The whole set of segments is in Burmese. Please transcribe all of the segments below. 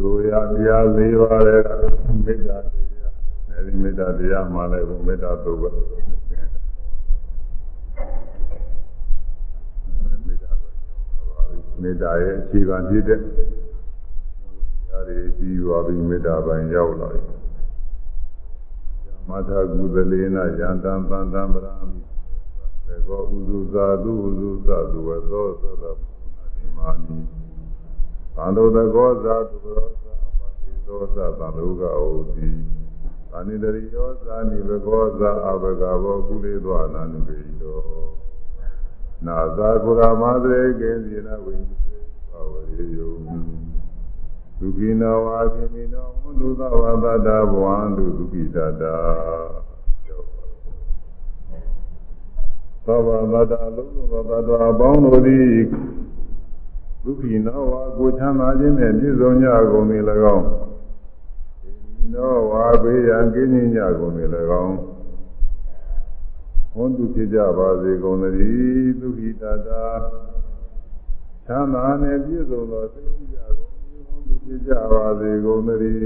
သိုလ်ရတရား၄ပါးတဲ့မေတ္တာတရားအဲဒီမေတ္တာတရားမှလည်းဘုမေတ္တာသုတ်ပဲမေတ္တာရဲ့အခြေခံဖြစ်တဲ့ဒါတွေပြီးသွားပြီးမေတ္တာပိုင်းရောက်လာပြီမထာကုသလေနယန္တံပန္တံပရမိသေကောဥဇုဇာတုဥဇုဇာတုဝသောသတ္တပုဏ္ဏတိမာနိ သံဃောတကောဇာတုရောဇာပါတိသောဇာသံဃောကဩတိသာနိတရိယောဇာနိဘကောဇာအဘဂဘောကုလေသောအနန္တုရိတောနာဇာကုရမသရေကေဇိနဝိဉ္စေပါဝရေယောဒုက္ခိနောဝါခိမိနောမုဒုသဝသတ္တဘဝန္တုဒုက္ခိတတာသောဘသတ္တအလုံးစုံသောသတ္တအပေါင်းတို့သည် ဒုက္ခိနောဝါကိုချမ်းသာခြင်းနဲ့ပြည့်စုံကြကုန်၏၎င်းနောဝါဘေးရန်ကင်းခြင်းကြကုန်၏၎င်းဟောတုဖြစ်ကြပါစေကုန်သတည်းဒုက္ခိတတာချမ်းသာနဲ့ပြည့်စုံသောစိတ်ကြကုန်သူဖြစ်ကြပါစေကုန်သတည်း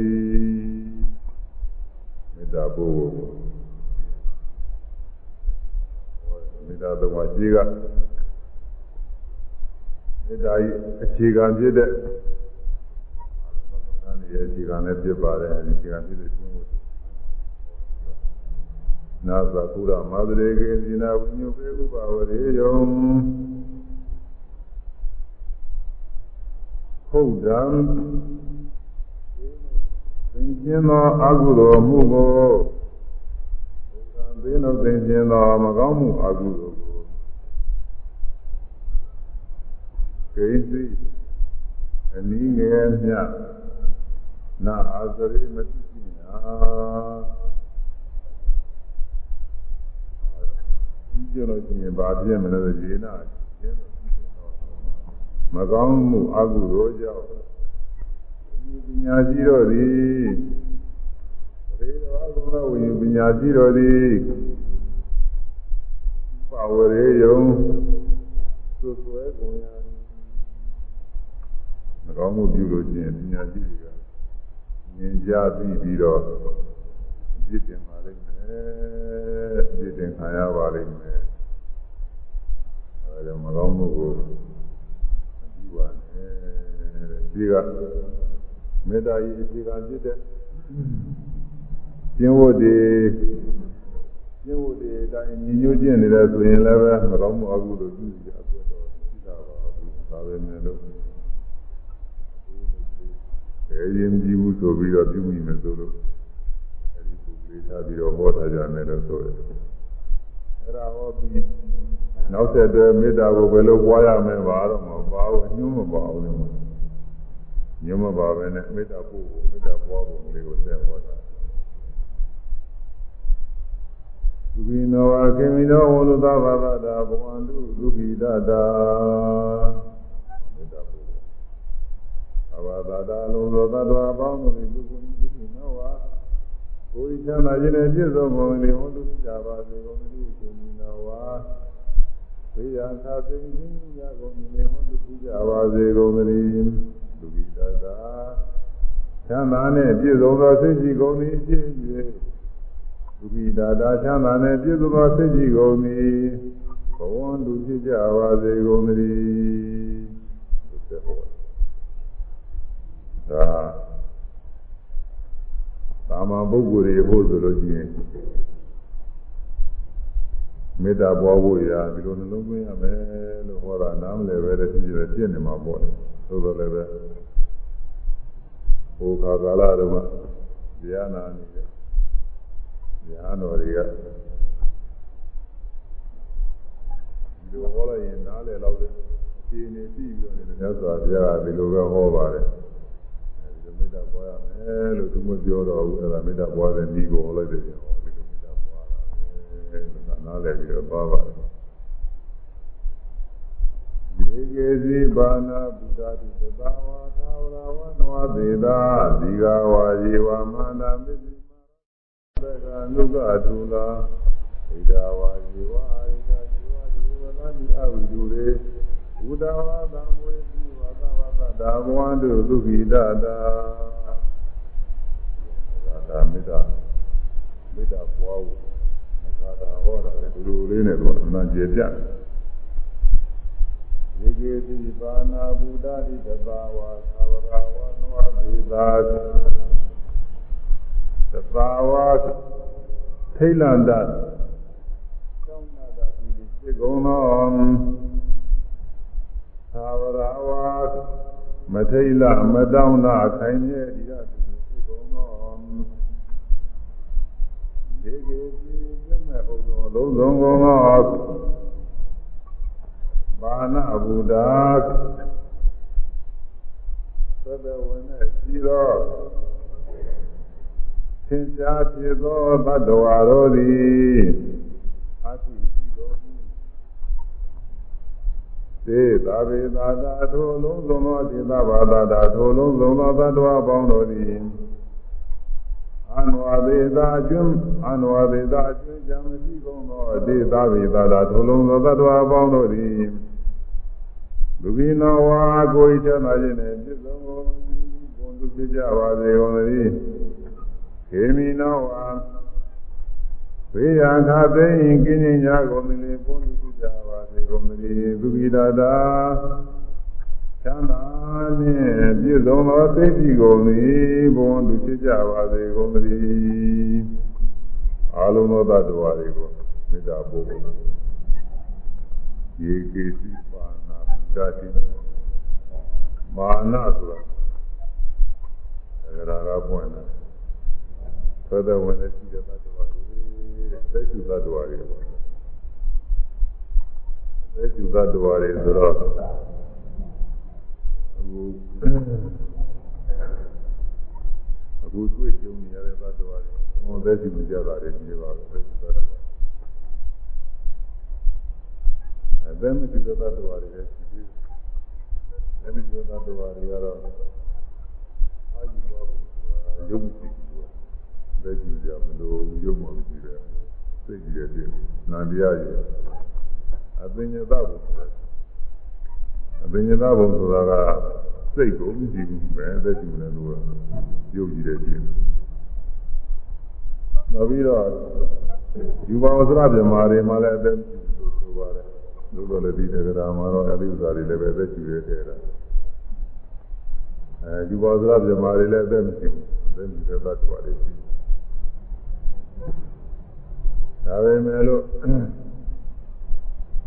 မေတ္တာပို့မေတ္တာတော်မှာကြီးက မေတ္တာဤအခြေခံဖြစ်တဲ့အာရုံရဲ့အခြေခံနဲ့ဖြစ်ပါတယ်အခြေခံဖြစ်တဲ့ရှင်ဝတ်နာသကုရမာသရေကေဇိနာဝိညုပေဥပဝရေယံဟုတ်တံသင်ခြင်းသောအကုသိုလ်မှုကိုဟုတ်တံသိနှုတ်သင်ခြင်းသောမကောင်းမှုအကုသိုလ် ကိုကိသိအနည်းငယ်မြနာအာသရိမတိညာဒီကြလို့ရှိရင်ဘာပြည့်မလို့ရေနာကျင်းမကောင်းမှုအကုသိုလ်ကြောင့်ပညာရှိတော်သည်ရေတော်အကုသိုလ်ဝိပညာရှိတော်သည်ပါဝရေယုံသွဆွဲကုန်ရ မကောင်းမှုပြုလို့ရှိရင်ပညာရှိတွေကမြင်ကြပြီးပြီးတော့ပြစ်တင်ပါလိမ့်မယ်ပြစ်တင်ခံရပါလိမ့်မယ်အဲဒါမကောင်းမှုကိုပါနဲ့ဒီကမေတ္တာဤအခြေခံဖြစ်တဲ့ကျင့်ဝတ်တွေကျင့်ဝတ်တွေအတိုင်းညီညွတ်ကျင့်နေတယ်ဆိုရင်လည်းပဲမကောင်းမှုအကုသိုလ်ပြုကြအပြတ်တော့ရှိတာပါဘူးဒါပဲနဲ့လို့ အဲရင်ကြည့်ဘူးဆိုပြီးတော့ပြုမိမယ်ဆိုလို့အဲဒီပုဂ္ဂိုလ်ထားပြီးတော့ဟောထားကြမယ်လို့ဆိုတယ်အဲ့ဒါဟောပြီးနောက်ဆက်တွဲမေတ္တာကိုဘယ်လိုပွားရမလဲပါတော့မပါဘူးညှိုးမပါဘူးလေညှိုးမပါပဲနဲ့မေတ္တာပို့ဖို့မေတ္တာပွားဖို့လေးကိုဆက်ဟောတာဒုက္ခိနောအခေမိနောဝလုသဘာဝတာဘဝန္တုဒုက္ခိတတာမေတ္တာပို့ အဘာသာတာလုံးသောသတ္တဝါအပေါင်းတို့သည်ဒုက္ခိဒုက္ခိနောဝါကိုယ်ချမ်းသာခြင်းနဲ့ပြည့်စုံကုန်လေဟောတုကြပါစေကုန်သတည်းရှင်နောဝါဝိယသာသိခြင်းရကုန်နေဟောတုကြပါစေကုန်သတည်းဒုက္ခိတတာချမ်းသာနဲ့ပြည့်စုံသောစိတ်ရှိကုန်သည်ဖြစ်၍ဒုက္ခိတတာချမ်းသာနဲ့ပြည့်စုံသောစိတ်ရှိကုန်သည်ဘဝတုဖြစ်ကြပါစေကုန်သတည်း ဒါသာမန်ပုဂ္ဂိုလ်တွေဖို့ဆိုလို့ရှိရင်မေတ္တာပွားဖို့ရာဒီလိုနှလုံးသွင်းရမယ်လို့ဟောတာနားမလည်ပဲတည်းဖြစ်ရပြည့်နေမှာပေါ့လေသို့တော်လည်းပဲဘုခါကာလတုန်းကတရားနာနေတဲ့ညာတော်တွေကဒီလိုဟောလိုက်ရင်နားလည်တော့တဲ့အခြေအနေပြီးပြီးတော့လည်းမြတ်စွာဘုရားကဒီလိုပဲဟောပါတယ် မေတ္တာပွားရမယ်လို့သူမပြောတော့ဘူးအဲ့ဒါမေတ္တာပွားတဲ့ဤကိုဟောလိုက်တယ်ဟောဒီလိုမေတ္တာပွားတာပဲနားလည်ပြီးတော့သွားပါတယ်ဒီကေစီဘာနာဘုရားတိသဘာဝသာဝရဝနဝသေတာဒီဃဝါယေဝမာနာမစ္စည်းမာသကနုကထုလာဣဒဝါယေဝအာရိကဇီဝဒီဝနာမိအဝိဒုရေဘုဒ္ဓဝါသံဝေစီဝါ သဝတ္တဒါဘဝန္တုသုခိတတာဒါမေတ္တာမေတ္တာပွားဖို့မသာတာဟောတာလေဒီလိုလေးနဲ့တော့အမှန်ကျေပြရေကေတိပါဏာဘုဒ္ဓတိတဘာဝသာဝရဝနောသေသာတဘာဝထိလန္တကျောင်းနာတာဒီစေကုံသော သာဝရဝမထိလမတောင်းတာခိုင်မြဲဒီရသည်စေကုံသောရေကေတိပြမဲ့ဘုရားလုံးစုံကုန်သောဘာနာဘုဒ္ဓသဒ္ဒဝိနဲ့ရှိသောသင်္ချာဖြစ်သောတ attva တို့သည်အတိရှိတော်မူ သေသာဝေသာသာထိုလုံးစုံသောဒေသဘာသာတာထိုလုံးစုံသောတ attva ပေါင်းတို့သည်အနဝသေသာကျွန်းအနဝသေသာကျွန်းကြံမရှိကုန်သောဒေသဝေသာတာထိုလုံးသောတ attva ပေါင်းတို့သည်လူဘိနောဝါကိုယ်ချမ်းသာခြင်းနဲ့ပြည့်စုံကုန်ဘုံသူဖြစ်ကြပါစေကုန်သတည်းခေမီနောဝါဝေယခသိင်ကင်းခြင်းညာကုန်သည်လေဘုံသူ ဖြစ်ကြပါစေကုန်သတည်းသူဘိတာတာချမ်းသာခြင်းပြည့်စုံသောသိရှိကုန်သည်ဘုံသူဖြစ်ကြပါစေကုန်သတည်းအာလုံးသောတ attva တွေကိုမေတ္တာပို့ရေကေစီပါဓာတိမာနဆိုတာဒါကပွင့်တယ်သောတဝင်တဲ့ရှိတဲ့သတ္တဝါတွေတဲ့သက်ကျူသတ္တဝါတွေပေါ့ သက်ကျူသတ္တဝါတွေဆိုတော့အခုအခုတွေ့ကြုံနေရတဲ့သတ္တဝါတွေဟောသက်ကျူကြတာတွေဒီပါပဲသက်ကျူသတ္တဝါအဲဒါမှဒီသတ္တဝါတွေလည်းရှိသေးတယ်။အဲဒီသတ္တဝါတွေကတော့အာယုဘောရုပ်မရှိဘူး။လက်ကြည့်ကြမလို့ရုပ်မှမရှိတယ်။စိတ်ကြည့်တဲ့နာတရားကြီး အပင်ညတဘုအပင်ညတဘုဆိုတာကစိတ်ကိုမရှိဘူးပဲသက်ကြည့်နေလို့ရုပ်ကြည့်တဲ့ကြည့်နောက်ပြီးတော့ယူပါဝစရပြမာတွေမှလည်းအသက်ဆိုပါတယ်လို့တော့လည်းဒီတက္ကရာမှာတော့အဲဒီဥစ္စာတွေလည်းပဲသက်ရှိရတဲ့တာအဲဒီဘောဇရပြမာတွေလည်းအသက်မရှိဘူးသက်ရှိတဲ့သတ္တဝါတွေရှိဒါပဲမဲ့လို့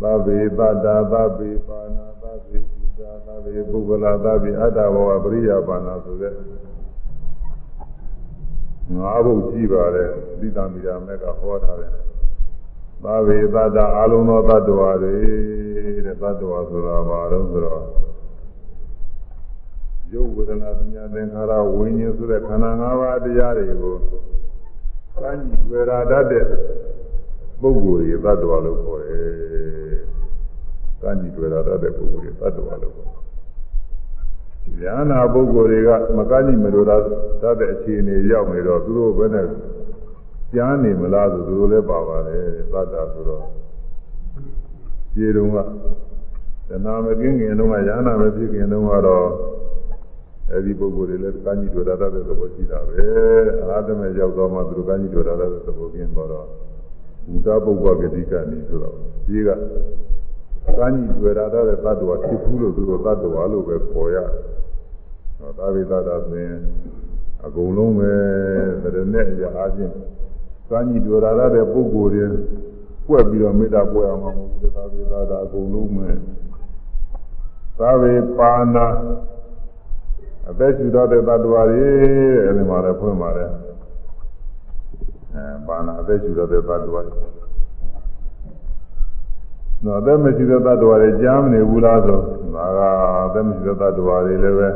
သဗ္ဗေတတ္တာသဗ္ဗေပါဏာသဗ္ဗေသီတာသဗ္ဗေပုဂ္ဂလာသဗ္ဗေအတ္တဘောပရိယပါဏာဆိုတဲ့ငါးဘုတ်ရှိပါတယ်သီတာမိရာမဲ့ကဟောထားတယ်သာဝေသတ္တအလုံးသောတ attva တွေတဲ့တ attva ဆိုတာဘာလို့ဆိုတော့ရုပ်ဝေဒနာပညာသင်္ခါရဝိညာဉ်ဆိုတဲ့ခန္ဓာ၅ပါးတရားတွေကိုကမ်းကြည့်တွေ့ရတတ်တဲ့ ပုဂ္ဂိုလ်တွေတ attva လို့ခေါ်တယ်။ကမ်းကြည့်တွေ့ရတတ်တဲ့ပုဂ္ဂိုလ်တွေတ attva လို့ခေါ်တယ်။ဉာဏ်နာပုဂ္ဂိုလ်တွေကမကမ်းကြည့်မလို့တတ်တဲ့အခြေအနေရောက်နေတော့သူတို့ဘယ်နဲ့ကြားနေမလားဆိုသူတို့လည်းပါပါတယ်သတ္တာဆိုတော့ခြေတုံးကတဏှာမကင်းခင်တုန်းကယာနာမဖြစ်ခင်တုန်းကတော့အဲဒီပုဂ္ဂိုလ်တွေလည်းကမ်းကြီးတွေ့ရတတ်တဲ့သဘောရှိတာပဲအရဟတမေရောက်တော့မှသူတို့ကမ်းကြီးတွေ့ရတတ်တဲ့သဘောကင်းတော့ ဘုဒ္ဓပုဂ္ဂိုလ်ဂတိကနိဆိုတော့ဒီကကမ်းကြီးတွေ့ရတတ်တဲ့သတ္တဝါဖြစ်ဘူးလို့သူတို့သတ္တဝါလို့ပဲပေါ်ရတော့သာဝိသတ္တဆိုရင်အကုန်လုံးပဲတရနဲ့အရာအချင်းစမ်းကြည့်တွေ့ရတဲ့ပုဂ္ဂိုလ်တွေကွက်ပြီးတော့မေတ္တာပွေအောင်မဟုတ်ဘူးသာဝေသာတာအကုန်လုံးပဲသာဝေပါဏာအသက်ရှူတော့တဲ့သတ္တဝါတွေအဲဒီမှာလည်းဖွင့်ပါတယ် အဲပါဏာအသက်ရှူတော့တဲ့သတ္တဝါတွေနော်အသက်မရှိတဲ့သတ္တဝါတွေကြားမနေဘူးလားဆိုဒါကအသက်မရှိတဲ့သတ္တဝါတွေလည်းပဲ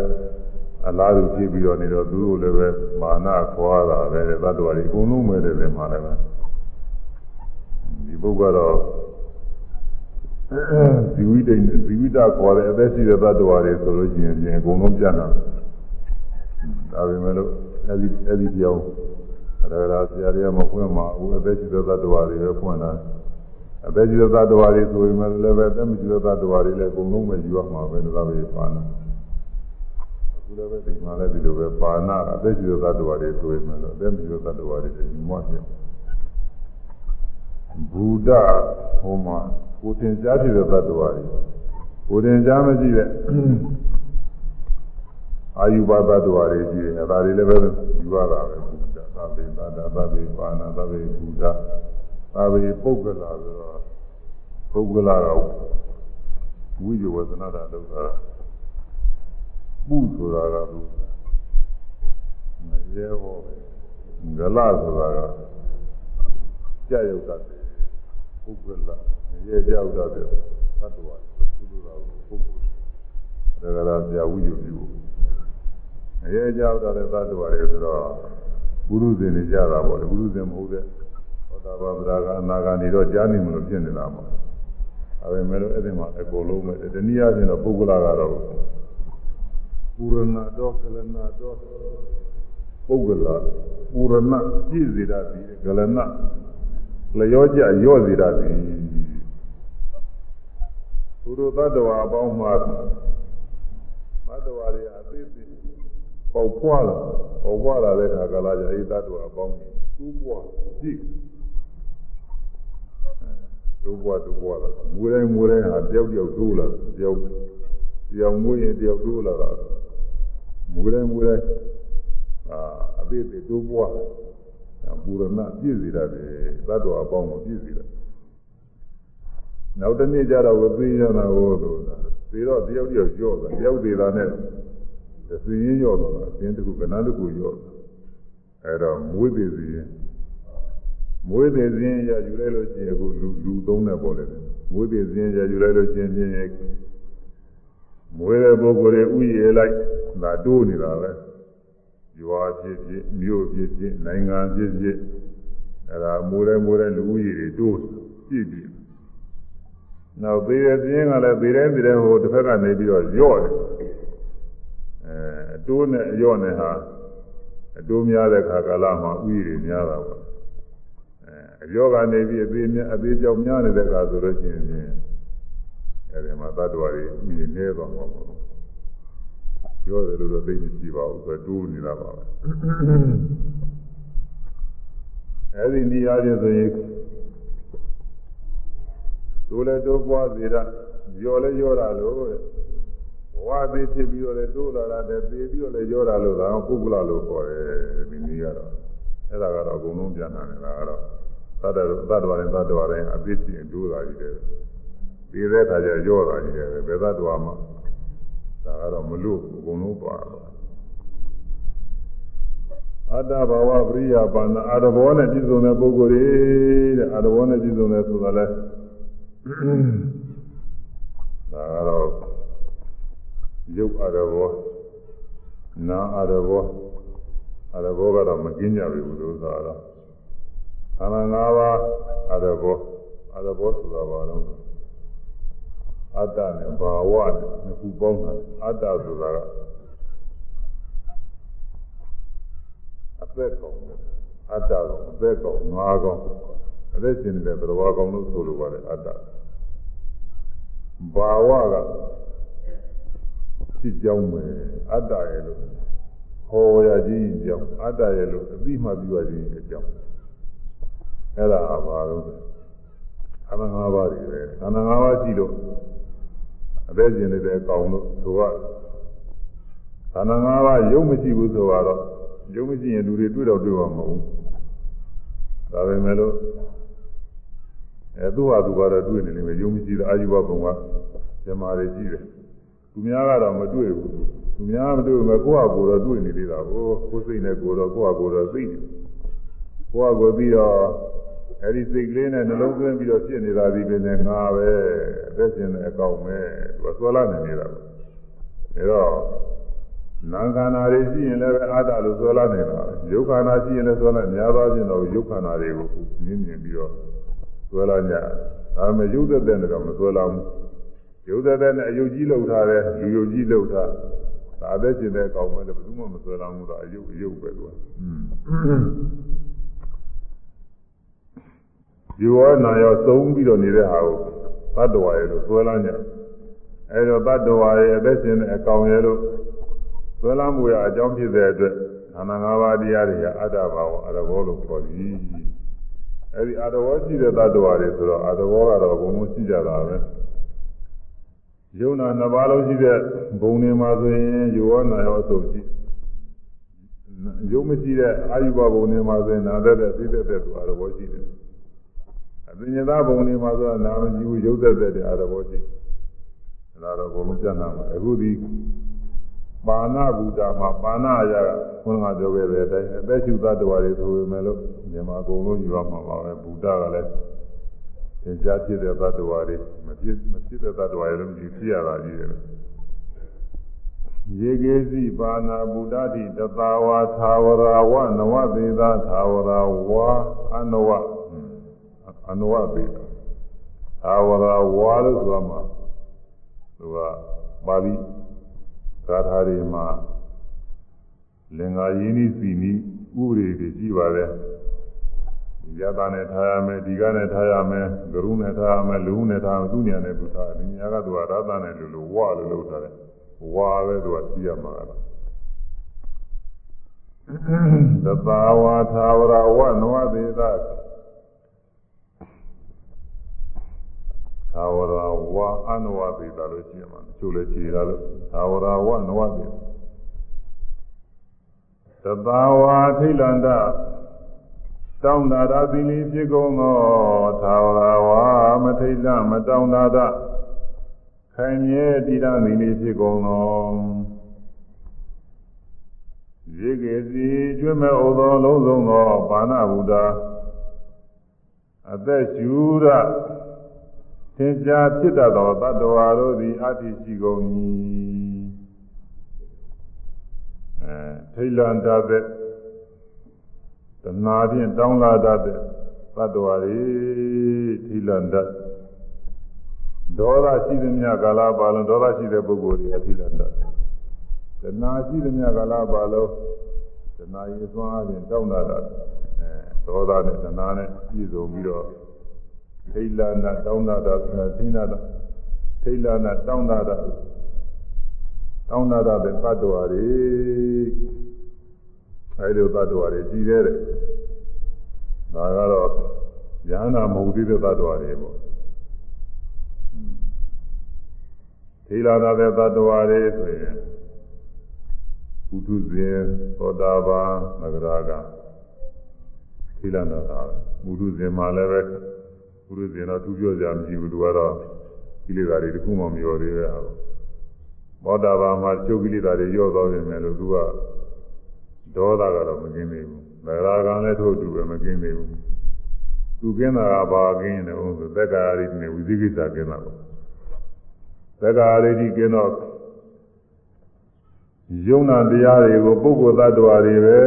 အလားတူကြည့်ပြီးတော့နေတော့သူတို့လည်းပဲမာနခွာတာပဲသတ္တဝါတွေအကုန်လုံးပဲတယ်မှာလည်းပဲဒီပုဂ္ဂိုလ်ကတော့ဇီဝိတိဇီဝိတခေါ်တဲ့အသက်ရှိတဲ့သတ္တဝါတွေဆိုလို့ရှိရင်အကုန်လုံးပြန်လာဒါပေမဲ့လို့အဲဒီအဲဒီပြောင်းအ ရဂါဆရာတွေကမဖွင့်မှာဘူးအသက်ရှိတဲ့သတ္တဝါတွေပဲဖွင့်တာအသက်ရှိတဲ့သတ္တဝါတွေဆိုရင်လည်းပဲအသက်မရှိတဲ့သတ္တဝါတွေလည်းအကုန်လုံးပဲယူရမှာပဲဒါပဲပါဏာလည်းပဲဒီမှာလည်းဒီလိုပဲပါဏအသက်ကြီးသောတ attva တွေဆိုရင်လည်းအသက်ကြီးသောတ attva တွေညီမဖြစ်ဘူဒဟောမှာကိုတင်ကြားဖြစ်တဲ့တ attva တွေကိုတင်ကြားမရှိတဲ့အာယုဘသတ္တဝါတွေရှိတယ်ဒါတွေလည်းပဲယူရတာပဲ ဘူဒသဗ္ဗေသာဒသဗ္ဗေပါဏသဗ္ဗေဘူဒသဗ္ဗေပုဂ္ဂလာဆိုတော့ပုဂ္ဂလာကဝိဇဝဇနာတာလောက်တာပုဆိုတာကသူမရဲဟောပဲဂလဆိုတာကကြာရုပ်တတ်တယ်ပုဂ္ဂလာမရဲကြောက်တတ်တယ်သတ္တဝါသူတို့ကပုဂ္ဂိုလ်ဒါကြရာဝိဇ္ဇပြုမရဲကြောက်တတ်တဲ့သတ္တဝါတွေဆိုတော့ ပုရုဇဉ်တွေကြတာပေါ့လေပုရုဇဉ်မဟုတ်တဲ့သောတာပန်ဗရာကအနာဂါနေတော့ကြားနေမလို့ဖြစ်နေတာပေါ့အဲဒါမဲ့လို့အဲ့ဒီမှာအကုန်လုံးပဲတနည်းအားဖြင့်တော့ပုဂ္ဂလာကတော့ပူရဏတော့ကလနာတော့ပုဂ္ဂလာပူရဏပြည့်စေတာဒီကလနာလျောကြရော့စေတာဒီသူတို့တ attva အပေါင်းမှာတ attva တွေအသေးသေး ပေါက်ဖွာလာပေါက်ဖွာလာတဲ့အခါကလာကြအဲဒီတ attva အပေါင်းကြီးသူ့ဘဝကြည့်တို့ဘဝတို့ဘဝလာမူတိုင်းမူတိုင်းဟာတယောက်တယောက်တိုးလာတယောက်တယောက်မွေးရင်တယောက်တိုးလာတာမူတိုင်းမူတိုင်းအာအသေးသေးတိုးဘဝပူရဏပြည့်စည်ရတယ်သတ္တဝါအပေါင်းကိုပြည့်စည်တယ်နောက်တစ်နေ့ကျတော့ဝသိရနာဟောလို့သေတော့တယောက်တယောက်ကြော့တယ်တယောက်သေးတာနဲ့ သိရင်ကြော့တော့အင်းတခုကဏ္ဍတခုကြော့အဲ့တော့မွေးသေးစီရင်မွေးသေးစဉ်ရယူလိုက်လို့ရှိရင်အခုလူလူသုံးတဲ့ပေါ်တယ်မွေးသေးစဉ်ရယူလိုက်လို့ရှိရင်ဖြင့်မွေးတဲ့ပုဂ္ဂိုလ်တွေဥယျာဉ်လိုက်ဒါတိုးနေတာပဲရွာဖြစ်ဖြစ်မြို့ဖြစ်ဖြစ်နိုင်ငံဖြစ်ဖြစ်အဲဒါမွေးတဲ့မွေးတဲ့လူဥယျာဉ်တွေတိုးပြည့်ပြီနောက်သေးတဲ့စဉ်ကလည်းသေးတဲ့သေးတဲ့ဟိုတစ်ဖက်ကနေပြီးတော့ညော့တယ် အဲအတိုးနဲ့အယော့နဲ့ဟာအတိုးများတဲ့ခါကာလမှာဥယျာဉ်တွေများတာပေါ့အယောကနေပြီးအသေးများအသေးပြောင်များနေတဲ့အခါဆိုလို့ရှိရင်အဲဒီမှာသတ္တဝါတွေဥယျာဉ်နေသွားမှာပေါ့ပြောတယ်လို့တော့သိမရှိပါဘူးဆိုတိုးနေတာပါပဲအဲဒီနေရာချင်းဆိုရင်တိုးလဲတိုးပွားစေတာရောလဲရောတာလို့ဘ ဝသေးဖြစ်ပြီးတော့လဲတိုးလာတာတဲ့သေပြီးတော့လဲရောတာလို့ဒါကပုဂ္ဂလလို့ခေါ်တယ်ဒီနည်းကတော့အဲ့ဒါကတော့အကုန်လုံးပြန်လာတယ်ဒါကတော့သတ္တသတ္တဝါတိုင်းသတ္တဝါတိုင်းအပြစ်ချင်းတိုးတာကြီးတယ်ပြီးတဲ့အခါကျရောတာကြီးတယ်ဘယ်သတ္တဝါမှဒါကတော့မလို့အကုန်လုံးပါတော့အတ္တဘာဝပရိယပါဏအာရဘောနဲ့ပြည့်စုံတဲ့ပုဂ္ဂိုလ်တွေတဲ့အာရဘောနဲ့ပြည့်စုံတဲ့ဆိုတာလဲဒါကတော့ ရုပ်အာရဘောနာအာရဘောအာရဘောကတော့မကင်းကြဘူးလို့ဆိုတာတော့ခန္ဓာ၅ပါးအာရဘောအာရဘောဆိုတာဘာလို့အတ္တနဲ့ဘာဝနဲ့နှစ်ခုပေါင်းတာအတ္တဆိုတာကအသက်ကောင်အတ္တကအသက်ကောင်ငါးကောင်အသက်ရှင်နေတဲ့သဘာဝကောင်လို့ဆိုလိုပါတယ်အတ္တဘာဝက ဖြစ်ကြောင်းမယ်အတ္တရဲ့လို့ဟောရခြင်းကြောင်းအတ္တရဲ့လို့အပြီးမှပြုရခြင်းအကြောင်းအဲ့ဒါဘာလို့လဲခန္ဓာ၅ပါးတွေပဲခန္ဓာ၅ပါးရှိလို့အသက်ရှင်နေတဲ့အကောင်လို့ဆိုရခန္ဓာ၅ပါးရုပ်မရှိဘူးဆိုတော့ရုပ်မရှိရင်လူတွေတွေ့တော့တွေ့မှာမဟုတ်ဘူးဒါပေမဲ့လို့အဲသူ့ဟာသူကတော့တွေ့နေနေမယ်ရုပ်မရှိတဲ့အာယုဘဘုံကဇမားတွေရှိတယ် သူများကတော့မတွေ့ဘူးသူများမတွေ့ဘူးကိုယ့်ဟာကိုယ်တော့တွေ့နေသေးတာကိုကိုယ်စိတ်နဲ့ကိုယ်တော့ကိုယ့်ဟာကိုယ်တော့သိနေကိုယ့်ဟာကိုယ်ပြီးတော့အဲဒီစိတ်ကလေးနဲ့နှလုံးသွင်းပြီးတော့ဖြစ်နေတာဒီပင်နဲ့ငါပဲအသက်ရှင်တဲ့အကောင်ပဲသူကဆွဲလာနေနေတာပဲအဲတော့နာခန္ဓာတွေရှိရင်လည်းအာတ္တလို့ဆွဲလာနေတာပဲယုတ်ခန္ဓာရှိရင်လည်းဆွဲလာများသောဖြင့်တော့ယုတ်ခန္ဓာတွေကိုနင်းမြင်ပြီးတော့ဆွဲလာကြဒါပေမဲ့ယုတ်သက်တဲ့တော့မဆွဲလာဘူး ယုတ်သက်တဲ့နဲ့အယုတ်ကြီးလောက်ထားတယ်လူယုတ်ကြီးလောက်ထားဒါအသက်ရှင်တဲ့အကောင်ပဲဘယ်သူမှမဆွဲလာဘူးတော့အယုတ်အယုတ်ပဲသူကယောနာရောသုံးပြီးတော့နေတဲ့ဟာကိုသတ္တဝါရဲ့လို့ဆွဲလာကြအဲတော့သတ္တဝါရဲ့အသက်ရှင်တဲ့အကောင်ရဲ့လို့ဆွဲလမ်းမှုရအကြောင်းဖြစ်တဲ့အတွက်ခန္ဓာ၅ပါးတရားတွေကအတ္တဘာဝအရဘောလို့ခေါ်သည်အဲဒီအတ္တဘောရှိတဲ့သတ္တဝါတွေဆိုတော့အတ္တဘောကတော့ဘုံဘုံရှိကြတာပဲ ယုံနာနှစ်ပါးလုံးရှိတဲ့ဘုံတွေမှာဆိုရင်ယောဝနာရောအစုပ်ရှိယုံမရှိတဲ့အာယုဘဘုံတွေမှာဆိုရင်နာသက်တဲ့သိသက်တဲ့သူအတ္တဘောရှိတယ်အပညာသားဘုံတွေမှာဆိုတော့နာမရှိဘူးရုပ်သက်တဲ့အတ္တဘောရှိအဲဒါတော့ဘုံလုံးပြတ်နာမှာအခုဒီပါဏဘူတာမှာပါဏအရာကဘုန်းကပြောခဲ့တဲ့အတိုင်းအသက်ရှူသတ္တဝါတွေဆိုပေမဲ့လို့မြန်မာအကုန်လုံးယူရမှာပါပဲဘူတာကလည်း သင်ကြားဖြစ်တဲ့သတ္တဝါတွေမဖြစ်မဖြစ်တဲ့သတ္တဝါတွေလည်းမရှိဖြစ်ရတာကြီးတယ်ရေကေစီပါဏဘူတာတိတသာဝါသာဝရဝနဝသေသာသာဝရဝါအနဝအနဝသေသာဝရဝါလို့ဆိုမှာသူကပါဠိဂါထာတွေမှာလင်္ကာယင်းဤစီနီဥပဒေတွေရှိပါတယ် ယတာနဲ့ထားရမယ်ဒီကနဲ့ထားရမယ်ဂရုနဲ့ထားရမယ်လူနဲ့ထားသူညာနဲ့သူထားတယ်ညာကသူကရသနဲ့လူလူဝါလို့လုပ်ထားတယ်ဝါပဲသူကကြည့်ရမှာလားသဘာဝသာဝရဝနဝသေသသာဝရဝအနဝသေသလို့ရှိရမှာချို့လည်းခြေရလို့သာဝရဝနဝသေသဘာဝထိလန္တ တောင်းတာသာသီလီဖြစ်ကုန်သောသာဝရဝမထိလမတောင်းတာသာခိုင်မြဲတည်ရသီလီဖြစ်ကုန်သောရေကေစီကျွမ်းမဲ့ဩသောလုံးစုံသောဘာနာဘုဒ္ဓအသက်ရှူရသင်္ချာဖြစ်တတ်သောတတ္တဝါတို့သည်အတ္တိရှိကုန်၏အဲထိလန္တတဲ့တ ဏှာဖြင့်တောင်းလာတတ်တဲ့တတ္တဝါတွေထိလန္တဒေါသရှိသမျှကာလပါလုံးဒေါသရှိတဲ့ပုဂ္ဂိုလ်တွေအထိလန္တတဏှာရှိသမျှကာလပါလုံးတဏှာရေးသွမ်းအားဖြင့်တောင်းလာတတ်အဲဒေါသနဲ့တဏှာနဲ့ပြည့်စုံပြီးတော့ထိလန္တတောင်းတာတာသိနာတာထိလန္တတောင်းတာတာတောင်းတာတာတဲ့တတ္တဝါတွေ အဲဒီလိုသတ္တဝါတွေကြီးသေးတယ်ဒါကတော့ဉာဏ်နာမဟုတ်သေးတဲ့သတ္တဝါတွေပေါ့ထေလာနာတဲ့သတ္တဝါတွေဆိုရင်ဘုဒ္ဓဇင်သောတာပန်သဂရာကထေလာနာတာဘုဒ္ဓဇင်မှာလည်းပဲဘုဒ္ဓဇင်တော့သူပြောကြမရှိဘူးသူကတော့ကိလေသာတွေတခုမှမရောသေးပဲဘောတာပန်မှာချုပ်ကိလေသာတွေရော့သွားပြီမယ်လို့သူက ဒေါသကတော့မကင်းသေးဘူး။ဗရာဂံလည်းထို့တူပဲမကင်းသေးဘူး။သူကင်းတာကဘာကင်းတယ်ဟုတ်ဆိုသက်္ကာရိတိနဲ့ဝိသိကိစ္စကင်းတာပေါ့။သက်္ကာရိတိကင်းတော့ယုံနာတရားတွေကိုပုဂ္ဂိုလ်သတ္တဝါတွေပဲ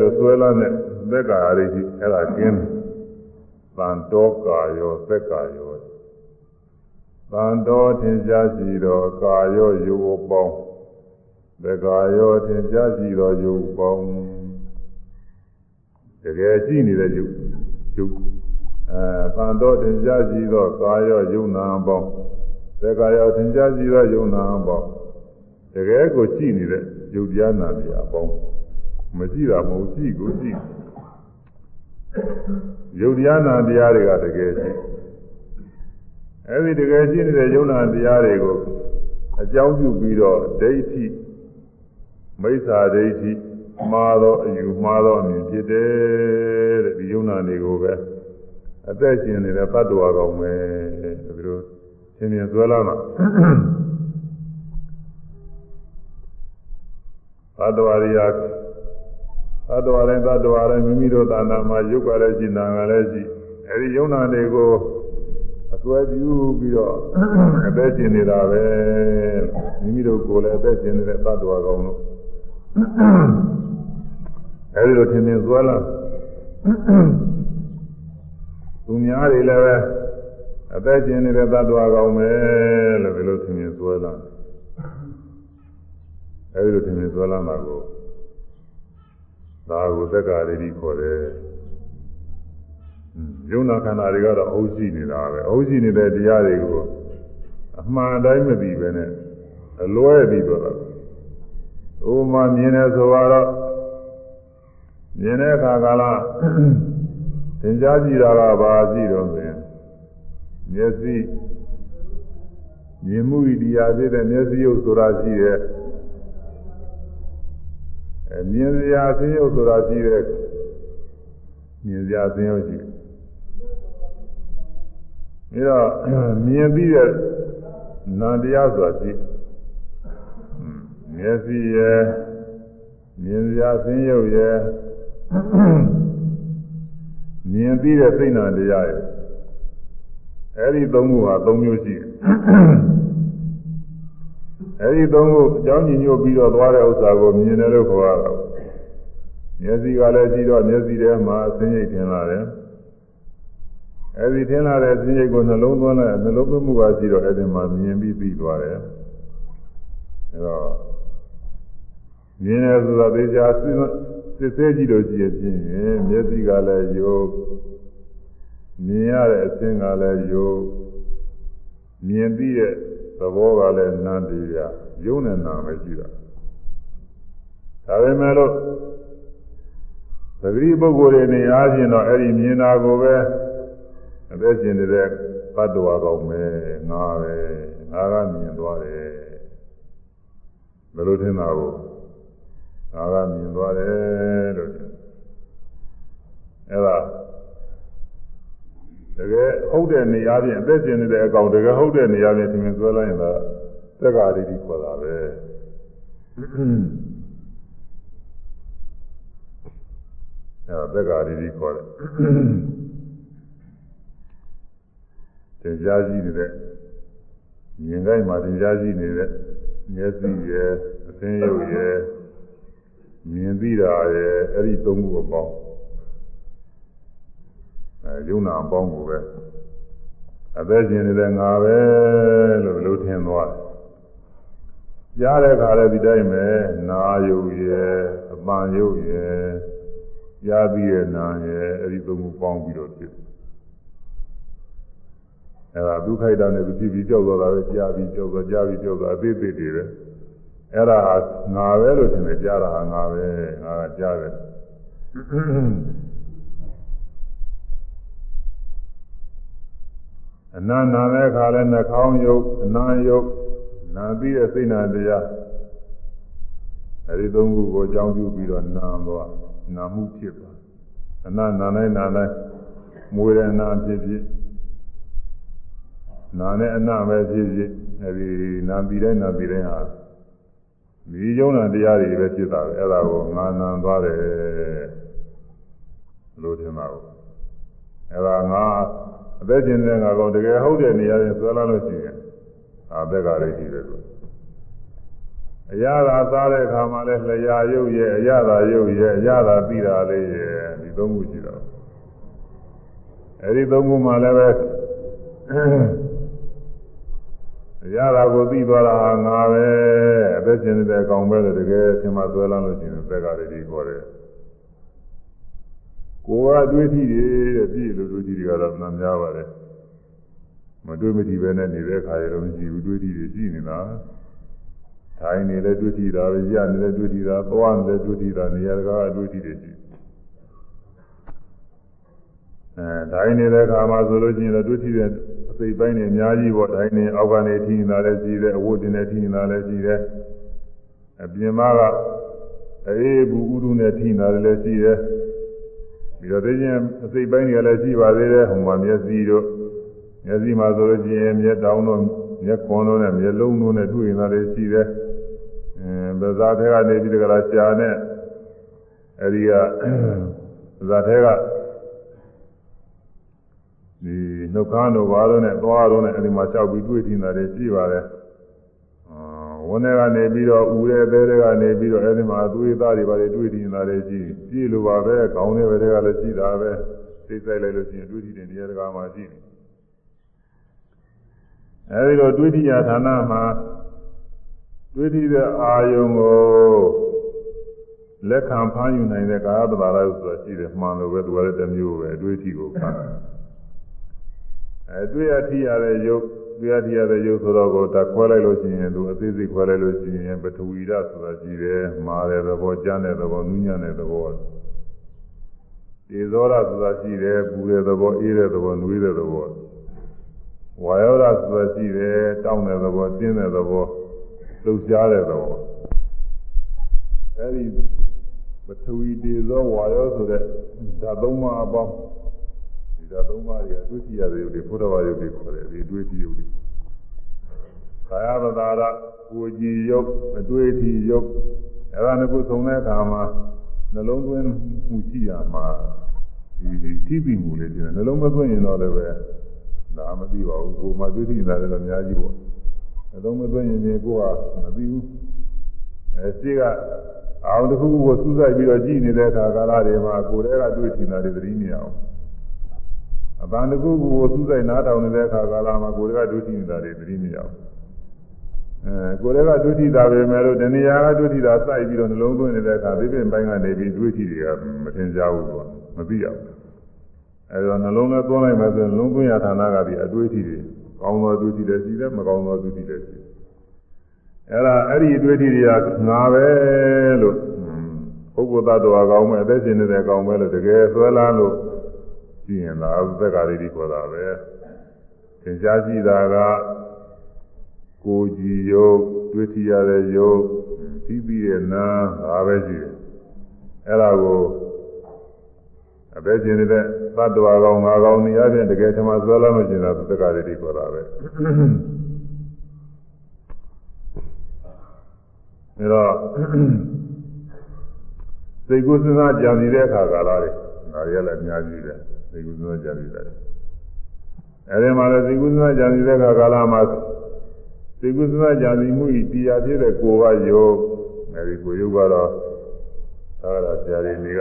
လို့ဆွဲလာတဲ့သက်္ကာရိတိအဲ့ဒါကင်းတယ်။တန်တောကာယောသက်္ကာယောတန်တော်ထင်ရှားရှိသောကာယောယောပေါင်း သက္ကာယောထင်ရှားရှိသောယုတ်ပေါင်းတကယ်ရှိနေတဲ့ယုတ်ယုတ်အဲတန်တော်ထင်ရှားရှိသောကာယောယုံနာပေါင်းသက္ကာယောထင်ရှားရှိသောယုံနာပေါင်းတကယ်ကိုရှိနေတဲ့ယုတ်တရားနာတရားပေါင်းမရှိတာမဟုတ်ရှိကိုရှိယုတ်တရားနာတရားတွေကတကယ်ရှိအဲဒီတကယ်ရှိနေတဲ့ယုံနာတရားတွေကိုအကြောင်းပြုပြီးတော့ဒိဋ္ဌိ မိစ္ဆာဒိဋ္ဌိမှားသောအယူမှားသောအမြင်ဖြစ်တယ်တဲ့ဒီယုံနာတွေကိုပဲအသက်ရှင်နေတဲ့တ attva ကောင်းပဲဒီလိုသင်မြင်ဆွဲလာတာ attva ရိယာ attva တိုင်း attva တိုင်းမိမိတို့သာနာမှာယုတ်ကလည်းရှိနာကလည်းရှိအဲဒီယုံနာတွေကိုအစွဲပြုပြီးတော့အသက်ရှင်နေတာပဲမိမိတို့ကိုယ်လည်းအသက်ရှင်နေတဲ့ attva ကောင်းလို့ အဲဒီလိုထင်ထင်သွားလာသူများတွေလည်းပဲအသက်ရှင်နေတဲ့သတ္တဝါကောင်းပဲလို့ဒီလိုထင်ထင်သွားလာအဲဒီလိုထင်ထင်သွားလာမှာကိုဒါကိုသက်္ကာရတိခေါ်တယ်ယုံနာခန္ဓာတွေကတော့အုပ်ရှိနေတာပဲအုပ်ရှိနေတဲ့တရားတွေကိုအမှန်တိုင်းမသိပဲနဲ့အလွဲပြီးတော့ ဥမာမြင်တယ်ဆိုတော့မြင်တဲ့အခါကလာသင်ကြားကြည့်တာကဘာကြည့်တော့ဆိုရင်မျက်စိမြင်မှုဤတရားဖြစ်တဲ့မျက်စိရုပ်ဆိုတာရှိတဲ့အဲမြင်စရာအသိရုပ်ဆိုတာရှိတဲ့မြင်စရာအသိရုပ်ရှိတယ်ဒါတော့မြင်ပြီးတဲ့နာတရားဆိုတာရှိ မျက်စိရဲ့မြင်စရာအသိရုပ်ရဲ့မြင်ပြီးတဲ့စိတ်နာတရားရဲ့အဲဒီသုံးခုဟာသုံးမျိုးရှိတယ်အဲဒီသုံးခုအကြောင်းညညို့ပြီးတော့သွားတဲ့ဥစ္စာကိုမြင်တယ်လို့ခေါ်ရတာမျက်စိကလည်းကြည့်တော့မျက်စိထဲမှာအသိဉာဏ်ထင်လာတယ်အဲဒီထင်လာတဲ့အသိဉာဏ်ကိုနှလုံးသွင်းလိုက်နှလုံးသွင်းမှုကရှိတော့အဲဒီမှာမြင်ပြီးပြီးသွားတယ်အဲတော့ မြင်တယ်ဆိုတာသေချာစစ်သေးကြည့်လို့ရှိရင်မျက်စိကလည်းယုတ်မြင်ရတဲ့အသင်ကလည်းယုတ်မြင်ပြီးတဲ့သဘောကလည်းနန္တရားယုံနဲ့နာပဲရှိတာဒါပေမဲ့လို့သတိပုဂ္ဂိုလ်တွေနေအားဖြင့်တော့အဲ့ဒီမြင်တာကိုပဲအသက်ရှင်နေတဲ့ဘတ်တော်ကောင်းပဲငါပဲငါကမြင်သွားတယ်ဘယ်လိုထင်တာကို ငါကမြင်သွားတယ်လို့အဲ့ဒါတကယ်ဟုတ်တဲ့နေရာပြင်အသက်ရှင်နေတဲ့အကောင်တကယ်ဟုတ်တဲ့နေရာပြင်သင်္ကန်းဆွဲလိုက်ရင်တော့သက္ကာရိတိခေါ်တာပဲအဲသက္ကာရိတိခေါ်တယ်တင်ကြားရှိနေတဲ့မြင်တိုင်းမှာတင်ကြားရှိနေတဲ့မျက်စိရဲ့အသင်းရုပ်ရဲ့ မြင်သိတာရဲ့အဲ့ဒီသုံးခုအပေါင်းအဲယုံနာအပေါင်းကိုပဲအသက်ရှင်နေတဲ့ငါပဲလို့လို့ထင်သွားတယ်ကြားတဲ့ခါလည်းဒီတိုင်းပဲနာယုတ်ရဲ့အပန်ယုတ်ရဲ့ကြားပြီးရဲ့နာရဲ့အဲ့ဒီသုံးခုပေါင်းပြီးတော့ဖြစ်အဲ့ဒါဒုက္ခိတနဲ့သူဖြစ်ပြီးကြောက်သွားတာပဲကြားပြီးကြောက်သွားကြားပြီးကြောက်သွားအသေးသေးတွေပဲ အဲ့ဒါဟာငါပဲလို့ထင်တယ်ကြားတာဟာငါပဲငါကကြားတယ်အနာနာတဲ့ခါလဲနှာခေါင်းယုတ်အနာယုတ်နာပြီးတဲ့စိတ်နာတရားအဲဒီသုံးခုကိုအကြောင်းပြုပြီးတော့နာသွားနာမှုဖြစ်သွားအနာနာနိုင်နာနိုင်မွေတဲ့နာဖြစ်ဖြစ်နာနဲ့အနာပဲဖြစ်ဖြစ်အဲဒီနာပြီးတဲ့နာပြီးတဲ့ဟာ ဒီယုံနာတရားတွေပဲဖြစ်တာပဲအဲ့ဒါကိုငါနာသွားတယ်လို့ထင်ပါဘူးအဲ့ဒါငါအသက်ရှင်တဲ့ငါကောင်တကယ်ဟုတ်တဲ့နေရာရင်ဆွဲလာလို့ရှိရင်အာသက်ကလေးရှိတယ်လို့အရသာစားတဲ့အခါမှာလဲလျာရုပ်ရဲ့အရသာရုပ်ရဲ့အရသာပြီးတာလေးရဲ့ဒီသုံးခုရှိတော့အဲဒီသုံးခုမှလည်းပဲအ ရသာကိုသိသွားတာဟာငါပဲအသက်ရှင်နေတဲ့အကောင်ပဲတကယ်သင်မဆွဲလာလို့ရှိရင်သက်ကလေးကြီးခေါ်တယ်ကိုယ်ကတွေးကြည့်တယ်တဲ့ပြည့်လို့တွေးကြည့်တွေကတော့မှန်များပါတယ်မတွေးမကြည့်ပဲနဲ့နေတဲ့ခါရတော့မရှိဘူးတွေးကြည့်တွေရှိနေတာထိုင်နေလဲတွေးကြည့်တာပဲရနေလဲတွေးကြည့်တာသွားနေလဲတွေးကြည့်တာနေရာတကာတွေးကြည့်တွေရှိအဲထိုင်နေတဲ့ခါမှာဆိုလို့ရှိရင်တော့တွေးကြည့်တဲ့အ စိပ်ပိုင်းတွေအများကြီးပေါ့ထိုင်နေအောက်ကနေထိနေတာလည်းရှိတယ်အဝတ်တင်နေထိနေတာလည်းရှိတယ်အပြင်မှာကအေးဘူးဥဒုနဲ့ထိနေတာလည်းရှိတယ်ပြီးတော့သိချင်းအစိတ်ပိုင်းတွေကလည်းရှိပါသေးတယ်ဟိုမှာမျက်စိတို့မျက်စိမှာဆိုလို့ရှိရင်မျက်တောင်းတို့မျက်ခွန်တို့နဲ့မျက်လုံးတို့နဲ့တွေ့နေတာလည်းရှိတယ်အဲဗဇာထဲကနေပြီးတကလားရှာနဲ့အဲဒီကဗဇာထဲကဒီ နှုတ်ခမ်းတို့ဘာလို့နဲ့သွားတော့နဲ့အဲဒီမှာလျှောက်ပြီးတွေ့နေတာလည်းရှိပါတယ်ဝန်းထဲကနေပြီးတော့ဥရဲသေးတွေကနေပြီးတော့အဲဒီမှာသွေးသားတွေပါတွေတွေ့တင်လာတယ်ရှိကြည့်လိုပါပဲခေါင်းထဲပဲတွေကလည်းရှိတာပဲသိဆိုင်လိုက်လို့ရှိရင်တွေ့ထီတဲ့နေရာတကာမှာရှိနေအဲဒီလိုတွေ့ထီရာဌာနမှာတွေ့ထီတဲ့အာယုံကိုလက်ခံဖမ်းယူနိုင်တဲ့ကာယပဒါရဆိုတာရှိတယ်မှန်လို့ပဲသူကလည်းတစ်မျိုးပဲအတွေ့အထိကိုဖမ်း အဲတွေ့ရထိရတဲ့ယုတ်တရားတရားတဲ့ရုပ်ဆိုတော့ကိုတခွဲလိုက်လို့ရှိရင်သူအသေးစိတ်ခွဲလိုက်လို့ရှိရင်ပထဝီဓာတ်ဆိုတာရှိတယ်မာတဲ့သဘောကြမ်းတဲ့သဘောနူးညံ့တဲ့သဘောဒီဇောရဆိုတာရှိတယ်ပူတဲ့သဘောအေးတဲ့သဘောနွေးတဲ့သဘောဝါယောရဆိုတာရှိတယ်တောင်းတဲ့သဘောတင်းတဲ့သဘောလှုပ်ရှားတဲ့သဘောအဲဒီပထဝီဒီဇောဝါယောဆိုတဲ့ဓာတ်သုံးပါးအပေါင်း ဒီဓာတ်သုံးပါးတွေကတွေ့ကြည့်ရတဲ့ယုတ်တွေဘုရားဘာယုတ်တွေခေါ်တယ်ဒီတွေ့ကြည့်ယုတ်တွေကာယပဒါရကိုကြည်ယုတ်အတွေ့အထိယုတ်အဲဒါနှစ်ခုသုံးတဲ့အခါမှာနှလုံးသွင်းမှုရှိရမှာဒီဒီထိပြီးမှုလေးဒီနှလုံးမသွင်းရင်တော့လည်းပဲဒါမသိပါဘူးကိုမှတွေ့ထိနေတာလည်းအများကြီးပေါ့နှလုံးမသွင်းရင်ဒီကိုကမသိဘူးအဲရှိကအောင်တစ်ခုခုကိုစူးစိုက်ပြီးတော့ကြည့်နေတဲ့အခါကာလတွေမှာကိုယ်တည်းကတွေ့ထင်တာတွေသတိမရအောင် အပန်းတစ်ခုခုကိုစူးစိုက်နားထောင်နေတဲ့အခါကာလမှာကိုယ်တည်းကတွေ့ထင်နေတာတွေသတိမရအောင်အဲကိုယ်တည်းကတွေ့ထင်တာပဲမဲ့လို့တဏှာကတွေ့ထင်တာစိုက်ပြီးတော့နှလုံးသွင်းနေတဲ့အခါဒီပြင်ပိုင်းကနေပြီးတွေ့ထင်တွေကမထင်ရှားဘူးကွာမသိရဘူးအဲဒါနှလုံးနဲ့သွင်းလိုက်မှဆိုရင်လုံးသွင်းရဌာနကဒီအတွေ့အထိတွေကောင်းသောအတွေ့အထိတွေရှိတယ်မကောင်းသောအတွေ့အထိတွေရှိတယ်အဲ့ဒါအဲ့ဒီအတွေ့အထိတွေကငါပဲလို့ပုဂ္ဂိုလ်သတ္တဝါကောင်းမဲ့အသက်ရှင်နေတဲ့ကောင်းပဲလို့တကယ်ဆွဲလာလို့ ကြည့်ရင်လားသက္ကာရိတိခေါ်တာပဲသင်ရှားကြည့်တာကကိုကြည်ယုတ်တွေ့ထရတဲ့ယုတ်သိပြီးတဲ့နာဒါပဲရှိတယ်အဲ့ဒါကိုအသက်ရှင်နေတဲ့သတ္တဝါကောင်းငါကောင်းနေရတဲ့တကယ်ထမဆွဲလာလို့ရှင်တာသက္ကာရိတိခေါ်တာပဲအဲတော့စိတ်ကူးစဉ်းစားကြံစီတဲ့အခါကာလတွေဒါတွေကလည်းအများကြီးတယ် စိတ်ကူးစဉ်းစားကြံစီတယ်အဲဒီမှာလည်းစိတ်ကူးစဉ်းစားကြံစီတဲ့အခါကာလမှာစိတ်ကူးစဉ်းစားကြံစီမှုဤတရားဖြစ်တဲ့ကိုယ်ကယောအဲဒီကိုယ်ယုတ်ကတော့သာရဆရာတွေတွေက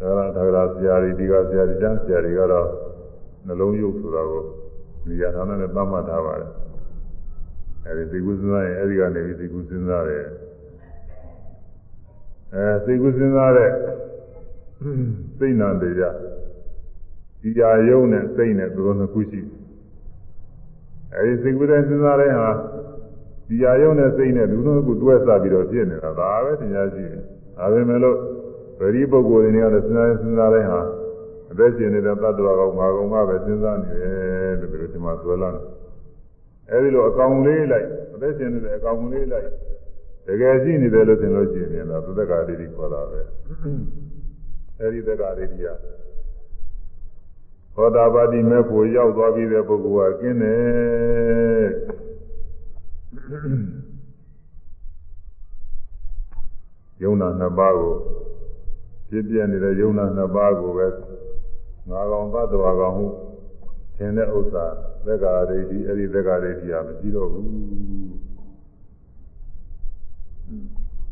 သာရသာရဆရာတွေဒီကဆရာတွေကျမ်းဆရာတွေကတော့နှလုံးယုတ်ဆိုတာကိုနေရာဌာနနဲ့သတ်မှတ်ထားပါတယ်အဲဒီစိတ်ကူးစဉ်းစားရင်အဲဒီကနေပြီးစိတ်ကူးစဉ်းစားတယ်အဲစိတ်ကူးစဉ်းစားတဲ့စိတ်နာတရား ဒီကြာယုံနဲ့စိတ်နဲ့သူတို့နှစ်ခုရှိအဲဒီစိတ်ကူးတဲ့စဉ်းစားတဲ့ဟာဒီကြာယုံနဲ့စိတ်နဲ့သူတို့နှစ်ခုတွဲစားပြီးတော့ဖြစ်နေတာဒါပဲသင်ကြားရှိတယ်ဒါပဲမဲ့လို့ဗရိပုဂ္ဂိုလ်တွေနဲ့လည်းစဉ်းစားစဉ်းစားတဲ့ဟာအသက်ရှင်နေတဲ့တ attva ကောင်ငါကောင်ကပဲစဉ်းစားနေတယ်လို့ပြောဒီမှာသွဲလာတယ်အဲဒီလိုအကောင်လေးလိုက်အသက်ရှင်နေတဲ့အကောင်လေးလိုက်တကယ်ရှိနေတယ်လို့ထင်လို့ရှိရင်တော့သုတ္တကာတိခေါ်တာပဲအဲဒီတက္ကာတိက သောတာပတိမေဖို့ရောက်သွားပြီးတဲ့ပုဂ္ဂိုလ်ကကျင်းတယ်ယုံနာနှစ်ပါးကိုဖြစ်ပြနေတဲ့ယုံနာနှစ်ပါးကိုပဲငါကောင်သတ္တဝါကောင်ဟုထင်တဲ့ဥစ္စာသက္ကာရိတိအဲ့ဒီသက္ကာရိတိကမရှိတော့ဘူး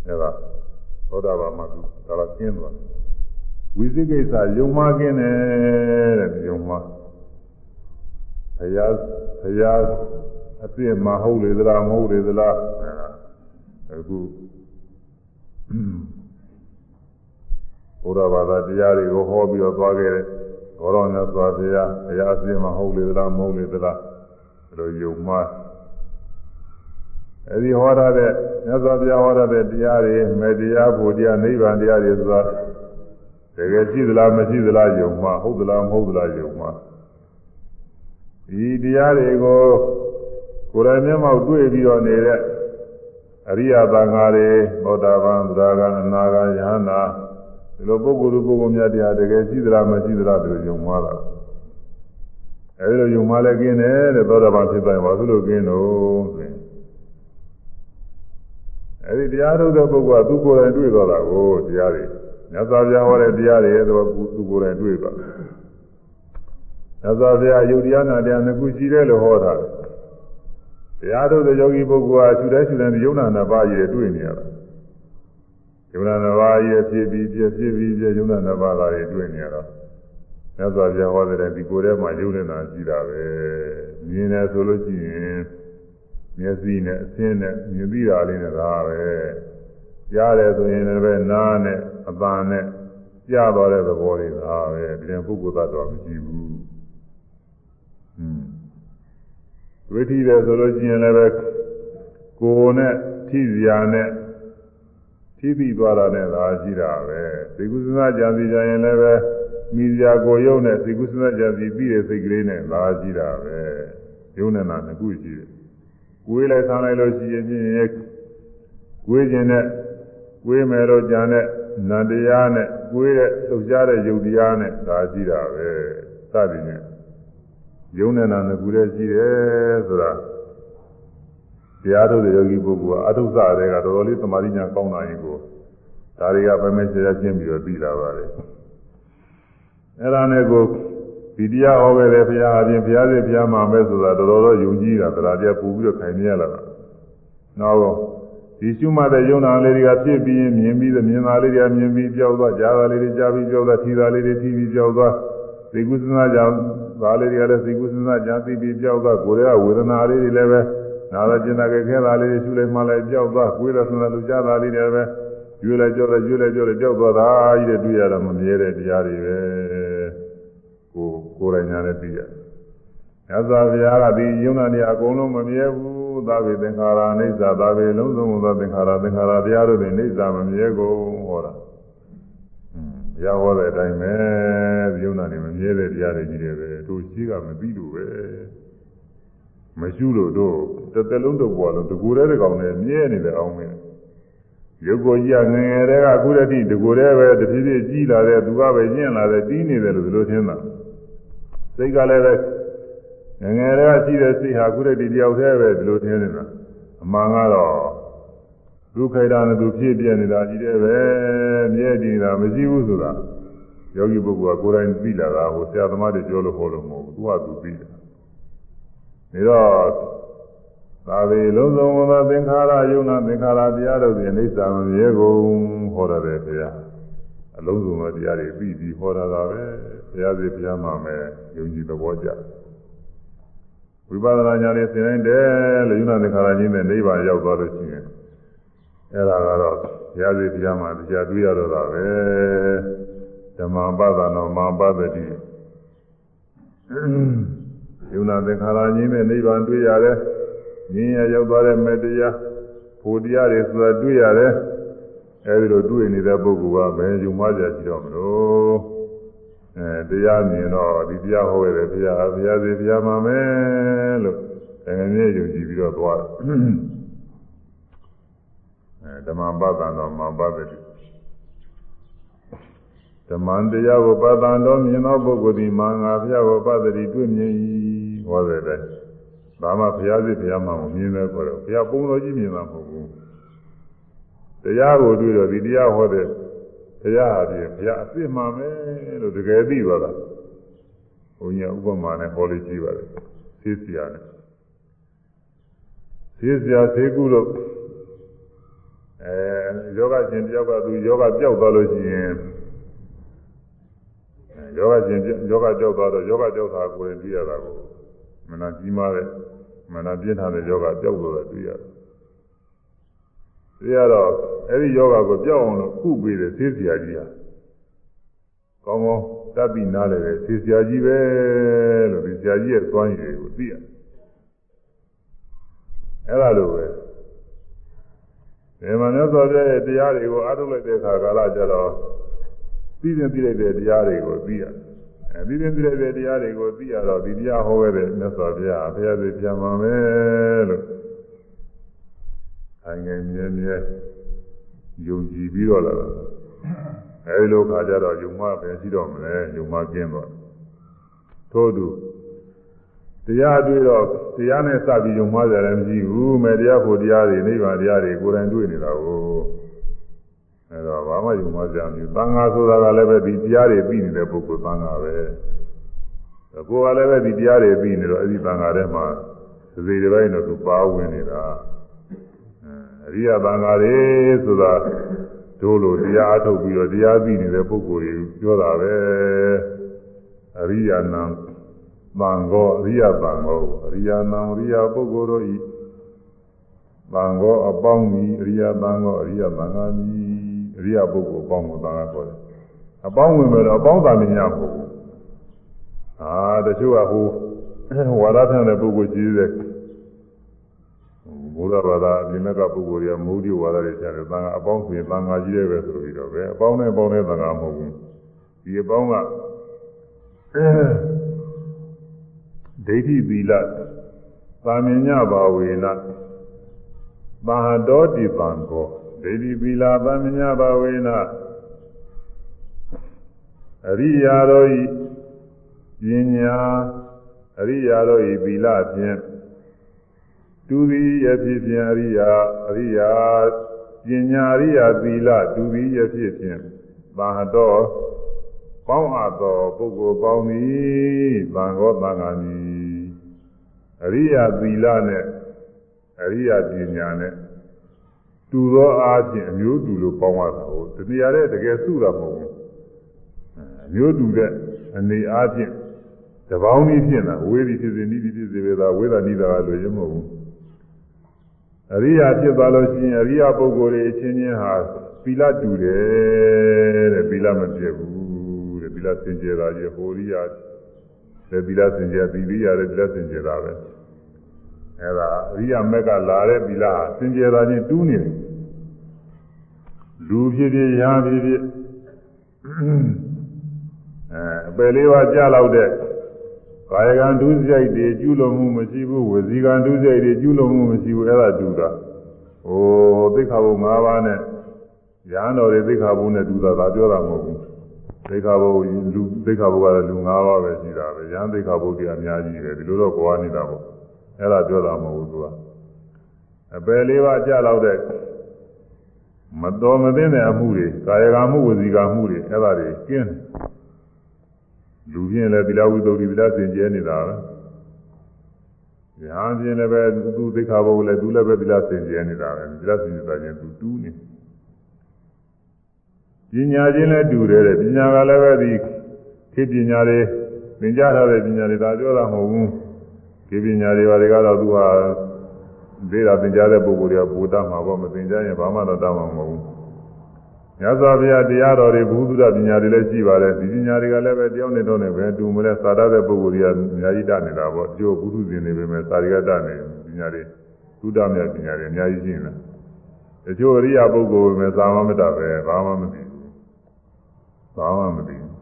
အဲဒါသောတာပန်မှာသူဒါကကျင်းသွား ဝိသိကိစ္စယုံမကင်းတယ်တဲ့ယုံမဘုရားဘုရားအပြည့်မဟုတ်လေသလားမဟုတ်လေသလားအခုဘုရားဘာသာတရားတွေကိုဟောပြီးတော့သွားခဲ့တယ်ဘောရောမြတ်စွာဘုရားဘုရားအပြည့်မဟုတ်လေသလားမဟုတ်လေသလားဘယ်လိုယုံမအဲဒီဟောရတဲ့မြတ်စွာဘုရားဟောရတဲ့တရားတွေမေတရားဘုရားနိဗ္ဗာန်တရားတွေဆိုတာ တကယ်ရှိသလားမရှိသလားယုံမှာဟုတ်သလားမဟုတ်သလားယုံမှာဒီတရားတွေကိုကိုယ်တိုင်မျက်မှောက်တွေ့ပြီးတော့နေတဲ့အရိယသံဃာတွေသောတာပန်သရဂံအနာဂံယဟန္တာဒီလိုပုဂ္ဂိုလ်လူပုဂ္ဂိုလ်များတရားတကယ်ရှိသလားမရှိသလားဒီလိုယုံမှားတာအဲဒီလိုယုံမှားလည်းกินတယ်တဲ့သောတာပန်ဖြစ်တိုင်းဘာလို့လို့กินတော့ဆိုရင်အဲဒီတရားထုတ်တဲ့ပုဂ္ဂိုလ်ကသူကိုယ်တိုင်တွေ့တော့တာကိုတရားတွေ မြတ်စွာဘုရားဟောတဲ့တရားတွေတော့သူကိုယ်တိုင်တွေ့သွားတယ်မြတ်စွာဘုရားယုတ်တရားနာတရားနှစ်ခုရှိတယ်လို့ဟောတာတရားထုတ်တဲ့ယောဂီပုဂ္ဂိုလ်ကရှုတဲ့ရှုတဲ့ယုံနာနှစ်ပါးကြီးတွေ့နေရတာယုံနာနှစ်ပါးကြီးဖြစ်ပြီးပြဖြစ်ပြီးပြယုံနာနှစ်ပါးသာတွေတွေ့နေရတော့မြတ်စွာဘုရားဟောတဲ့ဒီကိုယ်ထဲမှာယုံနေတာရှိတာပဲမြင်တယ်ဆိုလို့ရှိရင်မျက်စိနဲ့အသင်းနဲ့မြင်ပြီးတာလေးနဲ့ဒါပဲကြားတယ်ဆိုရင်လည်းနားနဲ့ အပန်းနဲ့ကြားသွားတဲ့သဘောတွေဒါပဲပြင်ပုဂ္ဂိုလ်သတ္တဝါမရှိဘူးဟွန်းဝိထိတယ်ဆိုလို့ရှိရင်လည်းပဲကိုယ်နဲ့ထိစရာနဲ့ထိပြီးသွားတာနဲ့သာရှိတာပဲသိကုသနာကြံစီကြရင်လည်းပဲမိစရာကိုယုံနဲ့သိကုသနာကြံစီပြီးတဲ့စိတ်ကလေးနဲ့သာရှိတာပဲယုံနဲ့နာနှစ်ခုရှိတယ်ကိုယ်လည်းဆန်းလိုက်လို့ရှိရင်ဖြင့်ကိုယ်ခြင်းနဲ့ကိုယ်မယ်လို့ကြံတဲ့ နန္တရားနဲ့ကိုယ်ရဲ့လှုပ်ရှားတဲ့ယုတ်တရားနဲ့သာရှိတာပဲစသည်နဲ့ယုံနဲ့နာနှစ်ခုတည်းရှိတယ်ဆိုတာတရားထုတ်တဲ့ယောဂီပုဂ္ဂိုလ်ကအထုစတဲ့ကတော်တော်လေးသမာဓိညာကောင်းတာရင်ကိုဒါတွေကပဲမဲဆရာရှင်းပြီးတော့ပြီးလာပါတယ်အဲ့ဒါနဲ့ကိုဒီတရားဟောခဲ့တဲ့ဘုရားအပြင်ဘုရားစစ်ဘုရားမှာပဲဆိုတာတော်တော်တော့ယုံကြည်တာတရားတရားပူပြီးတော့ခိုင်နေရလာတာနောက် ဒီရှုမှတ်တဲ့ယုံနာလေးတွေကဖြစ်ပြီးမြင်ပြီးမြင်တာလေးတွေကမြင်ပြီးကြောက်သွားကြားတာလေးတွေကြားပြီးကြောက်သွားထီတာလေးတွေထီပြီးကြောက်သွားသိကုသနာကြောင့်ဒါလေးတွေကလည်းသိကုသနာကြောင့်သိပြီးကြောက်သွားကိုယ်ရဲ့ဝေဒနာလေးတွေလည်းပဲနာတော့ကျင်တာကြခဲတာလေးတွေရှုလိုက်မှလည်းကြောက်သွားကိုယ်ရဆန္ဒလူကြားတာလေးတွေပဲရွေးလိုက်ကြောက်လိုက်ရွေးလိုက်ကြောက်လိုက်ကြောက်သွားတာကြီးတဲ့တွေ့ရတာမမြဲတဲ့တရားတွေပဲကိုကိုယ်တိုင်ညာနဲ့သိရတယ်။ညဇာဗျာကဒီယုံနာနေအကုန်လုံးမမြဲဘူး သာဝေသင်္ခါရအိဋ္ဌာသာဝေလုံးစုံသောသင်္ခါရသင်္ခါရတရားတို့တွေအိဋ္ဌာမမြဲကုန်ဟောတာ။อืมဘုရားဟောတဲ့အတိုင်းပဲယုံနာနေမမြဲတဲ့တရားတွေကြီးတွေပဲတို့ရှိကမသိလို့ပဲ။မရှိလို့တို့တစ်သက်လုံးတော့ပေါ်လို့တကူတဲ့ကောင်နဲ့မြဲနေတဲ့အောင်မင်းရုပ်ကိုကြီးကငငယ်တဲ့ကအခုတည်းကတကူတဲ့ပဲတဖြည်းဖြည်းကြီးလာတဲ့သူကပဲကျင့်လာတဲ့တီးနေတယ်လို့ဒီလိုထင်တာစိတ်ကလည်းပဲ ငငယ်တဲ့ကရှိတဲ့စိတ်ဟာအခုတည်းဒီတယောက်တည်းပဲဒီလိုထင်နေတာအမှန်ကတော့ဒုက္ခိတာနဲ့သူဖြစ်ပြနေတာကြီးတဲ့ပဲမြဲတည်တာမရှိဘူးဆိုတာယောဂီပုဂ္ဂိုလ်ကကိုယ်တိုင်သိလာတာဟိုဆရာသမားတွေပြောလို့ဟောလို့မဟုတ်ဘူးသူကသူသိတယ်ဒါတော့သာဝေလုံးစုံသောသင်္ခါရယုံနာသင်္ခါရတရားတို့သည်အိဋ္ဌာမမြဲကုန်ဟောရတယ်ဘုရားအလုံးစုံသောတရားတွေပြီးပြီးဟောတာပါပဲဘုရားစီဘုရားမှာမယ်ယုံကြည်သဘောကျ ဝိပဿနာဉာဏ်နဲ့သင်တိုင်းတယ်လို့ယုံနာသင်္ခါရချင်းနဲ့နိဗ္ဗာန်ရောက်သွားလို့ရှိရင်အဲ့ဒါကတော့ဘုရားစီဘုရားမှာတရားတွေ့ရတော့တာပဲဓမ္မပဒနောမာပဒတိယုံနာသင်္ခါရချင်းနဲ့နိဗ္ဗာန်တွေ့ရတယ်ဉာဏ်ရရောက်သွားတဲ့မေတ္တရားဖို့တရားတွေဆိုတာတွေ့ရတယ်အဲဒီလိုတွေ့နေတဲ့ပုဂ္ဂိုလ်ကဘယ်ယုံမှကြရှိတော့မလို့ အဲတရားမြင်တော့ဒီတရားဟောရတဲ့ဘုရားဘုရားစီဘုရားမှာမယ်လို့တကယ်ကြီးယုံကြည်ပြီးတော့သွားတယ်အဲဓမ္မပဒံတော်မှာပဒတိဓမ္မတရားကိုပဒံတော်မြင်သောပုဂ္ဂိုလ်ဒီမှာငါဘုရားကိုပဒတိတွေ့မြင်၏ဟောတဲ့တဲ့ဒါမှဘုရားစစ်ဘုရားမှမမြင်သေးဘူးတော့ဘုရားပုံတော်ကြီးမြင်တာမဟုတ်ဘူးတရားကိုတွေ့တော့ဒီတရားဟောတဲ့ ဘုရားအပြင်ဘုရားအစ်စ်မှမယ်လို့တကယ်သိသွားတာဘုန်းကြီးဥပမာနဲ့ဟောလေးကြည့်ပါလေသိစရာနဲ့သိစရာသိကုလို့အဲယောဂရှင်တယောက်ကသူယောဂပျောက်သွားလို့ရှိရင်ယောဂရှင်ယောဂပျောက်သွားတော့ယောဂပျောက်တာကိုယ်ရင်သိရတာကိုမနာကြီးမားတဲ့မနာပြင်းထန်တဲ့ယောဂပျောက်လို့တွေ့ရတယ်။ တွေ့ရတော့အဲ့ဒီယောဂကိုပျောက်အောင်လို့ခုပေးတယ်သေစရာကြီးဟာကောင်းကောင်းတတ်ပြီးနားလည်တယ်သေစရာကြီးပဲလို့ဒီစရာကြီးရဲ့သွမ်းရည်ကိုသိရ။အဲ့ဒါလိုပဲဒီမှာမြတ်စွာဘုရားရဲ့တရားတွေကိုအားထုတ်လိုက်တဲ့အခါကာလကျတော့သိတဲ့သိလိုက်တဲ့တရားတွေကိုသိရတယ်အဲဒီရင်သိတဲ့တရားတွေကိုသိရတော့ဒီတရားဟောခဲ့တဲ့မြတ်စွာဘုရားဘုရားစီပြန်ပါမယ်လို့ အငယ်မြဲမြဲယုံကြည်ပြီးတော့လာတာအဲဒီလိုခါကျတော့ယုံမပဲရှိတော့မလဲယုံမကင်းတော့ထို့သူတရားတွေ့တော့တရားနဲ့စပြီးယုံမကြတယ်မရှိဘူးမဲ့တရားဖို့တရားတွေနိဗ္ဗာန်တရားတွေကိုယ်တိုင်တွေ့နေတာကိုအဲတော့ဘာမှယူမကြဘူးသံဃာဆိုတာကလည်းပဲဒီတရားတွေပြီးနေတဲ့ပုဂ္ဂိုလ်သံဃာပဲကိုယ်ကလည်းပဲဒီတရားတွေပြီးနေတော့အဲဒီသံဃာထဲမှာသေတွေပိုင်းတော့သူပါဝင်နေတာ အရိယသံဃာတွေဆိုတာတို့လိုတရားအထုတ်ပြီးတော့တရားပြီးနေတဲ့ပုဂ္ဂိုလ်တွေပြောတာပဲအရိယာနံသံဃောအရိယသံဃောအရိယာနံအရိယပုဂ္ဂိုလ်တို့ဤသံဃောအပေါင်းဤအရိယသံဃောအရိယသံဃာမည်အရိယပုဂ္ဂိုလ်အပေါင်းကိုသာခေါ်တယ်အပေါင်းဝင်မယ်တော့အပေါင်းသာမညာဘူးအာတချို့ကဟိုဝါဒထတဲ့ပုဂ္ဂိုလ်ကြီးတဲ့ ဘုရားဘာသာအပြင်ကပုဂ္ဂိုလ်တွေကမௌဒိဝါဒတွေရှာတယ်သံဃာအပေါင်းဆိုရင်သံဃာကြီးတွေပဲဆိုပြီးတော့ပဲအပေါင်းနဲ့ပေါင်းတဲ့သံဃာမဟုတ်ဘူးဒီအပေါင်းကဒိဋ္ဌိသီလသာမညဘာဝေနမဟာတောတိပံကောဒိဋ္ဌိသီလသာမညဘာဝေနအရိယာတို့ဤပညာအရိယာတို့ဤသီလဖြင့် တူသည်ယဖြစ်ဖြင့်အရိယာအရိယာပညာအရိယာသီလတူသည်ယဖြစ်ဖြင့်သာတော်ပေါင်းအပ်သောပုဂ္ဂိုလ်ပေါင်းသည်သံဃောသံဃာမီအရိယာသီလနဲ့အရိယာပညာနဲ့တူသောအားဖြင့်အမျိုးတူလို့ပေါင်းရတာဟုတ်တနည်းအားဖြင့်တကယ်စုတာမဟုတ်ဘူးအမျိုးတူတဲ့အနေအားဖြင့်တပေါင်းကြီးဖြစ်တာဝေးသည်ဖြစ်စေနိသည်ဖြစ်စေပဲသာဝေဒနိဒါကလို့ရမဟုတ်ဘူး အရိယာဖြစ်သွားလို့ရှိရင်အရိယာပုဂ္ဂိုလ်တွေအချင်းချင်းဟာသီလတူတယ်တဲ့သီလမပြည့်ဘူးတဲ့သီလစင်ကြယ်တာကြီးဟိုရိယာတဲ့သီလစင်ကြယ်သီရိယာတဲ့သီလစင်ကြယ်တာပဲအဲဒါအရိယာမက်ကလာတဲ့သီလဟာစင်ကြယ်တာချင်းတူးနေတယ်လူဖြစ်ဖြစ်ရာဖြစ်ဖြစ်အဲအပယ်လေးပါးကြားလောက်တဲ့ ကာယကံဒုစရိုက်တွေကျူးလွန်မှုမရှိဘူးဝစီကံဒုစရိုက်တွေကျူးလွန်မှုမရှိဘူးအဲ့ဒါတူတာဟိုသိက္ခာပုဒ်၅ပါးနဲ့ရဟန်းတော်တွေသိက္ခာပုဒ်နဲ့တူတာဒါပြောတာမဟုတ်ဘူးသိက္ခာပုဒ်လူသိက္ခာပုဒ်ကလည်းလူ၅ပါးပဲရှိတာပဲရဟန်းသိက္ခာပုဒ်တွေအများကြီးပဲဒီလိုတော့ကြွားနေတာပေါ့အဲ့ဒါပြောတာမဟုတ်ဘူးသူကအပယ်လေးပါးကြလောက်တဲ့မတော်မသိတဲ့အမှုတွေကာယကံမှုဝစီကံမှုတွေအဲ့ဒါတွေကင်းတယ် လူပြင်းလည်းသီလဝိသုဒ္ဓိသီလစင်ကြဲနေတာပဲ။ညာပြင်းလည်းပဲသူသိက္ခာပုဒ်လည်းသူလည်းပဲသီလစင်ကြဲနေတာပဲ။သီလစင်ကြဲတာချင်းသူတူးနေ။ပညာချင်းလည်းတူတယ်တဲ့ပညာကလည်းပဲဒီခေပညာတွေသင်ကြားထားတဲ့ပညာတွေဒါပြောတာမဟုတ်ဘူး။ခေပညာတွေဘာတွေကတော့သူဟာဒေတာသင်ကြားတဲ့ပုဂ္ဂိုလ်တွေကပူတတ်မှာပေါ့မသင်ကြားရင်ဘာမှတော့တတ်မှာမဟုတ်ဘူး။ မြတ်စွာဘုရားတရားတော်တွေဘုသူဒ္ဓပညာတွေလည်းရှိပါတယ်ဒီပညာတွေကလည်းပဲတယောက်နဲ့တော့နဲ့ပဲတူမလဲသာတတဲ့ပုဂ္ဂိုလ်တွေကအများကြီးတတ်နေတာပေါ့ကျိုးဘုသူရှင်တွေပဲမဲ့သာရိကတတ်နေပညာတွေသုဒ္ဓမြတ်ပညာတွေအများကြီးရှိနေတာတချို့အရိယာပုဂ္ဂိုလ်ပဲသာမမတတ်ပဲဘာမှမသိဘူးဘာမှမသိဘူး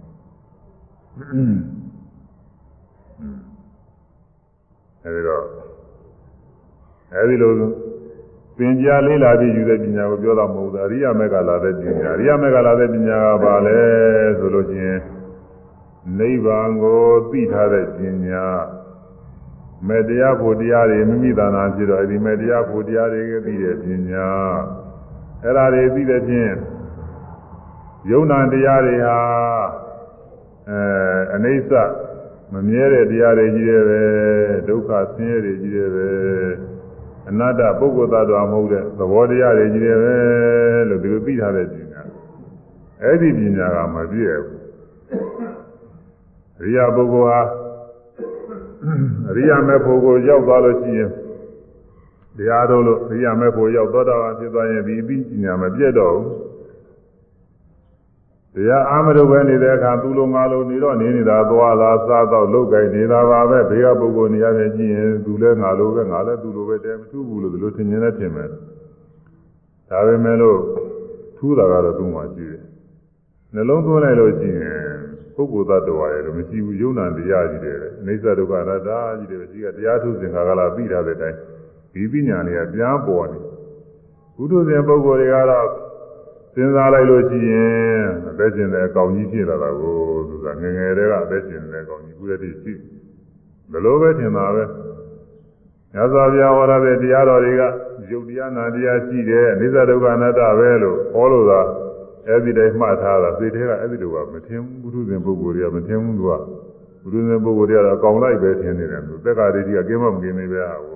အဲဒီတော့အဲဒီလို ပင်ကြားလေးလာပြီးယူတဲ့ပညာကိုပြောတာမဟုတ်ဘူးအရိယာမေကလာတဲ့ပညာအရိယာမေကလာတဲ့ပညာကဘာလဲဆိုလို့ရှိရင်နိဗ္ဗာန်ကိုသိထားတဲ့ပညာမေတ္တရားဖို့တရားတွေမိမိသာနာဖြစ်တော့ဒီမေတ္တရားဖို့တရားတွေကသိတဲ့ပညာအဲ့ဒါတွေသိတဲ့ဖြင့်ယုံနာတရားတွေဟာအဲအနိစ္စမမြဲတဲ့တရားတွေကြီးတယ်ပဲဒုက္ခဆင်းရဲတွေကြီးတယ်ပဲ အနတ္တပုဂ္ဂိုလ်သတ္တဝါမဟုတ်တဲ့သဘောတရားတွေကြီးတယ်ပဲလို့ဒီလိုသိထားတဲ့ပညာအဲ့ဒီပညာကမပြည့်ဘူးအရိယာပုဂ္ဂိုလ်ဟာအရိယာမေဖို့ကိုရောက်သွားလို့ရှိရင်တရားတော်လို့အရိယာမေဖို့ရောက်သောတာပန်ဖြစ်သွားရင်ဒီပညာမပြည့်တော့ဘူး တရားအာမရုပ်ပဲနေတဲ့အခါသူလိုငါလိုနေတော့နေနေတာသွားလာစားတော့လုတ်ကြိုက်နေတာပါပဲဘေးကပုဂ္ဂိုလ်နေရာချင်းကြည့်ရင်သူလည်းငါလိုပဲငါလည်းသူလိုပဲတဲမထူးဘူးလို့ဒီလိုထင်မြင်နေထင်မယ်ဒါပေမဲ့လို့ထူးတာကတော့သူ့မှာရှိတယ်နှလုံးသွင်းလိုက်လို့ရှိရင်ပုဂ္ဂိုလ်သတ္တဝါရဲ့လို့မရှိဘူးယုံနာတရားကြီးတယ်အိဋ္ဌဒုက္ခအနတ္တကြီးတယ်ရှိကတရားထုစင်္ခါကလာပြီးထားတဲ့အတိုင်းဒီပညာတွေကပြန်ပေါ်နေဘုဒ္ဓဇင်ပုဂ္ဂိုလ်တွေကတော့ စဉ်းစားလိုက်လို့ရှိရင်အသက်ရှင်တဲ့အကောင်ကြီးဖြစ်လာတာကိုသူကငငယ်တည်းကအသက်ရှင်တဲ့အကောင်ကြီးခုတည်းရှိဘယ်လိုပဲထင်တာပဲညဇာပြဝရတဲ့တရားတော်တွေကယုတ်တရားနာတရားရှိတယ်အနိစ္စဒုက္ခအနတ္တပဲလို့ဟောလို့သာအဲ့ဒီတိုင်းမှတ်ထားတာသိတဲ့ကအဲ့ဒီလိုကမထင်ဘူးဘုရုဇဉ်ပုဂ္ဂိုလ်တွေကမထင်ဘူးသူကဘုရုဇဉ်ပုဂ္ဂိုလ်တွေကတော့အကောင်လိုက်ပဲထင်နေတယ်သူတက္ကရာတိကကင်းမမကင်းနေပဲဟာကို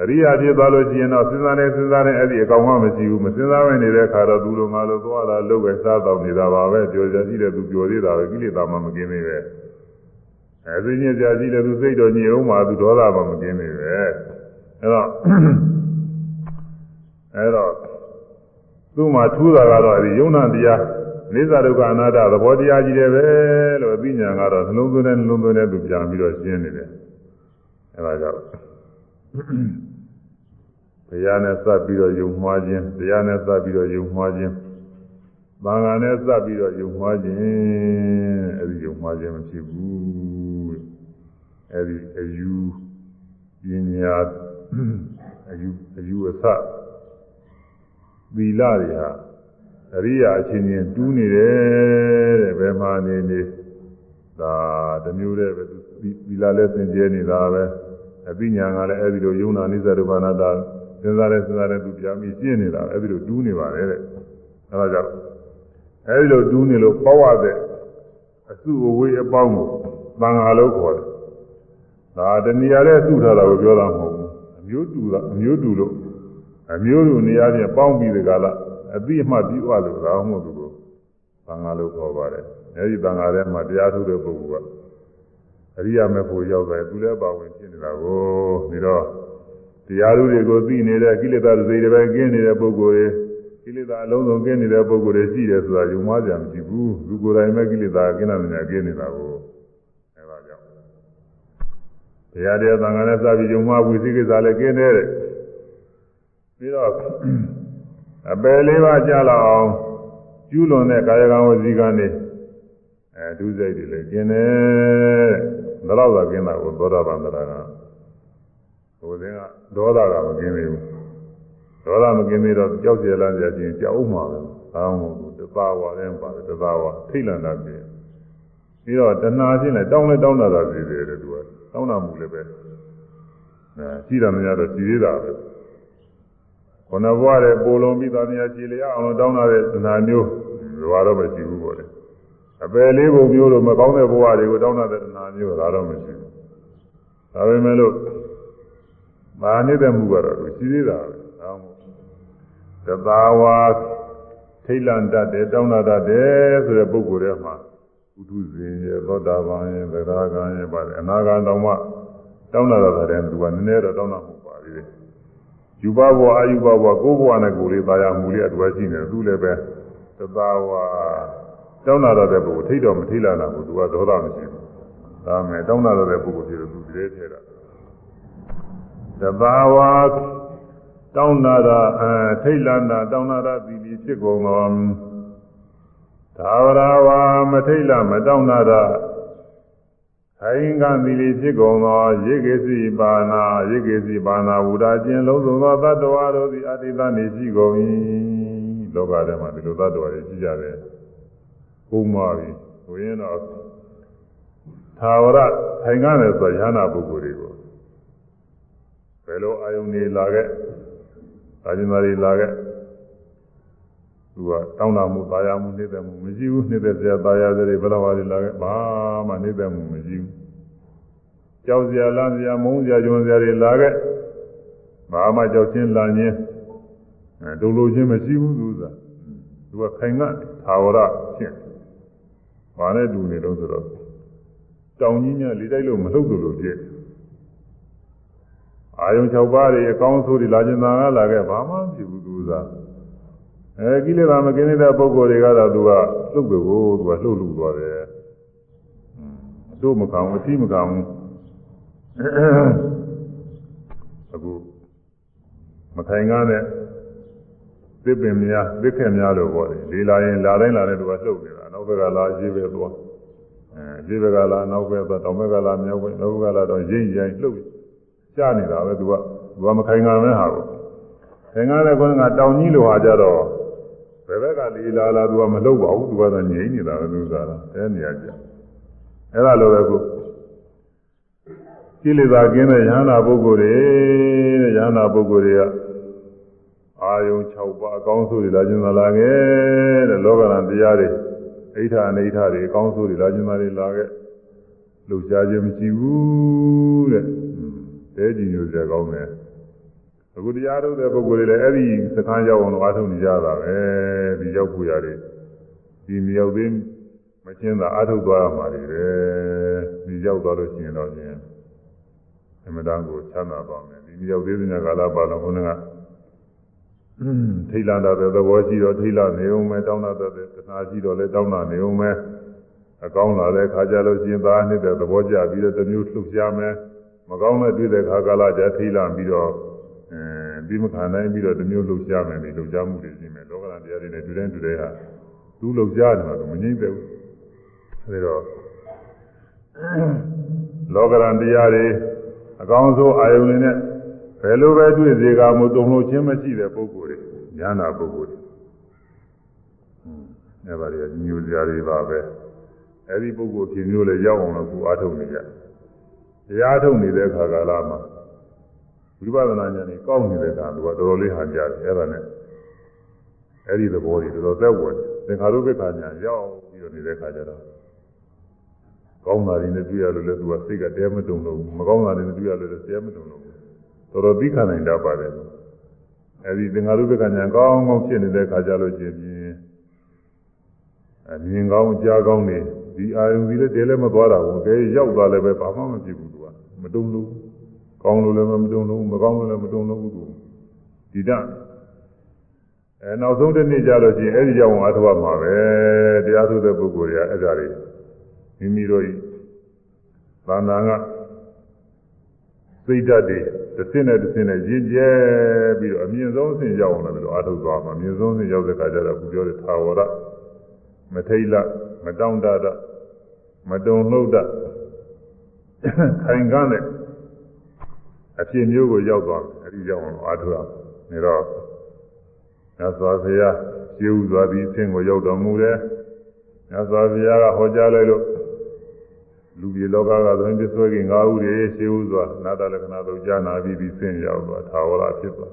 အရိယာဖြစ်သွားလို့ရှိရင်တော့စဉ်းစားနေစဉ်းစားနေအဲ့ဒီအကောင်မှမရှိဘူးမစဉ်းစားဝင်နေတဲ့အခါတော့သူလိုငါလိုသွားလာလုပ်ပဲစားတော့နေတာပါပဲကြော်ကြရှိတဲ့သူကြော်သေးတာပဲကိလေသာမှမကင်းသေးပဲအဲဒီညစ်ကြရှိတဲ့သူစိတ်တော်ညစ်အောင်မှသူဒေါသမှမကင်းသေးပဲအဲ့တော့အဲ့တော့သူ့မှာထူးတာကတော့အဲဒီယုံနာတရားနိစ္စဒုက္ခအနာတ္တသဘောတရားကြီးတယ်ပဲလို့အသိဉာဏ်ကတော့နှလုံးသွင်းတဲ့နှလုံးသွင်းတဲ့သူပြန်ပြီးတော့ရှင်းနေတယ်အဲဒါကြောင့် ဘုရားနဲ့စပ်ပြီးတော့ယုံမှားခြင်းတရားနဲ့စပ်ပြီးတော့ယုံမှားခြင်းသံဃာနဲ့စပ်ပြီးတော့ယုံမှားခြင်းအဲဒီယုံမှားခြင်းမဖြစ်ဘူးအဲဒီအယူပညာအယူအယူအဆသီလတွေဟာအရိယာအချင်းချင်းတူးနေတယ်တဲ့ဘယ်မှာနေနေဒါတမျိုးတည်းပဲသီလလည်းသင်ကျဲနေတာပဲအပညာကလည်းအဲဒီလိုယုံနာနိစ္စဒုက္ခနာတာ စဉ်းစားလဲစဉ်းစားလဲသူပြာမိရှင်းနေတာအဲဒီလိုတူးနေပါတယ်တဲ့အဲဒါကြောင့်အဲဒီလိုတူးနေလို့ပေါ့ရတဲ့အစုအဝေးအပေါင်းကိုသံဃာလို့ခေါ်တယ်ဒါတဏှာနဲ့စုထားတာကိုပြောတာမဟုတ်ဘူးအမျိုးတူတာအမျိုးတူလို့အမျိုးတူနေရာချင်းပေါင်းပြီးဒီကလာအတိအမှပြုအပ်လို့ဒါမှမဟုတ်ဘူးသံဃာလို့ခေါ်ပါတယ်အဲဒီသံဃာထဲမှာတရားထုတ်တဲ့ပုဂ္ဂိုလ်ကအရိယာမေဖို့ရောက်တယ်သူလည်းပါဝင်ဖြစ်နေတာကိုပြီးတော့ တရားသူတွေကိုသိနေတဲ့ကိလေသာတွေတွေပဲကင်းနေတဲ့ပုဂ္ဂိုလ်တွေကိလေသာအလုံးစုံကင်းနေတဲ့ပုဂ္ဂိုလ်တွေရှိတယ်ဆိုတာယုံမှားကြမရှိဘူးလူကိုယ်တိုင်ပဲကိလေသာကင်းတဲ့နေရာကင်းနေတာကိုအဲဒါကြောင့်တရားတရားသံဃာနဲ့စပြီးယုံမှားဝိသိကိစ္စလည်းကင်းတဲ့ပြီးတော့အပယ်လေးပါးကြာလောက်အောင်ကျူးလွန်တဲ့ကာယကံဝစီကံတွေအဲဒုစိတ်တွေလည်းကျင်တယ်ဘယ်တော့သာကျင်တာကိုသောတာပန်တရားက ဟိုစဉ်ကဒေါသကမကျင်သေးဘူးဒေါသမကျင်သေးတော့ကြောက်ကြလန်းကြချင်းကြောက်မှာပဲအာမဟုတ်တသာဝါလည်းပါတယ်တသာဝါထိတ်လန့်တာပြည့်ပြီးတော့တဏှာချင်းလည်းတောင်းလဲတောင်းတာသာစီတယ်တဲ့သူကတောင်းတာမှုလည်းပဲအဲရှိတာမရတော့စီသေးတာပဲခொနဘွားတဲ့ပိုလုံးပြီးသားများခြေလျအောင်တောင်းတာတဲ့တဏှာမျိုးဘွားတော့မရှိဘူးပေါ့လေအပယ်လေးပုံမျိုးလိုမကောင်းတဲ့ဘဝတွေကိုတောင်းတဲ့တဏှာမျိုးဒါတော့မရှိဘူးဒါပေမဲ့လို့ မာနေတဲ့မှုကတော့ရှိသေးတာပဲဒါမှမဟုတ်တသာဝါထိတ်လန့်တတ်တယ်တောင်းတတ်တယ်ဆိုတဲ့ပုဂ္ဂိုလ်တွေမှာဥဒုဇင်ရဲ့သောတာပန်ရဲ့သရဂံရဲ့ပါတယ်အနာဂံတောင်မှတောင်းတတ်တဲ့သူကနည်းနည်းတော့တောင်းတမှုပါသေးတယ်ယူဘဘဝအာယူဘဘဝကိုယ်ဘဝနဲ့ကိုယ်လေးသာယာမှုလေးအတူရှိနေတယ်သူလည်းပဲတသာဝါတောင်းတတဲ့ပုဂ္ဂိုလ်ထိတ်တော့မထိတ်လာတာဘူးသူကဒေါသမရှိဘူးဒါမဲ့တောင်းတတဲ့ပုဂ္ဂိုလ်ဖြစ်လို့သူတည်းထဲတာ တဘာဝတောင်းနာတာအဲထိတ်လန်းတာတောင်းနာတာသီလီဖြစ်ကုန်သောသာဝရဝါမထိတ်လမတောင်းနာတာခိုင်ကံသီလီဖြစ်ကုန်သောရေကေစီပါနာရေကေစီပါနာဝုဒာကျင်လုံးစုံသောတတ္တဝါတို့သည်အတိတ်နေရှိကုန်၏လောကထဲမှာဒီလိုတတ္တဝါတွေရှိကြတယ်ပုံပါပြီဆိုရင်တော့သာဝရခိုင်ကနေဆိုရဟနာပုဂ္ဂိုလ်တွေကို ဘယ်လိုအာယုန်တွေလာခဲ့အာဇင်မာတွေလာခဲ့သူကတောင်းတမှုတာယာမှုနှိမ့်သက်မှုမရှိဘူးနှိမ့်သက်စရာတာယာစတွေဘယ်လိုပါလဲလာခဲ့ဘာမှနှိမ့်သက်မှုမရှိဘူးကြောက်စရာလန့်စရာမုန်းစရာဂျွန်စရာတွေလာခဲ့ဘာမှကြောက်ချင်းလန့်ချင်းအဲဒုလိုချင်းမရှိဘူးသူကသူကခိုင်ကသာဝရဖြစ်ဘာနဲ့တူနေတော့ဆိုတော့တောင်ကြီးများလေးတိုက်လို့မလှုပ်လို့လို့ပြည့် အာယုံ6ပါးတွေအကောင်းဆိုးတွေလာကျင်သာကလာခဲ့ဘာမှမဖြစ်ဘူးသူကအဲကိလေသာမကင်းတဲ့ပုဂ္ဂိုလ်တွေကတော့သူကလှုပ်တယ်ကိုသူကလှုပ်လှုပ်သွားတယ်အတို့မကောင်းအတိမကောင်းအခုမခိုင်ကားတဲ့သစ်ပင်များသစ်ခက်များလို့ပေါ့လေလေလာရင်လာတိုင်းလာတဲ့သူကလှုပ်နေတာနောက်ဘက်ကလာရေးပဲသွားအဲရေးဘက်ကလာနောက်ဘက်သွားတောင်ဘက်ကလာမြောက်ဘက်နောက်ဘက်ကလာတော့ရိမ့်ရိုင်းလှုပ် ကြားနေတာပဲသူကသူကမခိုင်ခံမဲဟာကိုခိုင်ခံတဲ့ကောကတောင်ကြီးလိုဟာကြတော့ဘယ်ဘက်ကလေလာလာသူကမလှုပ်ပါဘူးသူကတော့ငြိမ့်နေတာပဲသူကတော့အဲနေရာကြအဲ့ဒါလိုပဲကိုကိလေသာကင်းတဲ့ယ ahanan ပုဂ္ဂိုလ်တွေတဲ့ယ ahanan ပုဂ္ဂိုလ်တွေကအာယုံ6ပါးအကောင်းဆုံးတွေလာခြင်းသာလာခဲ့တဲ့လောကရန်တရားတွေအိဋ္ဌာအနိဋ္ဌာတွေအကောင်းဆုံးတွေလာခြင်းသာတွေလာခဲ့လှုပ်ရှားခြင်းမရှိဘူးတဲ့ တဲကြည်ညိုစရာကောင်းတယ်အခုတရားထုတ်တဲ့ပုဂ္ဂိုလ်တွေလည်းအဲ့ဒီစခန်းရောက်အောင်လို့အားထုတ်နေကြတာပဲဒီရောက်ဖို့ရတယ်ဒီမရောက်သေးမချင်းသာအားထုတ်သွားရမှာတွေပဲဒီရောက်သွားလို့ရှိရင်တော့ချင်းအမှန်တန်ကိုချမ်းသာပါမယ်ဒီမရောက်သေးတဲ့ကာလပါလုံးခုနကထိတ်လာတဲ့သဘောရှိတော့ထိတ်လာနေအောင်ပဲတောင်းတာတဲ့တဏှာရှိတော့လည်းတောင်းတာနေအောင်ပဲအကောင်းလာတဲ့ခါကြလို့ရှိရင်သာနှစ်တဲ့သဘောကျပြီးတော့တမျိုးလှုပ်ရှားမယ် မကောင်းတဲ့တွေ့တဲ့ခါကာလကြထိလာပြီးတော့အဲပြီးမခံနိုင်ပြီးတော့တစ်မျိုးလှုပ်ရှားမယ်ဒီလှုပ်ရှားမှုတွေရှိမယ်လောကဓာတ်တရားတွေနဲ့တူတိုင်းတူတိုင်းဟာသူလှုပ်ရှားတယ်မှာမငြိမ့်သေးဘူးအဲဒီတော့လောကဓာတ်တရားတွေအကောင်းဆုံးအာယုန်တွေနဲ့ဘယ်လိုပဲတွေ့စေကမတုံလို့ချင်းမရှိတဲ့ပုဂ္ဂိုလ်တွေဉာဏ်နာပုဂ္ဂိုလ်တွေအဲပါလေညူစရာတွေပါပဲအဲဒီပုဂ္ဂိုလ်ဖြစ်မျိုးလည်းရောက်အောင်လို့ကိုအားထုတ်နေကြတ ရားထုတ်နေတဲ့အခါကာလမှာဝိပဿနာဉာဏ်ကြီးကောင်းနေတဲ့အခါသူကတော်တော်လေးဟန်ကြတယ်အဲ့ဒါနဲ့အဲ့ဒီသဘောကြီးတော်တော်သက်ဝင်သင်္ခါရုပ္ပခာဉာဏ်ရောက်ပြီးတော့နေတဲ့အခါကျတော့ကောင်းတာတွေနဲ့တွေ့ရလို့လည်းသူကစိတ်ကတဲမတုံလို့မကောင်းတာတွေနဲ့တွေ့ရလို့လည်းတဲမတုံလို့တော်တော်သိခံနိုင်တတ်ပါတယ်အဲ့ဒီသင်္ခါရုပ္ပခာဉာဏ်ကောင်းကောင်းဖြစ်နေတဲ့အခါကျလို့ချင်းပြင်းအမြင်ကောင်းကြားကောင်းနေဒီအာယုံကြီးလည်းတဲလည်းမသွားတာဘူးကဲရောက်သွားလည်းပဲဘာမှမဖြစ်ဘူးသူက မတုံလို့ကောင်းလို့လည်းမတုံလို့မကောင်းလို့လည်းမတုံလို့ဘူးသူဒီတအဲနောက်ဆုံးတစ်နေ့ကျလို့ရှိရင်အဲ့ဒီကြောင့်အားထုတ်ရမှာပဲတရားထုတ်တဲ့ပုဂ္ဂိုလ်တွေကအဲ့ဒါတွေမိမိတို့ဤသာနာကစိတ်ဓာတ်တွေတစ်စင်းနဲ့တစ်စင်းနဲ့ရင့်ကျဲပြီးတော့အမြင့်ဆုံးအဆင့်ရောက်အောင်လည်းအားထုတ်သွားမှာအမြင့်ဆုံးအဆင့်ရောက်တဲ့အခါကျတော့ခုပြောတဲ့သာဝရမထိတ်လမတောင့်တတမတုံလှုပ်တ ခိုင်ကားနဲ့အဖြစ်မျိုးကိုရောက်သွားတယ်အဲဒီရောက်အောင်အားထုတ်ရနေတော့မြတ်စွာဘုရားရှင်းဥစွာပြီးအဆင့်ကိုရောက်တော်မူတယ်မြတ်စွာဘုရားကဟောကြားလိုက်လို့လူပြည်လောကကသွင်းပစ္ဆွေကငါးဦးတွေရှင်းဥစွာနာတလက္ခဏာတို့ကြားနာပြီးပြီးဆင့်ရောက်သွားသာဝရဖြစ်သွား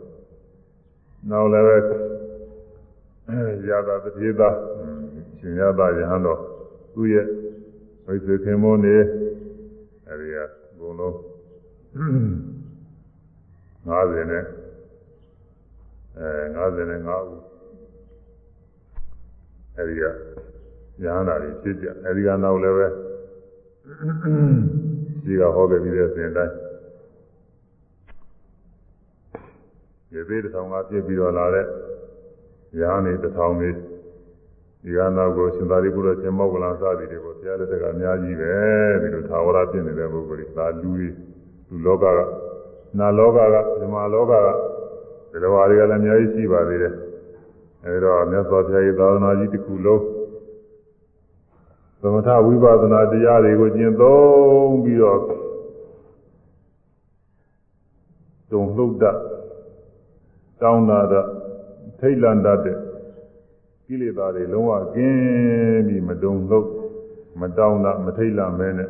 နောက်လည်းပဲရာသာတတိသာရှင်ရသာယဟန်တော်သူ့ရဲ့ဝိသေခင်မောနေ အဲဒီကဘုံလုံး50နဲ့အဲ55ဦးအဲဒီကရဟန္တာတွေဖြစ်ကြအဲဒီကနောက်လည်းပဲဒီကဟောခဲ့ပြီးတဲ့စဉ်တိုင်းဒီသေးတစ်ထောင်ကပြည့်ပြီးတော့လာတဲ့ရဟန်းတွေတစ်ထောင်တွေ ဒီကနောက်ကိုရှင်သာရိပုတ္တရာရှင်မောကလန်စသည်တွေကိုဆရာလက်ထက်ကအများကြီးပဲဒီလိုသာဝရဖြစ်နေတဲ့ပုဂ္ဂိုလ်တွေဒါလူတွေလူလောကကနာလောကကဓမ္မလောကကဒီလိုဟာတွေကလည်းအများကြီးရှိပါသေးတယ်အဲဒီတော့မြတ်စွာဘုရားရဲ့သာသနာကြီးတစ်ခုလုံးသမထဝိပဿနာတရားတွေကိုကျင့်သုံးပြီးတော့တုံလှုပ်တတောင်းတာထိတ်လန့်တတ်တဲ့ ကိလေသာတွေလုံးဝကင်းပြီးမတုံလို့မတောင်းတာမထိတ်လန့်မဲနဲ့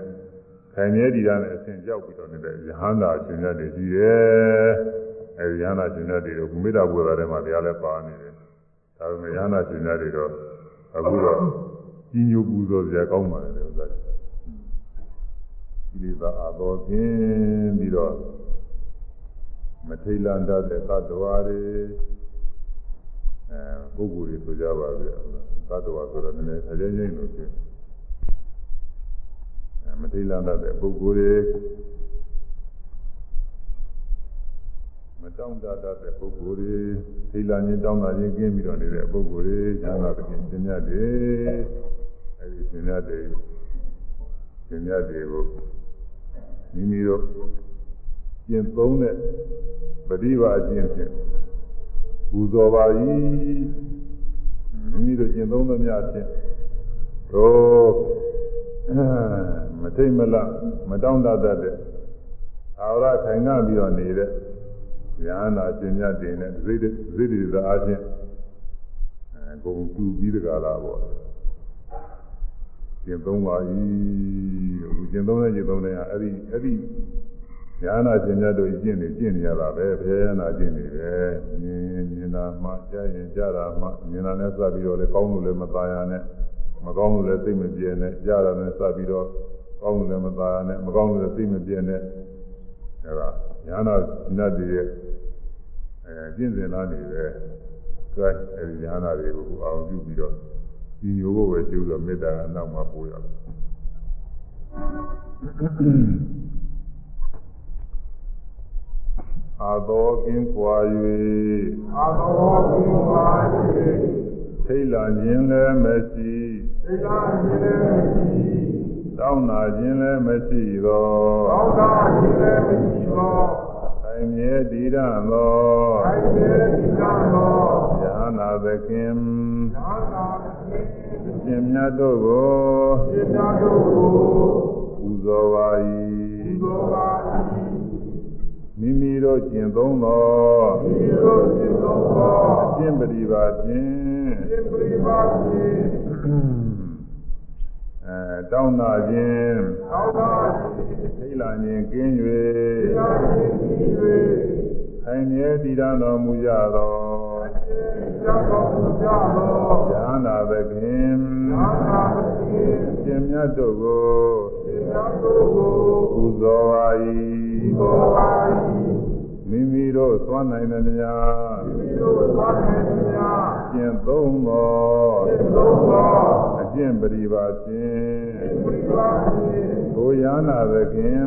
ခိုင်မြဲတည်ရတဲ့အဆင့်ရောက်ပြီးတော့နေတဲ့ယဟန္တာရှင်ရတွေရှိတယ်အဲဒီယဟန္တာရှင်ရတွေကိုကုမိတာဘုရားထဲမှာတရားလဲပါနေတယ်ဒါပေမဲ့ယဟန္တာရှင်ရတွေတော့အခုတော့ကြီးညိုပူဇော်ကြကောင်းပါလေဥစ္စာကိလေသာအတော်ကင်းပြီးတော့မထိတ်လန့်တတ်တဲ့သတ္တဝါတွေအဲ ပုဂ္ဂိုလ်တွေဆိုကြပါဗျာသတ္တဝါဆိုတော့နည်းနည်းအကျဉ်းချင်းလို့ဖြစ်အဲမထိလန့်တဲ့ပုဂ္ဂိုလ်တွေမတောင့်တတတ်တဲ့ပုဂ္ဂိုလ်တွေထိလန့်ခြင်းတောင့်တခြင်းကင်းပြီးတော့နေတဲ့ပုဂ္ဂိုလ်တွေဉာဏ်သာသဖြင့်သင်မြတ်တယ်အဲဒီသင်မြတ်တယ်သင်မြတ်တွေကိုမိမိတို့ကျင့်သုံးတဲ့ပฏิဘာအကျင့်ဖြင့်ပူ ဇော်ပါ၏မိမိတို့ကျင့်သုံးသမျှဖြင့်တော့မထိတ်မလမတောင့်တတတ်တဲ့အာဝရထိုင်ငါပြီးတော့နေတဲ့ဉာဏ်နာကျင့်မြတ်တင်တဲ့ဇိတဇိတသာအချင်းအဲဂုံတူပြီးတကလားပေါ့ကျင့်သုံးပါ၏ဟိုကျင့်သုံးတဲ့ကျင့်သုံးတဲ့ဟာအဲ့ဒီအဲ့ဒီ ဉာဏ်နာရှင်မြတ်တို့ကျင့်နေကျင့်နေရတာပဲဘယ်ရနာကျင့်နေတယ်မြင်မြင်တာမှကြားရင်ကြားတာမှမြင်တာနဲ့စပ်ပြီးတော့လေကောင်းလို့လည်းမသားရနဲ့မကောင်းလို့လည်းသိမပြင်းနဲ့ကြားတာနဲ့စပ်ပြီးတော့ကောင်းလို့လည်းမသားရနဲ့မကောင်းလို့လည်းသိမပြင်းနဲ့အဲဒါဉာဏ်နာရှင်မြတ်တွေရဲ့အဲကျင့်စဉ်လာနေတယ်ကဲအဲဒီဉာဏ်နာတွေကိုအောင်ပြုပြီးတော့ဒီမျိုးကိုပဲကျိုးတော့မေတ္တာကနောက်မှပို့ရတယ် အာသောကင်းကွာ၍အာသောကင်းကွာ၍ထိတ်လာခြင်းလည်းမရှိထိတ်လာခြင်းလည်းမရှိတောင်းနာခြင်းလည်းမရှိသောတောင်းနာခြင်းလည်းမရှိသောခိုင်င်မြဲတည်ရသောခိုင်မြဲတည်ရသောယဟနာသခင်သာသာဖြင့်ရှင်မြတ်တို့ကိုစေတတို့ကိုပူဇော်ပါဒီ၏လိုပါ၏ မိမိတို့ကျင့်သုံးသောဒီလိုစေသောသောအကျင့်ပရိပါဖြင့်စေပရိပါဖြင့်အဲတောင်းတာခြင်းသောတာရှိထိတ်လာခြင်းကင်းသေယ၍ခြင်းဤ၍ခိုင်မြဲတည်ရတော်မူကြသောကြောင့်တော်မူကြသောယဟနာသခင်သာသာဖြင့်ရှင်မြတ်တို့ကိုစေတတို့ကို ပူဇော်ပါဒီ၏လိုပါ၏မိမိတို့သွားနိုင်သမျှဒီလိုသွားနေမြာကျင့်သုံးသောစေသောသောအကျင့်ပရိပါဖြင့်ပရိပါဖြင့်ကိုယဟနာသခင်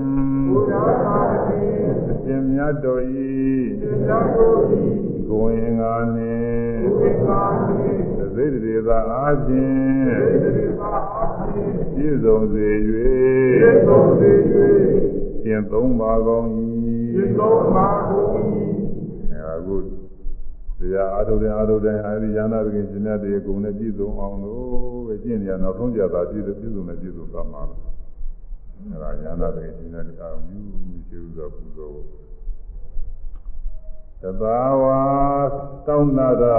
ဘုရားသာဖြင့်ရှင်မြတ်တို့စေ၏တတို့ဤကိုယ်ရင်္ဂါနှင့်ဝိကာနှင့်သတိတေသာအားဖြင့်စေတသာအဖြင့် ပြည့်စုံစေသေ၍ဆုံးစေ၍ကျင့်သုံးပါကုန်သေ၏ဆုံးပါကုန်၏အဲအခုတရားအားထုတ်တဲ့အားထုတ်တဲ့အဲဒီယန္တာပခင်ရှင်မြတ်တွေအကုန်နဲ့ပြည့်စုံအောင်လို့ပဲကျင့်ကြနောက်ဆုံးကြတာပြည့်စုံပြည့်စုံနဲ့ပြည့်စုံသွားမှာအဲဒါယန္တာပခင်ရှင်မြတ်တွေအာရုံပြုရှိဥစွာပူဇော်သဘာဝတောင်းတာသာ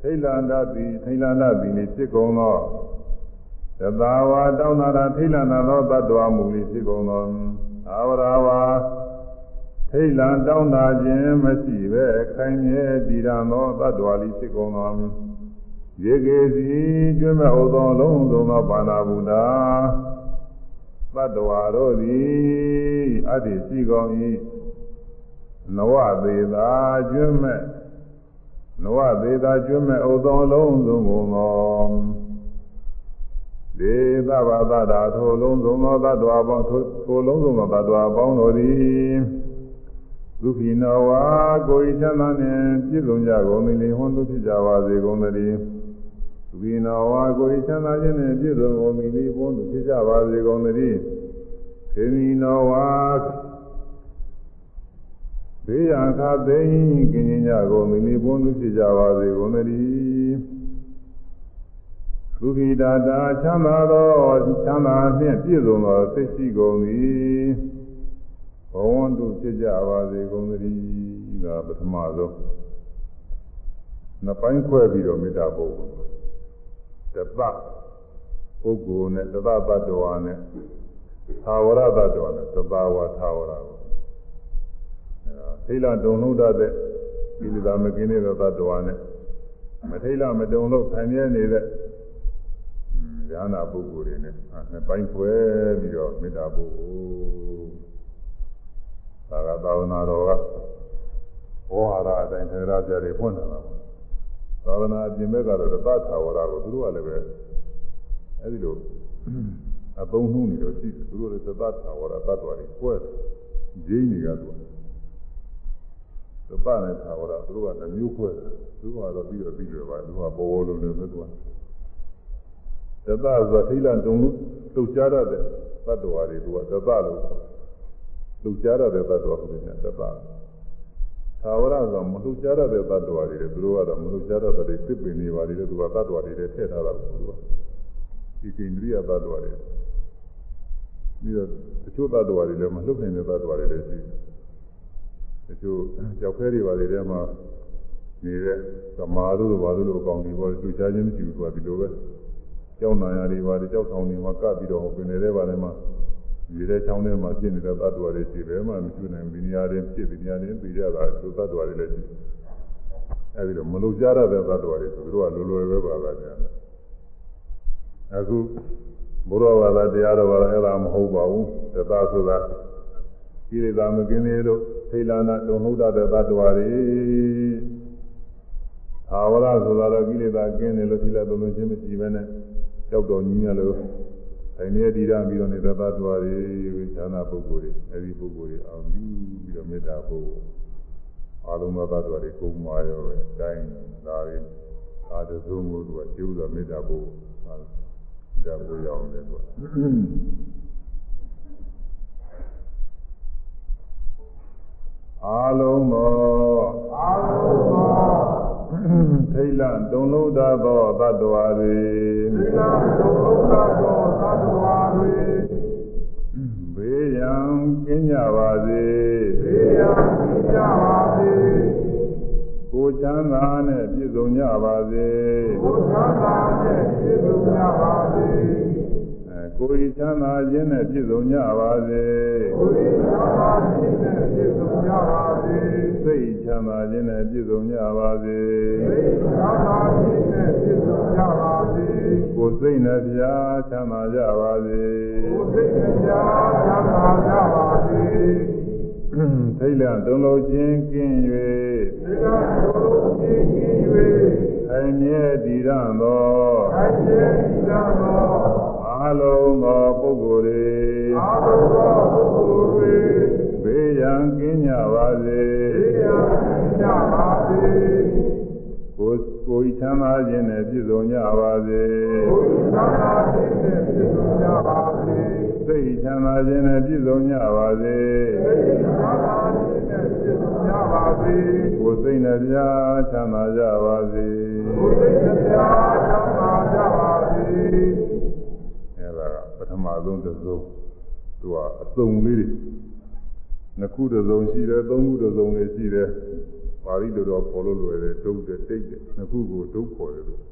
ထိလန္တတိထိလန္တတိနေဖြစ်ကုန်သော သဘာဝတောင်းတာသာထိလန္တသောတ attva မူလေးဖြစ်ကုန်သောအာဝရဝါထိတ်လန့်တောင်းတာခြင်းမရှိပဲခိုင်မြဲတည်ရန်သောတ attva လေးဖြစ်ကုန်သောရေကေစီကျွမ်းမဲ့ဥသောလုံးစုံသောပါဏာဗုဒ္ဓတ attva တို့သည်အတ္တိရှိကုန်၏နဝသေးသာကျွမ်းမဲ့နဝသေးသာကျွမ်းမဲ့ဥသောလုံးစုံကုန်သော ဒေသဘာသတာထိုလုံးစုံသောတ attva ပေါင်းထိုလုံးစုံသောတ attva ပေါင်းတို့သည်ဒုက္ခိနောဝါကိုယ်ချမ်းသာနှင့်ပြည့်စုံကြကုန်သည်လေဟွန်းသူဖြစ်ကြပါစေကုန်သတည်းဒုက္ခိနောဝါကိုယ်ချမ်းသာခြင်းနှင့်ပြည့်စုံကုန်သည်လေဟွန်းသူဖြစ်ကြပါစေကုန်သတည်းခေမိနောဝါဘေးရန်ခါသိင်ကင်းကြကုန်သည်လေဟွန်းသူဖြစ်ကြပါစေကုန်သတည်းဒု က္ခိတာတာချမ်းသာသောချမ်းသာနှင့်ပြည့်စုံသောစိတ်ရှိကုန်သည်ဘဝန္တုဖြစ်ကြပါစေကုန်သတည်းဒါပထမဆုံးနှစ်ပိုင်းခွဲပြီးတော့မေတ္တာပို့တပပုဂ္ဂိုလ်နဲ့တပတ္တဝါနဲ့သာဝရတ္တဝါနဲ့သဘာဝသာဝရကိုအဲထိလတုံလို့တဲ့ဒီလိုသာမကင်းတဲ့တတ္တဝါနဲ့မထိလမတုံလို့ခံရနေတဲ့ ဉာဏပုဂ္ဂိုလ်တွေနဲ့နှစ်ပိုင်းခွဲပြီးတော့မေတ္တာပို့သာကသာဝနာတော်ကဘောဟာရအတိုင်းသေရပြတွေဖွင့်လာတာပေါ့သာဝနာအပြင်ဘက်ကတော့သတ္ထာဝရကိုသူတို့ကလည်းပဲအဲဒီလိုအပုံနှုံးနေတော့ရှိတယ်သူတို့လည်းသတ္ထာဝရသတ္တဝါတွေကွဲတယ်ဂျိန်းတွေကသူသတ္တနဲ့သာဝရသူတို့ကလည်းမျိုးခွဲတယ်သူကတော့ပြီးတော့ပြီးတော့ပါသူကဘောဘောလုံးနဲ့ပဲသူက သတ္တဆိုထိလတုံလို့လှုပ်ရှားရတဲ့သတ္တဝါတွေသူကသတ္တလို့လှုပ်ရှားရတဲ့သတ္တဝါတွေနဲ့သတ္တသာဝရဆိုမလှုပ်ရှားရတဲ့သတ္တဝါတွေသူတို့ကတော့မလှုပ်ရှားရတဲ့စစ်ပင်နေပါလေသူကသတ္တဝါတွေထည့်ထားတာကိုသူကဒီကိန္ဒြိယသတ္တဝါတွေပြီးတော့တချို့သတ္တဝါတွေလည်းမလှုပ်နိုင်တဲ့သတ္တဝါတွေလည်းရှိတယ်တချို့ကြောက်ခဲတွေပါလေထဲမှာနေတဲ့သမားတို့ဘာလို့လို့အကောင်တွေပေါ်လှုပ်ရှားခြင်းမရှိဘူးသူကဒီလိုပဲ ကြောက်နာရတွေပါလေကြောက်ဆောင်တွေမှာကပ်ပြီးတော့ပင်နေတဲ့ပါလေမှာဒီတဲ့ချောင်းထဲမှာဖြစ်နေတဲ့သတ္တဝါတွေရှိတယ်မှမရှိနိုင်ဘူးဒီနေရာတွေဖြစ်ဒီနေရာတွေပြီးကြတာသူသတ္တဝါတွေလည်းရှိအဲဒီတော့မလုံကြရတဲ့သတ္တဝါတွေဆိုသူတို့ကလွယ်လွယ်ပဲပါလာကြတယ်အခုဘုရားဘာသာတရားတော်ဘာသာအဲ့ဒါမဟုတ်ပါဘူးတသဆိုတာကိလေသာမကင်းသေးလို့သိလာနာတုံဟုတ်တဲ့သတ္တဝါတွေသာဝရဆိုတာတော့ကိလေသာကင်းတယ်လို့သိလာသုံးခြင်းမရှိဘဲနဲ့ ကြောက်တော်ကြီးရလို့အဲဒီနေ့တည်ရပြီးတော့နေတဲ့သတ္တဝါတွေဌာနပုဂ္ဂိုလ်တွေအဲဒီပုဂ္ဂိုလ်တွေအောင်ယူပြီးတော့မေတ္တာပို့အာလုံးသောသတ္တဝါတွေကိုမာရောပဲအတိုင်းဒါတွေအာတသုံးကိုသူကကျိုးစွာမေတ္တာပို့မေတ္တာပို့ရအောင်လေသူက အာလုံးသောအာလုံးသောထိတ်လန့်တုံလုံးတတ်သောတ attva တွေသီလသုံးလုံးသောသတ္တဝါတွေဘေးရန်ကင်းကြပါစေသေယံသိကြပါစေကိုယ်ချမ်းသာနဲ့ပြည့်စုံကြပါစေဘုရားသာနဲ့ပြည့်စုံကြပါစေအဲ ကိုယ်ချမ်းသာခြင်းနဲ့ပြည့်စုံကြပါစေဘုရားသာခြင်းနဲ့ပြည့်စုံကြပါစေစိတ်ချမ်းသာခြင်းနဲ့ပြည့်စုံကြပါစေဘုရားသာခြင်းနဲ့ပြည့်စုံကြပါစေကိုယ်စိတ်နဲ့ပြားချမ်းသာကြပါစေဘုသိက္ခာချမ်းသာကြပါစေထိတ်လန့်တုံလုံးခြင်းကင်း၍သေယံသုံးလုံးခြင်းကြီး၍အမြဲတည်ရသောခိုင်ကျဲသီလသောအာ လုံးသောပုဂ္ဂိုလ်တွေအာဘုသောပုဂ္ဂိုလ်တွေဘေးရန်ကင်းကြပါစေသေယံသိကြပါစေကိုယ်ကိုယ်ချမ်းသာခြင်းနဲ့ပြည့်စုံကြပါစေဘုရားသာခြင်းနဲ့ပြည့်စုံကြပါစေစိတ်ချမ်းသာခြင်းနဲ့ပြည့်စုံကြပါစေသေယံသာခြင်းနဲ့ပြည့်စုံကြပါစေကိုယ်စိတ်နဲ့ပြားချမ်းသာကြပါစေဘုသိက္ခာချမ်းသာကြပါစေအဲဒါက ပထမဆုံးတစ်စုံသူကအစုံလေးတွေနှစ်ခုတစ်စုံရှိတယ်သုံးခုတစ်စုံလေးရှိတယ်ပါဠိလိုတော့ပေါ်လို့လွယ်တယ်ဒုတ်တယ်တိတ်တယ်နှစ်ခုကိုဒုက္ခေါ်တယ်လို့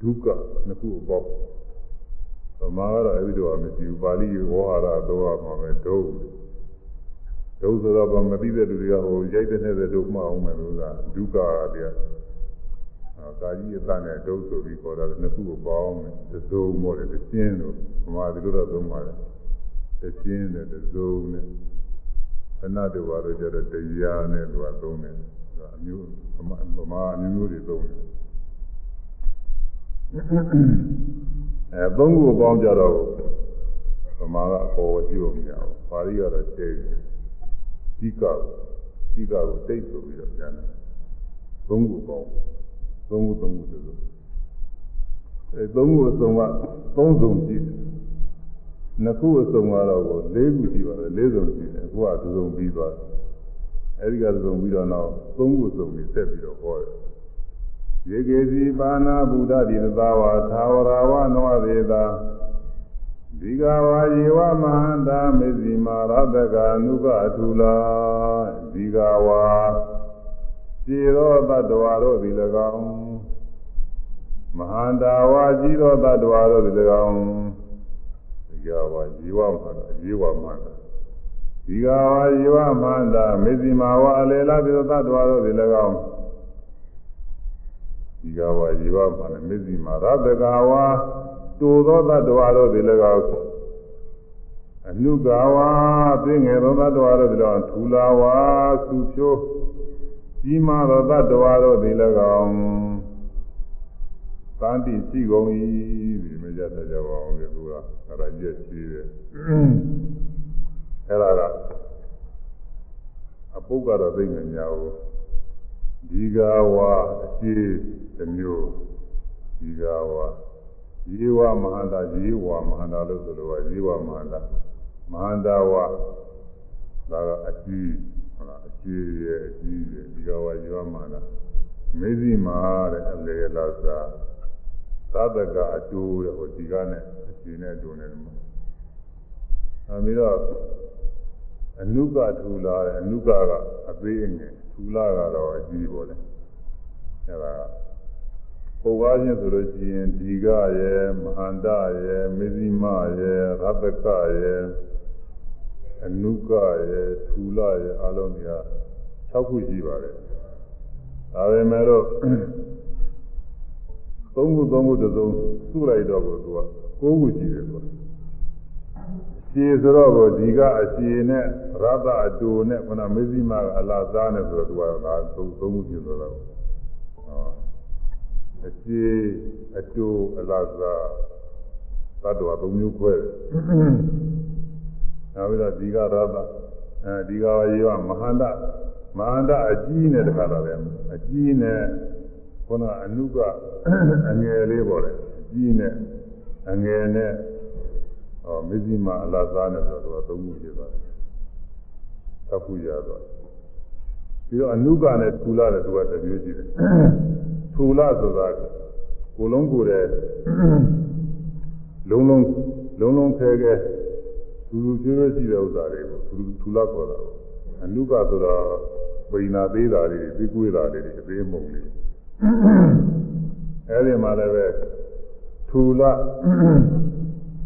ဒုက္ခနှစ်ခုအပေါင်းဗမာကတော့အဲဒီတော့မရှိဘူးပါဠိဝေါဟာရတော့မှာပဲဒုတ်ဒုတ်ဆိုတော့ဗမသိတဲ့လူတွေကဟိုရိုက်တဲ့နဲ့တဲ့ဒုက္ခမအောင်မယ်လို့ကဒုက္ခကတရားအာ ကာကြီးအတနဲ့ဒုတ်ဆိုပြီးခေါ်တာနှစ်ခုကိုပေါင်းတယ်သုံးမောတယ်တစ်ရှင်းလို့ဗမာဒီလိုတော့သုံးပါတယ်တစ်ရှင်းတယ်တစ်စုံနဲ့ခဏတူပါတော့ကျတော့တရားနဲ့သူကသုံးတယ်အမျိုးဗမာဗမာအမျိုးမျိုးတွေသုံးတယ်အဲသုံးခုပေါင်းကြတော့ဗမာကအပေါ်ဝကြည့်လို့မရဘူးပါဠိကတော့ကျဲတယ်ဒီကဒီကကိုတိတ်ဆိုပြီးတော့ပြန်တယ်သုံးခုပေါင်း သုံးခုသုံးခုတူလို့အဲသုံးခုအစုံကသုံးစုံရှိတယ်နှစ်ခုအစုံကတော့ကို၄ခုရှိပါတယ်၄စုံရှိတယ်အခုကသုံးစုံပြီးသွားတယ်အဲဒီကသုံးပြီးတော့နောက်သုံးခုစုံပြီးဆက်ပြီးတော့ဟောတယ်ယေကေစီပါဏဗုဒ္ဓတိသဝါသာဝရဝနောသေတာဒီကဝါယေဝမဟန္တာမေဇိမာရတကအနုကအထူလာဒီကဝါ ခြေသောတ attva တို့သည်၎င်းမဟန္တာဝါကြီးသောတ attva တို့သည်၎င်းဒီကဝါယေဝမဟန္တာယေဝမဟန္တာဒီကဝါယေဝမဟန္တာမေဇိမာဝါအလေလာပိသောတ attva တို့သည်၎င်းဒီကဝါယေဝမဟန္တာမေဇိမာရတကဝါတူသောတ attva တို့သည်၎င်းအနုကဝါသိငယ်သောတ attva တို့သည်၎င်းထူလာဝါသူဖြိုး ကြီးမားသောတ attva တို့သည်၎င်းသံတိရှိကုန်၏ဒီမကြတတ်ကြပါအောင်လေသူကအဲ့ဒါကြည့်ရှိတယ်အဲ့ဒါကအပုတ်ကတော့သိနေညာဘူးဒီကဝါအခြေတစ်မျိုးဒီကဝါယေဝမဟာတာယေဝမဟာတာလို့ဆိုတော့ယေဝမဟာတာမဟာတာဝါဒါကအကြီးဟုတ်လားအ ကြီးရဲ့အကြီးရဲ့ဒီကဝါယေဝမဟာတာမေဇိမာတဲ့အလေလာသာသတ္တကအကျိုးတဲ့ဟိုဒီကနဲ့အကြီးနဲ့တူနေတယ်မှာအဲပြီးတော့အနုကထူလာတဲ့အနုကကအသေးအငယ်ထူလာကတော့အကြီးပေါ်တယ်အဲဒါပုဗ္ဗာချင်းဆိုလို့ရှိရင်ဒီကရဲ့မဟာန္တရဲ့မေဇိမရဲ့ရတ္တကရဲ့ အနုကရဲ့ထူလာရဲ့အလုံးကြီးက6ခုရှိပါတယ်ဒါပေမဲ့လို့သုံးခုသုံးခုတစ်စုံစုလိုက်တော့ကိုသူက9ခုရှိတယ်သူကရှည်ဆိုတော့ကိုဒီကအရှည်နဲ့ရတ္တအတူနဲ့ခုနမေဇိမကအလားသားနဲ့ဆိုတော့သူကဒါသုံးသုံးခုဖြစ်သွားတော့ဟောအရှည်အတူအလားသားသတ္တဝါသုံးမျိုးခွဲတယ်နောက် ပြီးတော့ဒီကရတ္တအဲဒီကရေကမဟာန္တမဟာန္တအကြီးနဲ့တခါတော့တယ်အကြီးနဲ့ခုနအနုကအငယ်လေးပေါ်တယ်အကြီးနဲ့အငယ်နဲ့ဟောမေဇိမအလားသားနဲ့ဆိုတော့သူကသုံးခုဖြစ်သွားတယ်သတ်ခုရသွားတယ်ပြီးတော့အနုကနဲ့ထူလာတဲ့သူကတစ်မျိုးရှိတယ်ထူလာဆိုတာကိုလုံးကိုယ်တဲ့လုံးလုံးလုံးလုံးခဲခဲ သူသူကျွေးရှိတဲ့ဥစ္စာတွေကိုသူထူလာခေါ်တာပေါ့အနုကဆိုတော့ပိနာသေးတာတွေသိကွေးတာတွေအသေးမုံလေးအဲဒီမှာလည်းပဲထူလာ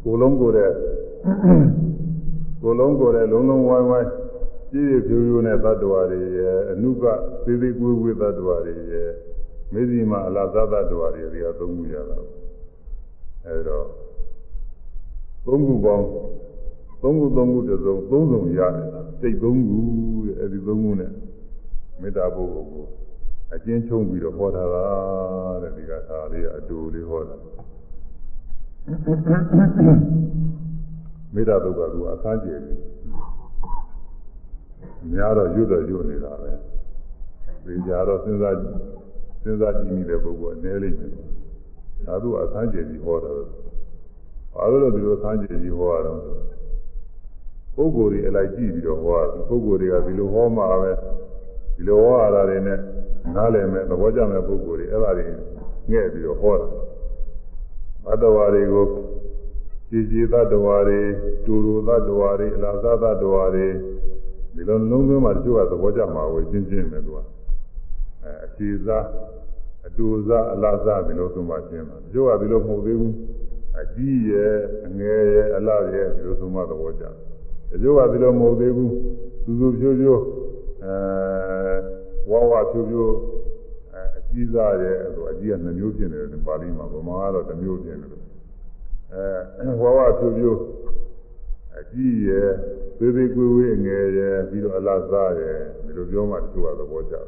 ကိုလုံးကိုယ်တဲ့ကိုလုံးကိုယ်တဲ့လုံးလုံးဝိုင်းဝိုင်းကြည့်ရဖြူဖြူနဲ့သတ္တဝါတွေရဲ့အနုကသေးသေးကွေးကွေးသတ္တဝါတွေရဲ့မေဇီမာအလားသတ္တဝါတွေတွေကသုံးခုရတာအဲဒါသုံးခုပေါင်း သုံးခုသုံးခုတစ်စုံသုံးစုံရတယ်စိတ်သုံးခုတဲ့အဲဒီသုံးခုနဲ့မေတ္တာပုဂ္ဂိုလ်ကိုအကျဉ်းချုံပြီးတော့ဟောတာတဲ့ဒီကသာလေးအတူလေးဟောတာမေတ္တာဒုက္ခကအခန်းကျယ်တယ်များတော့ရွတ်တော့ရွတ်နေတာပဲဒီကြတော့စဉ်းစားစဉ်းစားကြည့်နေတဲ့ပုဂ္ဂိုလ်အနေလိမ့်မယ်သာသူအခန်းကျယ်ကြီးဟောတာဘာလို့လဲဒီလိုအခန်းကျယ်ကြီးဟောရတော့ ပုဂ္ဂိုလ်တွေအလိုက်ကြည့်ပြီးတော့ဟောတာပုဂ္ဂိုလ်တွေကဒီလိုဟောမှာပဲဒီလိုဟောရတာတွေနဲ့နားလည်မဲ့သဘောကျမဲ့ပုဂ္ဂိုလ်တွေအဲ့ဒါတွေငဲ့ပြီးတော့ဟောတာဘတ်တော်တွေကိုကြည်ကြည်သတ္တဝါတွေတူတူသတ္တဝါတွေအလားသတ္တဝါတွေဒီလိုလုံးသွင်းမှတချို့ကသဘောကျမှာကိုရှင်းရှင်းပဲသူကအဲအခြေစားအတူစားအလားစားဒီလိုသုံးမှရှင်းတာတချို့ကဒီလိုမဟုတ်သေးဘူးအကြီးရဲ့အငယ်ရဲ့အလားရဲ့ဒီလိုသုံးမှသဘောကျတ ချို့ကဒီလိုမဟုတ်သေးဘူးသူသူဖြိုးဖြိုးအဲဝါဝဖြိုးဖြိုးအဲအကြီးစားရဲ့အဲဆိုအကြီးကနှမျိုးဖြစ်နေတယ်ပါဠိမှာဗမာကတော့တစ်မျိုးဖြစ်နေတယ်အဲဝါဝဖြိုးဖြိုးအကြီးရဲ့သေးသေးကွေးဝေးငယ်ရဲ့ပြီးတော့အလားစားရဲ့ဒီလိုပြောမှတချို့ကသဘောကျတယ်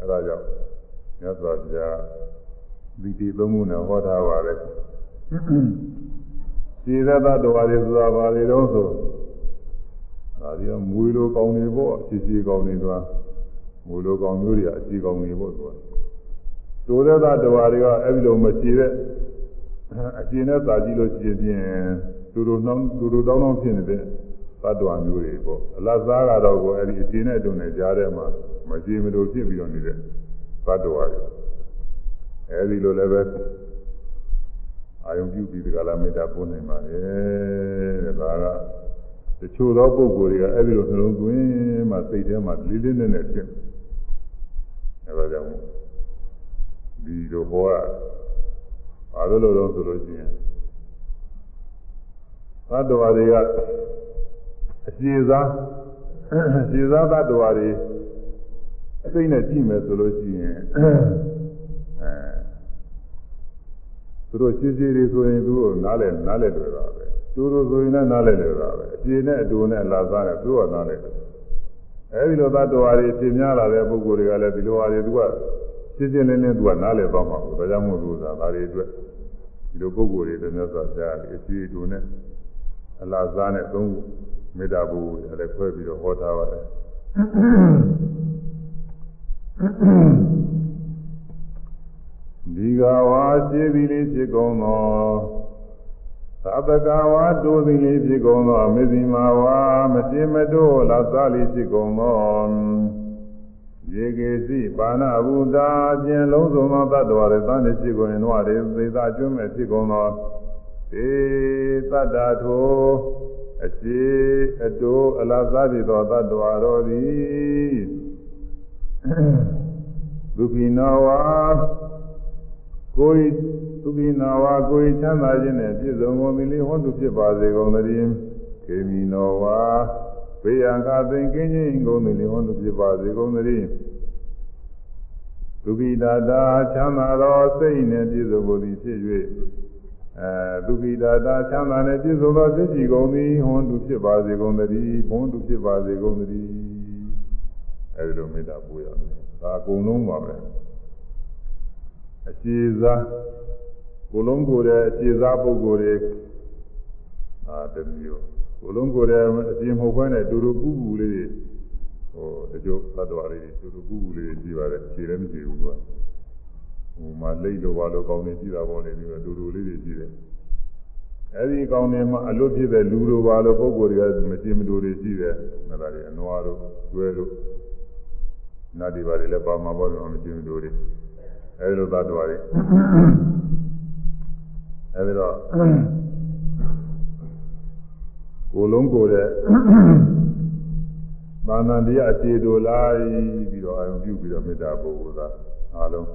အဲဒါကြောင့်မြတ်စွာဘုရားဒီတိသုံးခုနဲ့ဟောထားပါတယ်ခြေသက်တော်တွေဆိုတာပါလေတော့ဆို ဒါဒီမွေလိုကောင်းနေပေါ့ခြေခြေကောင်းနေတော့မွေလိုကောင်းမျိုးတွေအခြေကောင်းနေပေါ့သူကတိုးသက်တော်တွေကအဲ့ဒီလိုမခြေတဲ့အခြေနဲ့သာကြည့်လို့ရှိရင်တူတူနှောင်းတူတူတောင်းတောင်းဖြစ်နေတဲ့သတ္တဝါမျိုးတွေပေါ့အလတ်စားကတော့ကိုအဲ့ဒီအတင်းနဲ့တုံနဲ့ကြားထဲမှာမကြည်မလို့ဖြစ်ပြီးတော့နေတဲ့သတ္တဝါတွေအဲ့ဒီလိုလည်းပဲအာယုံပြုပြီးဒီကလာမေတ္တာပို့နိုင်ပါလေတဲ့ဒါက တချို့သောပုဂ္ဂိုလ်တွေကအဲ့ဒီလိုနှလုံးသွင်းမှစိတ်ထဲမှာလေးလေးနက်နက်ဖြစ်အဲ့ဒါကြောင့်ဒီလိုဘောကဘာလို့လို့တော့ဆိုလို့ရှိရင်သတ္တဝါတွေကအစီစားအစီစားသတ္တဝါတွေအသိနဲ့ကြည့်မယ်ဆိုလို့ရှိရင်အဲသူတို့ရှင်းရှင်းလေးဆိုရင်သူတို့နားလဲနားလဲတွေ့တာပဲ သူတို့ဆိုရင်လည်းနားလဲတွေ့တာပဲအပြေနဲ့အတူနဲ့လာစားတယ်သူကနားလဲတယ်အဲဒီလိုသတ္တဝါတွေရှင်းများလာတဲ့ပုဂ္ဂိုလ်တွေကလည်းဒီလိုဟာတွေသူကရှင်းရှင်းလင်းလင်းသူကနားလဲသွားမှာဘူးဒါကြောင့်မို့လို့သာဒါတွေအတွက်ဒီလိုပုဂ္ဂိုလ်တွေတည်းများစွာကြားတယ်အပြေအတူနဲ့အလားစားနဲ့သုံးခုမေတ္တာဘူလည်းခွဲပြီးတော့ဟောထားပါတယ်ဒီကဝါရှိသည်လေးဖြစ်ကုန်သော သဗ္ဗကဝါတိုးသည်လေးဖြစ်ကုန်သောမေဇိမာဝါမရှိမတိုးလာစားလေးဖြစ်ကုန်သောရေကေစီပါဏဗုဒ္ဓအကျဉ်လုံးစုံသောတ attva တွေသံနေဖြစ်ကုန်ရင်တော့တွေသေသာကျွမ်းမဲ့ဖြစ်ကုန်သောေသတ္တာထိုအရှိအတိုးအလားစားပြီးသောတ attva တော်သည်ဒုက္ခိနောဝါကိုယ် ဒုက္ခိနောဝါကိုယ်ချမ်းသာခြင်းနဲ့ပြည့်စုံကုန်သည်လေဟောတုဖြစ်ပါစေကုန်သတည်းခေမီနောဝါဘေးရန်ခသင်ကင်းခြင်းကုန်သည်လေဟောတုဖြစ်ပါစေကုန်သတည်းဒုက္ခိတာတာချမ်းသာသောစိတ်နှင့်ပြည့်စုံကုန်သည်ဖြစ်၍အဲဒုက္ခိတာတာချမ်းသာနဲ့ပြည့်စုံသောသိကြည်ကုန်သည်ဟွန်တုဖြစ်ပါစေကုန်သတည်းဘုန်းတုဖြစ်ပါစေကုန်သတည်းအဲဒီလိုမေတ္တာပို့ရမယ်ဒါအကုန်လုံးပါပဲအခြေစား ကိုလုံးကိုယ်ရဲ့အခြေစားပုဂ္ဂိုလ်တွေအာတမျိုးကိုလုံးကိုယ်ရဲ့အပြင်မဟုတ်ဘဲနဲ့တူတူပူပူလေးတွေဟိုတချို့သတ္တဝါတွေတူတူပူပူလေးတွေကြည့်ပါတယ်ခြေလည်းမကြည့်ဘူးကွာဟိုမှာလိတ်လိုပါလို့ကောင်းနေကြည့်တာပေါ့လေဒီလိုတူတူလေးတွေကြည့်တယ်အဲဒီကောင်းနေမှာအလွတ်ဖြစ်တဲ့လူလိုပါလို့ပုံကိုယ်တွေကမကြည့်မတူတွေကြည့်တယ်မလားတွေအနွားတို့ကျွဲတို့နတ်တွေပါလေလည်းပါမှာပေါ့တော့မကျင်းတို့တွေအဲဒီလိုသတ္တဝါတွေ အဲဒီတော့ကိုယ်လုံးကိုယ်တဲ့သာဏတရားအခြေတို့လိုက်ပြီးတော့အာရုံပြုပြီးတော့မေတ္တာပို့ဖို့သာအားလုံး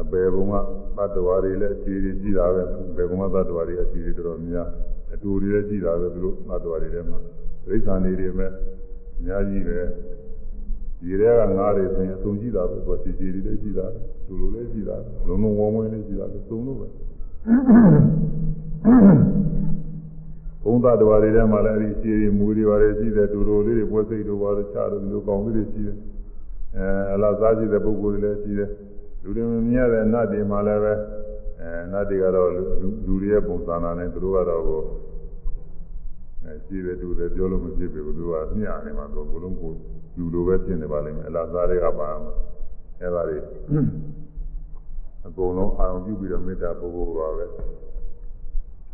အပေဘုံကသတ္တဝါတွေလည်းအခြေတွေကြည့်တာပဲဘယ်ဘုံကသတ္တဝါတွေအခြေတွေတော်တော်များအတူတွေလည်းကြည့်တာပဲသူတို့သတ္တဝါတွေထဲမှာဒိဋ္ဌာန်တွေတွေမဲ့အများကြီးပဲ ဒီထဲကငါးတွေဆိုရင်အဆုံးကြည့်တာပဲသူခြေခြေတွေလည်းကြည့်တာသူလိုလည်းကြည့်တာလုံးလုံးဝုံဝင်းလည်းကြည့်တာသုံးလို့ပဲဘုံသတ္တဝါတွေထဲမှာလည်းအဲဒီခြေတွေမူတွေပါတယ်ရှိတယ်တူတူလေးတွေပွဲစိတ်တို့ပါတယ်ချတယ်လူကောင်းလေးတွေရှိတယ်အဲအလားစားကြည့်တဲ့ပုဂ္ဂိုလ်တွေလည်းရှိတယ်လူတွေမမြင်ရတဲ့နတ်တွေမှာလည်းပဲအဲနတ်တွေကတော့လူတွေရဲ့ပုံစံနာနဲ့သူတို့ကတော့ကိုအဲရှိတယ်တူတယ်ပြောလို့မဖြစ်ဘူးသူကမျှနေမှာသူကဘလုံးကို လူလိုပဲဖြစ်နေပါလိမ့်မယ်အလားစားတွေကပါမှာအဲပါလေအကုန်လုံးအာရုံပြုပြီးတော့မေတ္တာပို့ဖို့ပါပဲ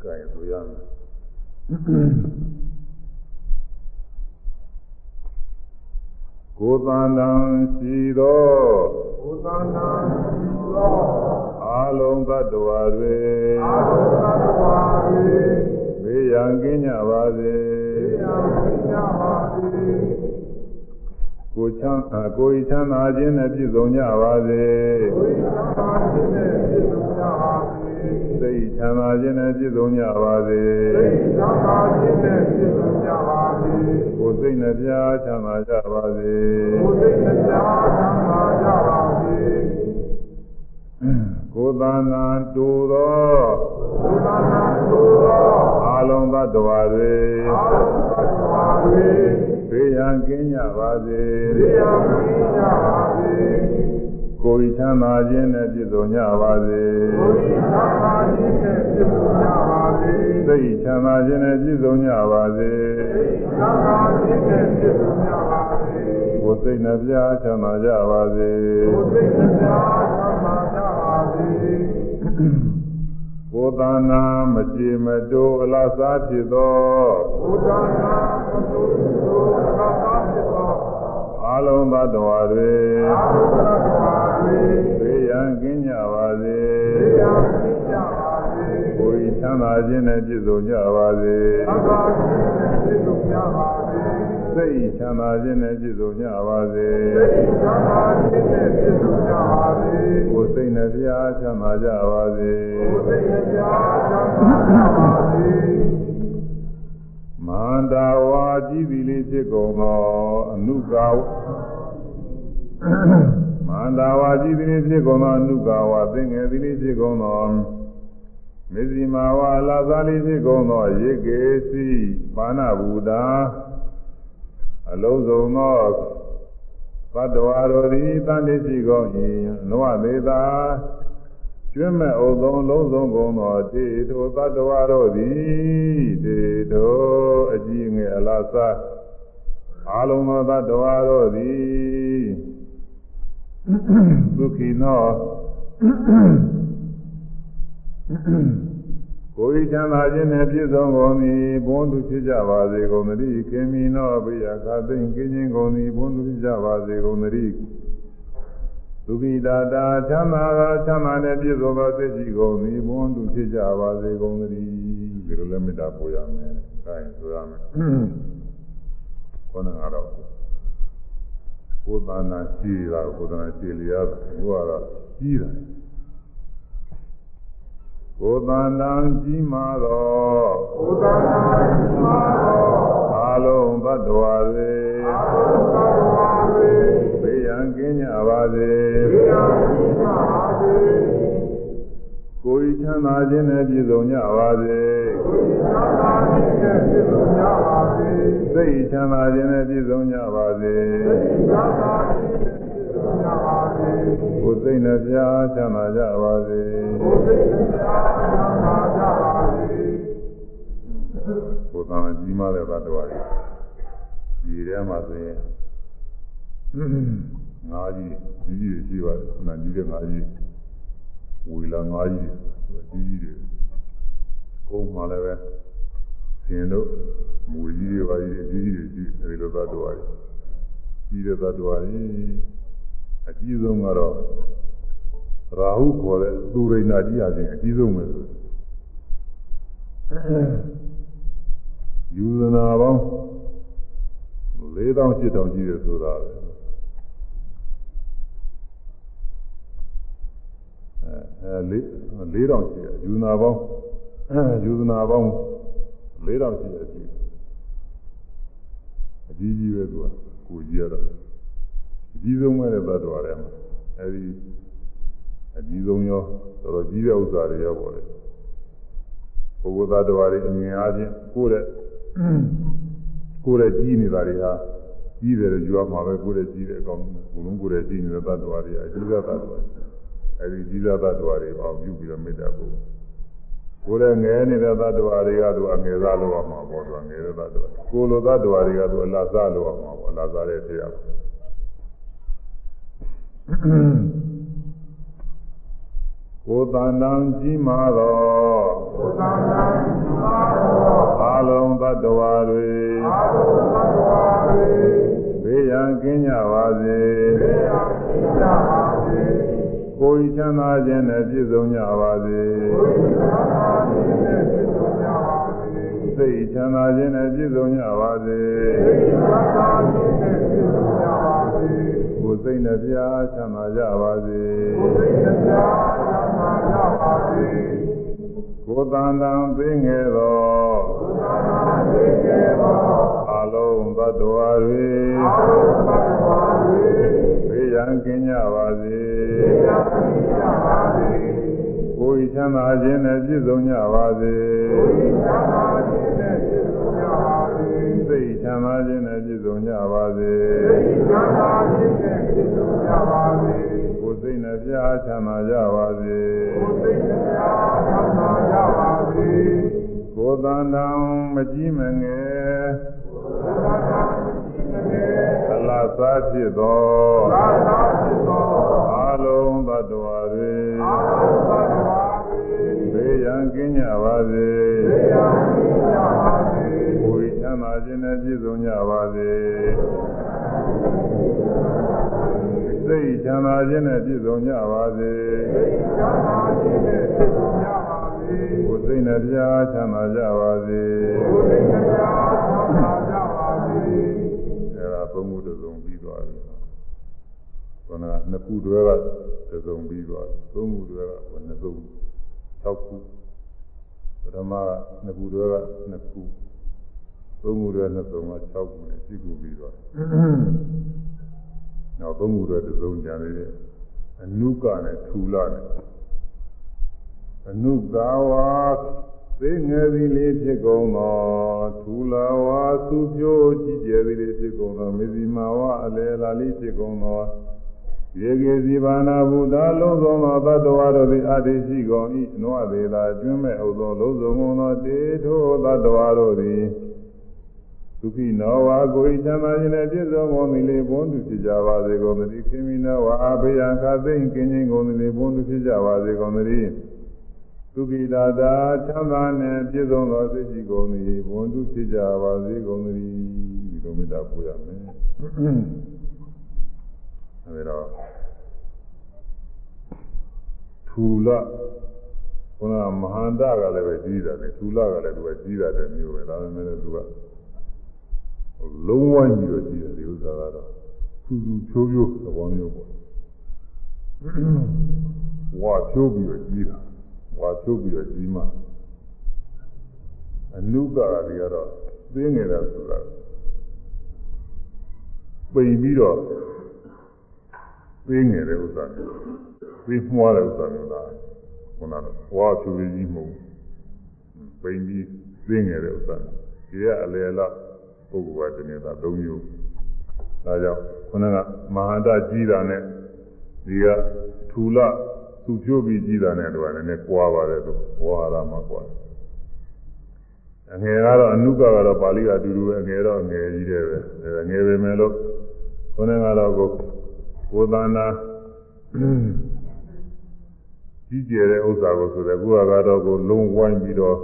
ကဲဆိုရမယ်ကိုယ်တန်တန်ရှိသောကိုယ်သန္တာရှိသောအာလုံးသတ္တဝါတွေအာဟုသတ္တဝါတွေဘေးရန်ကင်းကြပါစေတရားသိကြပါစေ ကိုချမ်းအာကိုယ်ချမ်းသာခြင်းနဲ့ပြည့်စုံကြပါစေကိုယ်သန္တာရှိတဲ့ပြည့်စုံကြပါစေစိတ်ချမ်းသာခြင်းနဲ့ပြည့်စုံကြပါစေသိသန္တာရှိတဲ့ပြည့်စုံကြပါစေကိုယ်စိတ်နှပြချမ်းသာကြပါစေကိုယ်သိတရားသံသာကြပါစေကိုယ်တန်တန်တူသောကိုယ်သန္တာသို့သောအာလုံးသတ္တဝါတွေအာဟုသတ္တဝါတွေ ဘေးရန်ကင်းကြပါစေတရားသိကြပါစေကိုယ်ချမ်းသာခြင်းနဲ့ပြည့်စုံကြပါစေကိုယ်သန္တာရှိတဲ့ပြည့်စုံကြပါစေစိတ်ချမ်းသာခြင်းနဲ့ပြည့်စုံကြပါစေသံဃာရှိတဲ့ပြည့်စုံကြပါစေကိုယ်စိတ်နှပြချမ်းသာကြပါစေကိုယ်သိတရားသံသာကြပါစေ ကိုယ်တဏ္ဍာမကြည်မတိုးအလားစားဖြစ်သောဘုရားနာမသုသောသာသာဖြစ်သောအာလုံးသတ္တဝါတွေအာဟုသတ္တဝါတွေဘေးရန်ကင်းကြပါစေတရားသိကြပါစေကိုယ်ချမ်းသာခြင်းနဲ့ပြည့်စုံကြပါစေသံဃာရှိတဲ့ပြည့်စုံကြပါစေ စိတ်ချမ်းသာခြင်းနဲ့ပြည့်စုံကြပါစေသိသံဃာရှိတဲ့ပြည့်စုံကြပါစေကိုယ်စိတ်နှပြချမ်းသာကြပါစေကိုယ်သိတရားသံသာကြပါစေမန္တာဝါကြည်သည်လေးဖြစ်ကုန်သောအနုကာဝမန္တာဝါကြည်သည်လေးဖြစ်ကုန်သောအနုကာဝသင်္ငယ်သည်လေးဖြစ်ကုန်သောမေဇိမာဝါလာသာလေးဖြစ်ကုန်သောရေကေစီပါဏဘူတာ အလုံးစုံသောသတ္တဝါတို့သည်တန်တိရှိကုန်၏နောသေးတာကျွမ်းမဲ့ဥသုံးလုံးစုံကုန်သောတေထိုသတ္တဝါတို့သည်တေထိုအကြည့်ငယ်အလားစားအာလုံးသောသတ္တဝါတို့သည်ဒုက္ခိနော ကိုယ်ချမ်းသာခြင်းနဲ့ပြည့်စုံကုန်သည်ဘုန်းသူဖြစ်ကြပါစေကုန်သတည်းခင်မီနောဘိယခသိင်ကင်းခြင်းကုန်သည်ဘုန်းသူဖြစ်ကြပါစေကုန်သတည်းဒုက္ခိတာတာချမ်းသာသောချမ်းသာနဲ့ပြည့်စုံသောစိတ်ရှိကုန်သည်ဘုန်းသူဖြစ်ကြပါစေကုန်သတည်းဒီလိုလည်းမေတ္တာပို့ရမယ်။ဒါရင်ဆိုရမယ်။ခေါင်းကတော့ကိုယ်တဏ္ဍာရှိတာကိုယ်တဏ္ဍာရှိလျာဘုရားကကြီးတယ် ကိုယ်တန်တန်ကြီးမာသောဘုရားနာရှိသောအာလုံးသတ္တဝါတွေအာဟုသတ္တဝါတွေဘေးရန်ကင်းကြပါစေတရားသိကြပါစေကိုယ်ချမ်းသာခြင်းနဲ့ပြည့်စုံကြပါစေကိုယ်သံဃာရှိတဲ့ပြည့်စုံကြပါစေစိတ်ချမ်းသာခြင်းနဲ့ပြည့်စုံကြပါစေသံဃာရှိတဲ့ပြည့်စုံကြပါစေကိုယ်စိတ်နှပြချမ်းသာကြပါစေကိုယ်သိတရားသံ ကိုယ်တန်ကြီးမာတဲ့သတ္တဝါတွေဒီထဲမှာဆိုရင်ငါးကြီးကြီးကြီးရှိပါတယ်။နာကြီးတဲ့ငါးကြီးဝီလာငါးကြီးကြီးကြီးတွေကိုယ်မှလည်းပဲရှင်တို့မူကြီးတွေပါကြီးကြီးကြီးတွေရှိအဲဒီလိုသတ္တဝါတွေကြီးတဲ့သတ္တဝါကြီးအကြီးဆုံးကတော့ရာဟုခေါ်တဲ့သူရိဏကြီးအချင်းအကြီးဆုံးပဲဆို ယူဇနာပေါင်း4000 8000ကြီးတယ်ဆိုတာပဲအဲလေး4000ရှိတယ်ယူနာပေါင်းယူဇနာပေါင်း4000ရှိတယ်ရှိအကြီးကြီးပဲသူကကိုကြီးရတော့အကြီးဆုံးပဲတဲ့သတ္တဝါတွေမှာအဲဒီအကြီးဆုံးရောတော်တော်ကြီးတဲ့ဥစ္စာတွေရောပေါ့လေပုဂ္ဂိုလ်သတ္တဝါတွေအမြင်အားဖြင့်ကိုယ်တဲ့ ကိုယ်တဲ့ကြီးနေတာတွေဟာကြီးတယ်လို့ယူရမှာပဲကိုယ်တဲ့ကြီးတဲ့အကောင်ဘုလုံးကိုယ်တဲ့ကြီးနေတဲ့သတ္တဝါတွေအကြီးတဲ့သတ္တဝါအဲဒီကြီးတဲ့သတ္တဝါတွေအောင်ပြုပြီးတော့မေတ္တာပို့ကိုယ်ရဲ့ငယ်နေတဲ့သတ္တဝါတွေကသူအငယ်စားလို့ရမှာပေါ့သူငယ်တဲ့သတ္တဝါကိုယ်လိုသတ္တဝါတွေကသူအလားစားလို့ရမှာပေါ့အလားစားတဲ့တရား ကိုယ်တန်တန်ကြီးမာသောကိုယ်တန်တန်ကြီးမာသောအလုံးသတ္တဝါတွေအလုံးသတ္တဝါတွေဘေးရန်ကင်းကြပါစေဘေးရန်ကင်းကြပါစေကိုယ်ချမ်းသာခြင်းနဲ့ပြည့်စုံကြပါစေကိုယ်ချမ်းသာခြင်းနဲ့ပြည့်စုံကြပါစေစိတ်ချမ်းသာခြင်းနဲ့ပြည့်စုံကြပါစေစိတ်ချမ်းသာခြင်းနဲ့ပြည့်စုံကြပါစေကိုယ်စိတ်နှပြချမ်းသာကြပါစေကိုယ်စိတ်နှပြချမ်းသာ ကြပါစေကိုယ်တန်တန်သိငယ်သောကိုယ်တန်တန်သိငယ်သောအလုံးသတ္တဝါတွေအလုံးသတ္တဝါတွေဘေးရန်ကင်းကြပါစေဘေးရန်ကင်းကြပါစေကိုယ်ချမ်းသာခြင်းနဲ့ပြည့်စုံကြပါစေကိုယ်ချမ်းသာခြင်းနဲ့ပြည့်စုံကြပါစေစိတ်ချမ်းသာခြင်းနဲ့ပြည့်စုံကြပါစေစိတ်ချမ်းသာခြင်းနဲ့ပြည့်စုံကြပါစေကိုယ်စိတ်နဲ့ ပြားချမ်းသာကြပါစေကိုယ်စိတ်နဲ့ပြားချမ်းသာကြပါစေကိုယ်တန်တံမကြီးမငယ်ကိုယ်တန်တံမကြီးမငယ်အလားစားဖြစ်သောအလားစားဖြစ်သောအလုံးသတ္တဝါတွေအလုံးသတ္တဝါတွေဘေးရန်ကင်းကြပါစေဘေးရန်ကင်းကြပါစေကိုယ်ချမ်းသာခြင်းနဲ့ပြည့်စုံကြပါစေ စိတ်ချမ်းသာခြင်းနဲ့ပြည့်စုံကြပါစေစိတ်ချမ်းသာခြင်းနဲ့ပြည့်စုံကြပါစေကိုယ်စိတ်နဲ့ပြားချမ်းသာကြပါစေကိုယ်စိတ်နဲ့ပြားချမ်းသာကြပါစေအဲဒါသုံးခုတစ်စုံပြီးသွားပြီခန္ဓာနှစ်ခုတွဲကတစ်စုံပြီးသွားပြီသုံးခုတွဲကဘယ်နှစုံ၆ခုပထမကနှစ်ခုတွဲကနှစ်ခုသုံးခုတွဲနှစ်စုံက6ခုနဲ့ရှိခုပြီးသွား နောက်သုံးခုတွဲတစ်စုံကြံနေတယ်အနုကနဲ့ထူလာနဲ့အနုကာဝါသိငယ်သည်လေးဖြစ်ကုန်သောထူလာဝါသူဖြိုးကြည်ကျယ်သည်လေးဖြစ်ကုန်သောမေဇီမာဝအလေလာလေးဖြစ်ကုန်သောယေကေစီဘာနာဘုဒ္ဓလုံးစုံသောသတ္တဝါတို့သည်အတ္တိရှိကုန်၏နွားသေးသာကျွမ်းမဲ့ဥသောလုံးစုံကုန်သောတေထိုသတ္တဝါတို့သည် ဒုက္ခိနောဝါကိုယ်ချမ်းသာခြင်းနဲ့ပြည့်စုံကုန်သည်လေဘုန်းသူဖြစ်ကြပါစေကုန်သတည်းခေမိနောဝါအဘေယံခသိမ့်ကင်းခြင်းကုန်သည်လေဘုန်းသူဖြစ်ကြပါစေကုန်သတည်းဒုက္ခိတာတာချမ်းသာနဲ့ပြည့်စုံသောသိရှိကုန်သည်ဘုန်းသူဖြစ်ကြပါစေကုန်သတည်းဒီလိုမေတ္တာပို့ရမယ်အဲဒါထူလခုနမဟာန္တကလည်းပဲကြီးတာလေထူလကလည်းသူကကြီးတာတဲ့မျိုးပဲဒါပေမဲ့သူက လုံးဝကြီးတော့ကြီးတယ်ဒီဥစ္စာကတော့သူသူချိုးချိုးသဘောမျိုးပေါ့ဝါချိုးပြီးတော့ကြီးတာဝါချိုးပြီးတော့ကြီးမှအနုကရာတွေကတော့သိငယ်တယ်ဆိုတာပိန်ပြီးတော့သိငယ်တဲ့ဥစ္စာမျိုးသိမှွားတဲ့ဥစ္စာမျိုးလားခုနကဝါချိုးပြီးကြီးမဟုတ်ပိန်ပြီးသိငယ်တဲ့ဥစ္စာဒီကအလေလား ပုဂ္ဂိုလ်ကတနေတာ၃မျိုးဒါကြောင့်ခုနကမဟာတကြီးတာနဲ့ဒီကထူလသူဖြိုးပြီးကြီးတာနဲ့တော့လည်းနည်းကွာပါတယ်သူဝါဟာရမှာကွာအငယ်ကတော့အနုကကတော့ပါဠိကအတူတူပဲအငယ်တော့အငယ်ကြီးတယ်ပဲအဲငယ်ပဲမယ်လို့ခုနကတော့ကိုကိုသန္တာကြီးကျယ်တဲ့ဥစ္စာကိုဆိုတဲ့ကိုကတော့ကိုလုံးဝိုင်းပြီးတော့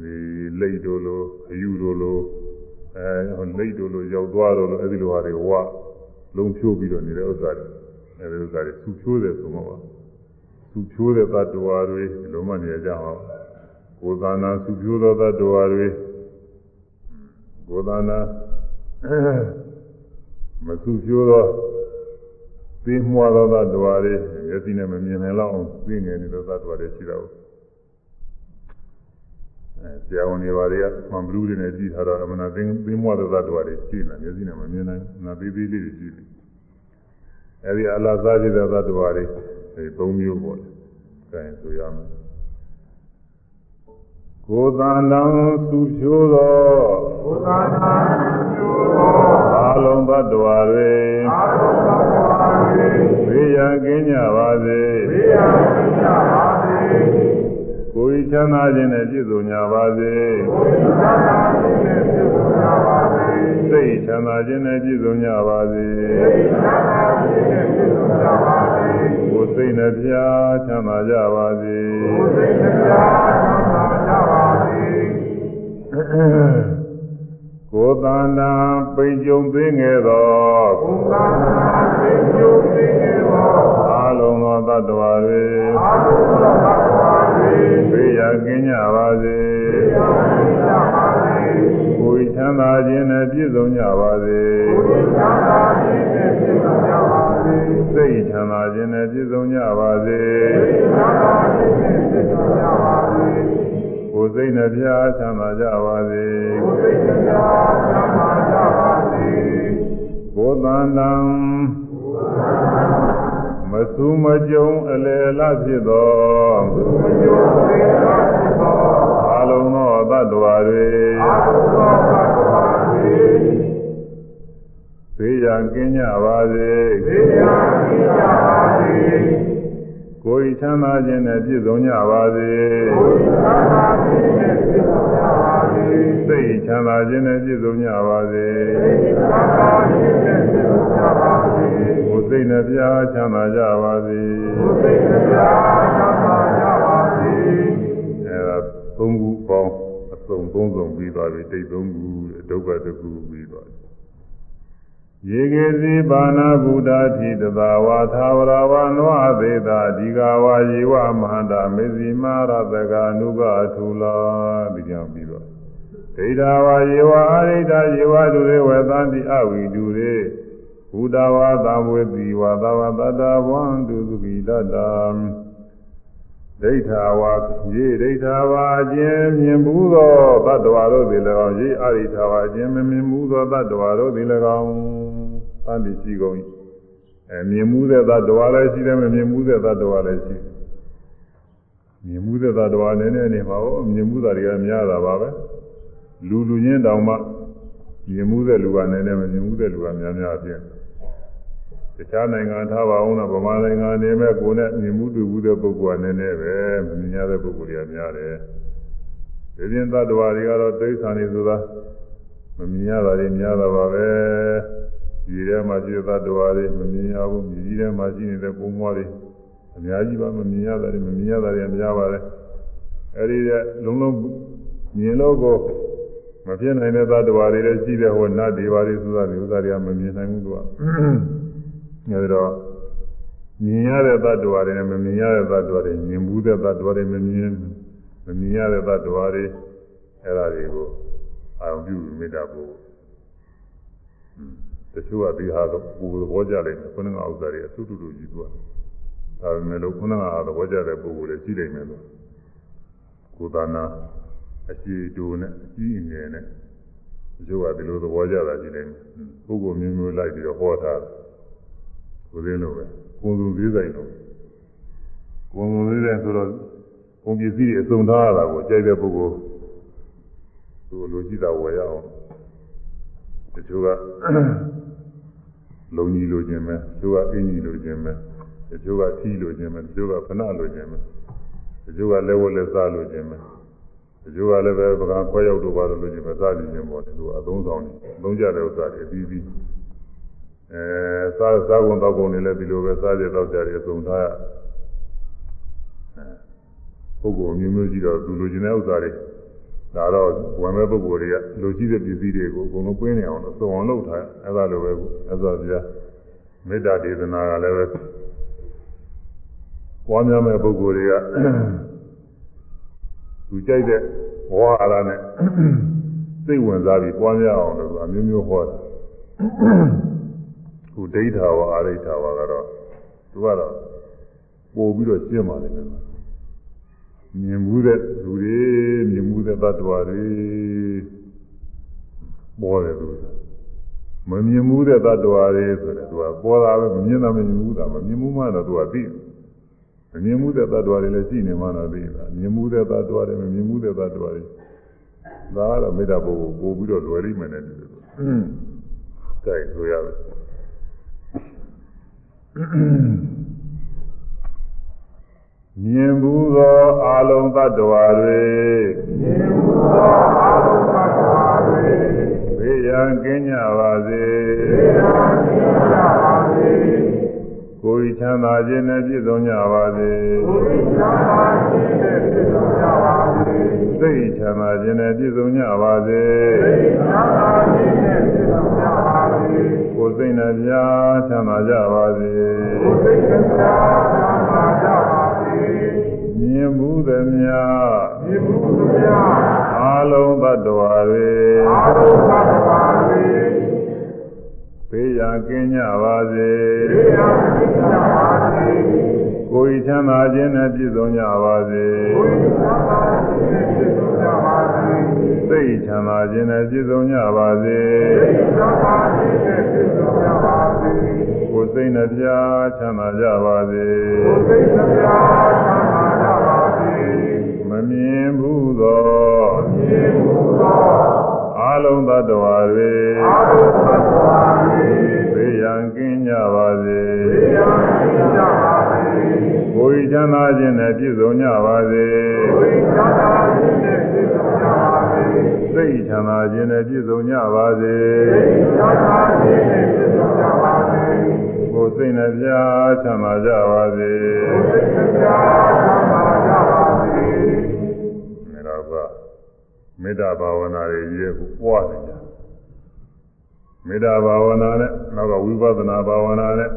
ဒီလိတ်တို့လိုအယူတို့လို အဲလိတ်တို့လိုရောက်သွားတော့လို့အဲဒီလိုဟာတွေဝလုံးဖြိုးပြီးတော့နေတဲ့ဥစ္စာတွေအဲဒီဥစ္စာတွေသူဖြိုးတယ်ဆိုတော့သူဖြိုးတဲ့သတ္တဝါတွေဒီလိုမှနေကြအောင်ကိုယ်သာနာသူဖြိုးသောသတ္တဝါတွေကိုယ်သာနာမသူဖြိုးသောသိမွားသောသတ္တဝါတွေမျက်စိနဲ့မမြင်နိုင်လောက်အောင်သိငယ်နေတဲ့သတ္တဝါတွေရှိတော့အဲ ဆရာဝန်တွေဘာတွေကမှန်ဘလူးတွေနဲ့ကြည့်ထားတော့အမှန်သိသိမွားသောသတ္တဝါတွေရှိနေမျက်စိနဲ့မမြင်နိုင်ဘူးနာသေးသေးလေးတွေရှိတယ်အဲဒီအလားစားကြည့်တဲ့သတ္တဝါတွေဒီ၃မျိုးပေါ့လေ။အဲဆိုရမယ်။ကိုယ်တန်တံသူဖြိုးသောဘုရားနာပြုသောအာလုံးသတ္တဝါတွေအာရုံတော်တွေဘေးရန်ကင်းကြပါစေဘေးရန်ကြပါစေ။ ကိုယ်ဤချမ်းသာခြင်းနဲ့ပြည့်စုံကြပါစေဘုရားနာခြင်းနဲ့ပြုကြပါစေ။စိတ်ချမ်းသာခြင်းနဲ့ပြည့်စုံကြပါစေဘုရားနာခြင်းနဲ့ပြုကြပါစေ။ကိုယ်စိတ်နှပြချမ်းသာကြပါစေဘုရားတရားနာကြပါစေ။ကိုယ်တန်တံပိန်ကြုံသိငယ်သောဘုရားနာခြင်းပြုခြင်းသောအာလုံးသောသတ္တဝါတွေအာရုံတော်တွေ ဘေးရန်ကင်းကြပါစေကြပါစေကိုယ်ချမ်းသာခြင်းနဲ့ပြည့်စုံကြပါစေဘုရားနာခြင်းနဲ့ပြုကြပါစေစိတ်ချမ်းသာခြင်းနဲ့ပြည့်စုံကြပါစေဘုရားနာခြင်းနဲ့ပြုကြပါစေကိုယ်စိတ်နှပြချမ်းသာကြပါစေဘုရားနာကြပါစေကိုယ်တန်တံ မဆူမကြုံအလေအလဖြစ်သောဘုရားသေသာသောအာလုံးသောသတ္တဝါတွေအာရုံတော်တွေဘေးရန်ကင်းကြပါစေသေသာကြပါစေကိုယ်ချမ်းသာခြင်းနဲ့ပြည့်စုံကြပါစေဘုရားနာခြင်းနဲ့ပြုကြပါစေစိတ်ချမ်းသာခြင်းနဲ့ပြည့်စုံကြပါစေဘုရားနာခြင်းနဲ့ပြုကြပါစေကိုယ်စိ တ်နှပြချမ်းသာကြပါစေဘုရားနာကြပါစေအဲဒါသုံးခုပေါင်းအစုံသုံးစုံပြီးသွားပြီတိတ်သုံးခုဒုက္ခတစ်ခုပြီးသွားပြီယေကေစီဘာနာဗုဒ္ဓတိတသာဝါသာဝရဝနောအသေးတာဒီဃဝါယေဝမဟာတာမေဇိမာရတကအနုကအထူလာဒီကြောင့်ပြီးတော့ဒိဋ္ဌာဝါယေဝအာရိဋ္ဌယေဝဒုရေဝသန္တိအဝိဒုရေ ဘုဒ္ဓဝါသဝေတိဝါသဝတတဝံတုသုကိတတံဒိဋ္ဌာဝါယေဒိဋ္ဌာဝါအခြင်းမြင်ဘူးသောတတ္တဝါတို့သည်၎င်းယေအာရိဋ္ဌာဝါအခြင်းမမြင်ဘူးသောတတ္တဝါတို့သည်၎င်းသန္တိရှိကုန်၏အဲမြင်မှုတဲ့တတ္တဝါလည်းရှိတယ်မမြင်မှုတဲ့တတ္တဝါလည်းရှိတယ်မြင်မှုတဲ့တတ္တဝါနည်းနည်းနေပါဦးမြင်မှုတာတွေကများတာပါပဲလူလူချင်းတောင်မှမြင်မှုတဲ့လူကနည်းနည်းမမြင်မှုတဲ့လူကများများဖြစ်တ ခြားနိုင်ငံထားပါအောင်တော့ဗမာနိုင်ငံနေမဲ့ကိုယ်နဲ့မြင်မှုတွေ့မှုတဲ့ပုဂ္ဂိုလ်ကနည်းနည်းပဲမမြင်ရတဲ့ပုဂ္ဂိုလ်တွေကများတယ်ဒီပြင်သတ္တဝါတွေကတော့တိဋ္ဌာန်တွေဆိုတာမမြင်ရတာတွေများတာပါပဲဒီထဲမှာရှိတဲ့သတ္တဝါတွေမမြင်ရဘူးမြည်ကြီးထဲမှာရှိနေတဲ့ပုံမွားတွေအများကြီးပါမမြင်ရတာတွေမမြင်ရတာတွေများပါတယ်အဲဒီကလုံးလုံးမြင်လို့ကိုမဖြစ်နိုင်တဲ့သတ္တဝါတွေလည်းရှိတဲ့ဟိုနတ်တွေပါတွေဆိုတာတွေဥစ္စာတွေကမမြင်နိုင်ဘူးသူက အဲဒီတော့မြင်ရတဲ့သတ္တဝါတွေနဲ့မမြင်ရတဲ့သတ္တဝါတွေမြင်ဘူးတဲ့သတ္တဝါတွေမမြင်မမြင်ရတဲ့သတ္တဝါတွေအဲဒါတွေကိုအာရုံပြုမိတာပို့တချို့ကဒီဟာတော့ပူသဘောကြလိမ့်မယ်ခုနကဥစ္စာတွေအထုတူတူကြီးသွားဒါပေမဲ့လို့ခုနကသဘောကြတဲ့ပုဂ္ဂိုလ်တွေရှိနိုင်မယ်လို့ကိုယ်သာနာအရှိတူနဲ့အကြီးအငယ်နဲ့တချို့ကဒီလိုသဘောကြတာရှိနိုင်မယ်ပုဂ္ဂိုလ်မျိုးမျိုးလိုက်ပြီးတော့ဟောထားတယ် ကိုယ်သိလို့ပဲကိုယ်သူသေးဆိုင်တော့ကိုယ်သူသေးဆိုင်ဆိုတော့ကုန်ပစ္စည်းတွေအစုံထားရတာကိုကြိုက်တဲ့ပုဂ္ဂိုလ်သူလိုရှိတာဝယ်ရအောင်တချို့ကလုံကြီးလိုခြင်းပဲတချို့ကအင်းကြီးလိုခြင်းပဲတချို့ကထီလိုခြင်းပဲတချို့ကဖဏလိုခြင်းပဲတချို့ကလက်ဝက်လက်စားလိုခြင်းပဲတချို့ကလည်းပဲပကံခွဲရောက်တော့ပါလို့လိုခြင်းပဲစားကြခြင်းပေါ့လေသူအသုံးဆောင်နေသုံးကြတဲ့ဥစ္စာတွေအပြီးပြီး အဲစားစားကုန်တော့ကုန်နေလည်းဒီလိုပဲစားကြတော့ကြတယ်အစုံထားပုဂ္ဂိုလ်မျိုးမျိုးရှိတော့သူလိုချင်တဲ့ဥစ္စာတွေဒါတော့ဝင်မဲ့ပုဂ္ဂိုလ်တွေကလိုရှိတဲ့ပစ္စည်းတွေကိုအကုန်လုံးပြင်းနေအောင်လို့စုံအောင်လုပ်ထားအဲဒါလိုပဲအဲ့ဒါပြမေတ္တာဒေသနာကလည်းပဲပွားများမဲ့ပုဂ္ဂိုလ်တွေကသူကြိုက်တဲ့ဝါဟာရနဲ့စိတ်ဝင်စားပြီးပွားများအောင်လို့အမျိုးမျိုးဟောတာ ခုဒိဋ္ဌာဝအာရိဋ္ဌာဝကတော့သူကတော့ပို့ပြီးတော့ရှင်းပါလိမ့်မယ်မြင်မှုတဲ့လူတွေမြင်မှုတဲ့သတ္တဝါတွေပေါ်တယ်သူမမြင်မှုတဲ့သတ္တဝါတွေဆိုတယ်သူကပေါ်တာပဲမမြင်တာမမြင်ဘူးတာမမြင်မှုမှတော့သူကသိမမြင်မှုတဲ့သတ္တဝါတွေလည်းရှိနေမှတော့သိတာမြင်မှုတဲ့သတ္တဝါတွေမမြင်မှုတဲ့သတ္တဝါတွေဒါကတော့မေတ္တာပို့ပို့ပြီးတော့လွယ်လိမ့်မယ်နဲ့တူတယ်ကြိုက်ဆိုရတယ် မြင်ဘူးသောအာလုံးသတ္တဝါတွေမြင်ဘူးသောအာလုံးသတ္တဝါတွေဘေးရန်ကင်းကြပါစေဘေးရန်ကင်းကြပါစေကိုယ်ချမ်းသာခြင်းနဲ့ပြည့်စုံကြပါစေကိုယ်ချမ်းသာခြင်းနဲ့ပြည့်စုံကြပါစေစိတ်ချမ်းသာခြင်းနဲ့ပြည့်စုံကြပါစေစိတ်ချမ်းသာခြင်းနဲ့ပြည့်စုံကြပါစေ ကိုယ်စိတ်နှပြချမ်းသာကြပါစေကိုယ်စိတ်နှပြချမ်းသာကြပါမြင်မှုသမျှမြင်မှုသမျှအာလုံးသတ္တဝါတွေအာလုံးသတ္တဝါတွေဘေးရန်ကင်းကြပါစေဘေးရန်ကင်းကြပါစေကိုယ်ချမ်းသာခြင်းနဲ့ပြည့်စုံကြပါစေကိုယ်ချမ်းသာခြင်းနဲ့ပြည့်စုံကြပါ စေစိတ်ချမ်းသာခြင်းနဲ့ပြည့်စုံကြပါစေစိတ်ချမ်းသာခြင်းနဲ့ပြည့်စုံကြပါစေကိုယ်စိတ်နှပြချမ်းသာကြပါစေကိုယ်စိတ်နှပြချမ်းသာကြပါစေမမြင်ဘူးသောမမြင်ဘူးသောအလုံးသတ္တဝါတွေအလုံးသတ္တဝါတွေဘေးရန်ကင်းကြပါစေဘေးရန်ကင်းကြပါစေကိုယ်ချမ်းသာခြင်းနဲ့ပြည့်စုံကြပါစေကိုယ်ချမ်းသာခြင်းနဲ့ပြည့်စုံကြပါ စေစိတ်ချမ်းသာခြင်းနဲ့ပြည့်စုံကြပါစေစိတ်ချမ်းသာခြင်းနဲ့ပြည့်စုံကြပါစေကိုယ်စိတ်နှပြချမ်းသာကြပါစေကိုယ်စိတ်နှပြချမ်းသာကြပါစေမေတ္တာပါမေတ္တာဘာဝနာတွေရေးဖို့ပွားနေကြမေတ္တာဘာဝနာနဲ့နောက်ကဝိပဿနာဘာဝနာနဲ့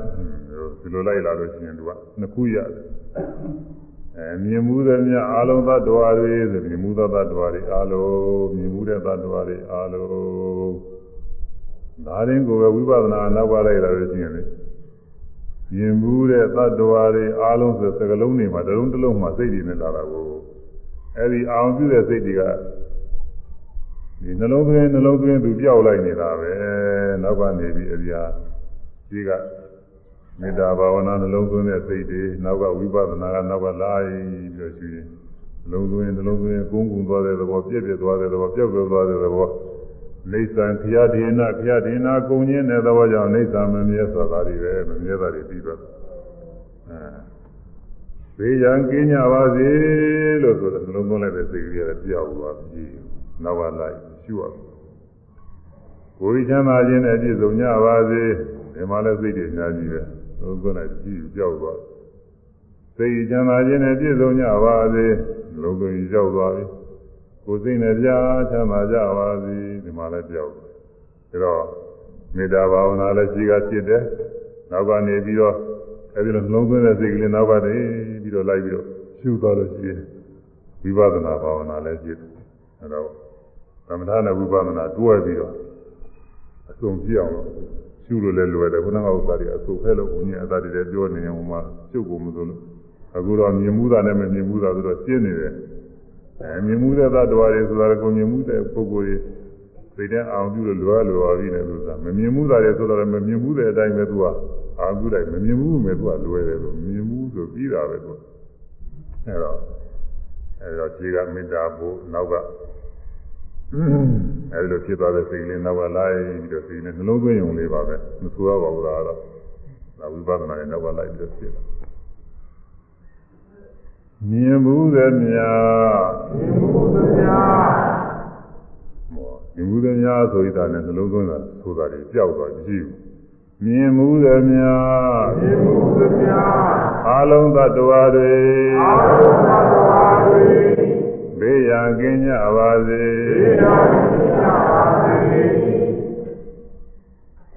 ဒီလိုလိုက်လာလို့ရှိရင်သူကနှစ်ခုရတယ် အဲမြင်မှုတဲ့မြအားလုံးသတ္တဝါတွေဆိုမြင်မှုသောသတ္တဝါတွေအားလုံးမြင်မှုတဲ့သတ္တဝါတွေအားလုံးဒါရင်ကိုပဲဝိပဿနာနောက်ကလိုက်လာလို့ရှိရင်လေမြင်မှုတဲ့သတ္တဝါတွေအားလုံးဆိုစကလုံးတွေမှာတစ်လုံးတစ်လုံးမှာစိတ်တွေနဲ့လာတာကိုအဲဒီအောင်ပြုတဲ့စိတ်တွေကဒီနှလုံးသွင်းနှလုံးသွင်းသူပြောက်လိုက်နေတာပဲနောက်ကနေပြီးအပြာဒီက မေတ္တာဘာဝနာနှလုံးသွင်းတဲ့စိတ်တွေနောက်ကဝိပဿနာကနောက်ကလာပြီးတော့ရှိရင်နှလုံးသွင်းနှလုံးသွင်းကုန်းကုန်းသွားတဲ့သဘောပြည့်ပြည့်သွားတဲ့သဘောပြောက်ပြောက်သွားတဲ့သဘောနေသံခရဒေနာခရဒေနာကုံချင်းတဲ့သဘောကြောင့်နေသံမမြဲဆိုတာတွေပဲမမြဲတာတွေပြီးတော့အဲဘေးရန်ကင်းကြပါစေလို့ဆိုတဲ့နှလုံးသွင်းလိုက်တဲ့စိတ်ကလေးကပြောက်သွားပြီနောက်ကလိုက်ရှုရကိုယ်ချမ်းသာခြင်းနဲ့ပြည့်စုံကြပါစေဒီမှာလည်းစိတ်တွေအများကြီးပဲ သုံးသွင်းလိုက်ကြည့်ကြောက်သွားစိတ်ချမ်းသာခြင်းနဲ့ပြည့်စုံကြပါစေလုံးသွင်းကြောက်သွားပြီကိုယ်စိတ်နဲ့ပြားချမ်းသာကြပါစေဒီမှာလည်းကြောက်ဒါတော့မေတ္တာဘာဝနာလည်းရှိကဖြစ်တယ်နောက်ကနေပြီးတော့အဲဒီလိုလုံးသွင်းတဲ့စိတ်ကလေးနောက်ကနေပြီးတော့လိုက်ပြီးတော့ရှုသွားလို့ရှိရင်ဝိပဿနာဘာဝနာလည်းဖြစ်တယ်အဲတော့သမထနဲ့ဝိပဿနာတွဲပြီးတော့အစုံပြအောင်လို့ ရှုလို့လည်းလွယ်တယ်ခုနကဥစ္စာတွေအစုဖဲလို့ဘုရားအသာတည်းပြောနေရင်ဟိုမှာရှုပ်ကုန်မလို့အခုတော့မြင်မှုတာနဲ့မမြင်မှုတာဆိုတော့ရှင်းနေတယ်အဲမြင်မှုတဲ့သတ္တဝါတွေဆိုတာကိုမြင်မှုတဲ့ပုဂ္ဂိုလ်တွေစိတ်ထဲအောင်ပြုလို့လွယ်လွယ်ပါပြီနဲ့ဆိုတာမမြင်မှုတာတွေဆိုတော့မမြင်မှုတဲ့အတိုင်းပဲသူကအာဟုလိုက်မမြင်မှုမဲ့သူကလွယ်တယ်လို့မြင်မှုဆိုပြီးတာပဲသူအဲတော့အဲတော့ခြေကမေတ္တာဖို့နောက်က အဲဒီလိုဖြစ်သွားတဲ့စိတ်လေးနောက်ကလိုက်ပြီးတော့စိတ်နဲ့နှလုံးသွင်းုံလေးပါပဲမဆိုရပါဘူးလားတော့ဒါဝိပဿနာရဲ့နောက်ကလိုက်ပြီးတော့ဖြစ်တာမြင်ဘူးသမျှမြင်ဘူးသမျှမောမြင်ဘူးသမျှဆိုရတာနဲ့နှလုံးသွင်းတာဆိုတာတွေကြောက်သွားကြည့်မြင်မှုသမျှမြင်မှုသမျှအလုံးသတ္တဝါတွေအလုံးသတ္တဝါတွေဘေးရန်ကင်းကြပါစေဘေးရန်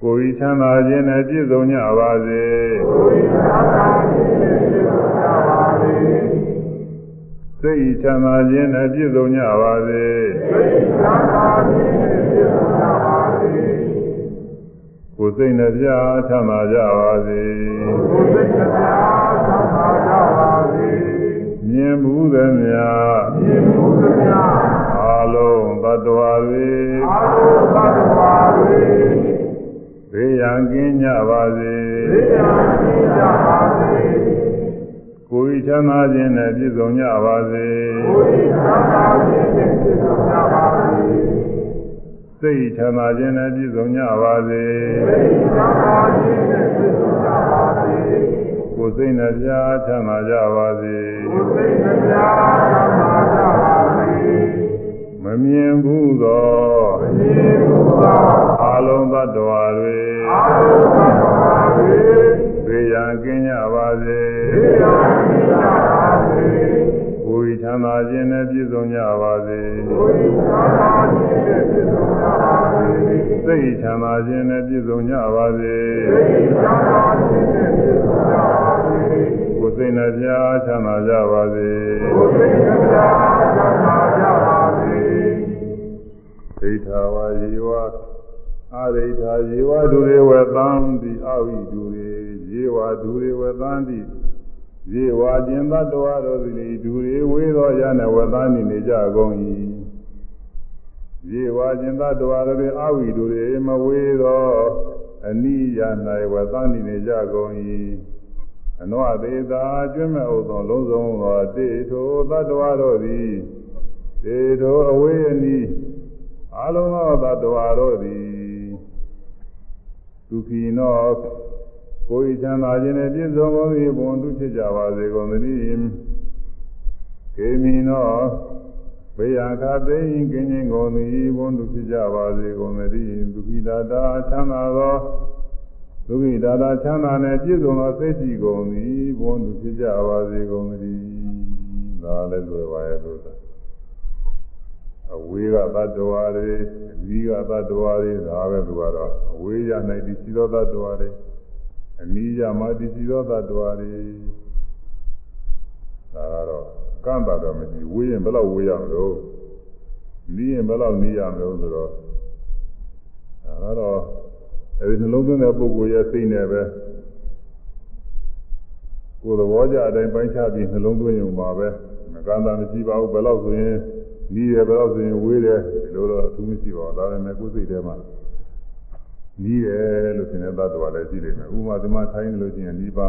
ကင်းကြပါစေကိုယ်ဤချမ်းသာခြင်းနဲ့ပြည့်စုံကြပါစေကိုယ်ချမ်းသာခြင်းနဲ့ပြည့်စုံကြပါစေစိတ်ချမ်းသာခြင်းနဲ့ပြည့်စုံကြပါစေစိတ်ချမ်းသာခြင်းနဲ့ပြည့်စုံကြပါစေကိုယ်စိတ်နှပြချမ်းသာကြပါစေကိုယ်စိတ်နှပြချမ်းသာကြပါစေမြင်ဘူးသမျှမြင်မှုသမျှအာလုံးသတ္တဝါတွေအာဟုသတ္တဝါတွေ ဘေးရန်ကင်းကြပါစေသိဉာဏ်ရှိကြပါစေကိုယ်ချမ်းသာခြင်းနဲ့ပြည့်စုံကြပါစေကိုယ်ချမ်းသာခြင်းနဲ့ပြည့်စုံကြပါစေစိတ်ချမ်းသာခြင်းနဲ့ပြည့်စုံကြပါစေစိတ်ချမ်းသာခြင်းနဲ့ပြည့်စုံကြပါစေကိုယ်စိတ်နှပြချမ်းသာကြပါစေကိုယ်စိတ်နှပြချမ်းသာကြပါစေ မမြင်ဘူးသောမြင်မှုသောအာလုံးသတ္တဝါတွေအာဟုသတ္တဝါတွေဘေးရန်ကင်းကြပါစေသိဉာဏ်ရှိကြပါစေကိုယ်ချမ်းသာခြင်းနဲ့ပြည့်စုံကြပါစေကိုယ်ချမ်းသာခြင်းနဲ့ပြည့်စုံကြပါစေစိတ်ချမ်းသာခြင်းနဲ့ပြည့်စုံကြပါစေစိတ်ချမ်းသာခြင်းနဲ့ပြည့်စုံကြပါစေကိုယ်စိတ်နှပြချမ်းသာကြပါစေကိုယ်စိတ်နှပြချမ်းသာကြပါစေ ဒိဋ္ဌာဝါယေဝအာရိဋ္ဌာယေဝဒုရေဝသံတိအဝိဒုရေယေဝဒုရေဝသံတိယေဝကျင်သတ္တဝါတို့သည်ဒုရေဝေသောယနဝသံတိနေကြကုန်၏ယေဝကျင်သတ္တဝါတို့သည်အဝိဒုရေမဝေသောအနိယ၌ဝသံတိနေကြကုန်၏အနောသေးသာကျွမ်းမဲ့ဥသောလုံးစုံသောတေထိုသတ္တဝါတို့သည်တေထိုအဝေးအနီး အလုံးသောသတ္တဝါတို့သည်ဒုက္ခိနောကိုယ်ချမ်းသာခြင်းနှင့်ပြည့်စုံကုန်၏ဘုံတုဖြစ်ကြပါစေကုန်သတည်းကေမီနောဘေယခသိင်ကင်းခြင်းကုန်သည်ဘုံတုဖြစ်ကြပါစေကုန်သတည်းဒုက္ခိတာတာချမ်းသာသောဒုက္ခိတာတာချမ်းသာနှင့်ပြည့်စုံသောစိတ်ရှိကုန်သည်ဘုံတုဖြစ်ကြပါစေကုန်သတည်းဒါလည်းလွယ်ပါရဲ့လို့ အဝေးကသတ္တဝါတွေအနီးကသတ္တဝါတွေဒါပဲသူကတော့အဝေးရ၌ဒီရှိသောသတ္တဝါတွေအနီးရမှာဒီရှိသောသတ္တဝါတွေဒါကတော့ကန့်တာတော့မရှိဝေးရင်ဘယ်လောက်ဝေးရမလို့နီးရင်ဘယ်လောက်နီးရမလို့ဆိုတော့ဒါကတော့အဲဒီနှလုံးသွင်းတဲ့ပုဂ္ဂိုလ်ရဲ့စိတ်နဲ့ပဲကိုယ်သဘောကြအတိုင်းပိုင်းခြားပြီးနှလုံးသွင်းရုံပါပဲမကန့်တာမရှိပါဘူးဘယ်လောက်ဆိုရင် နီးတယ်ဘယ်လောက်ဆိုရင်ဝေးတယ်ဒီလိုတော့အထူးမရှိပါဘူးဒါပေမဲ့ကိုယ်စိတ်ထဲမှာနီးတယ်လို့ထင်တဲ့သတ္တဝါလည်းရှိနေတယ်ဥပမာဒီမှာထိုင်းလို့ရှိရင်နီးပါ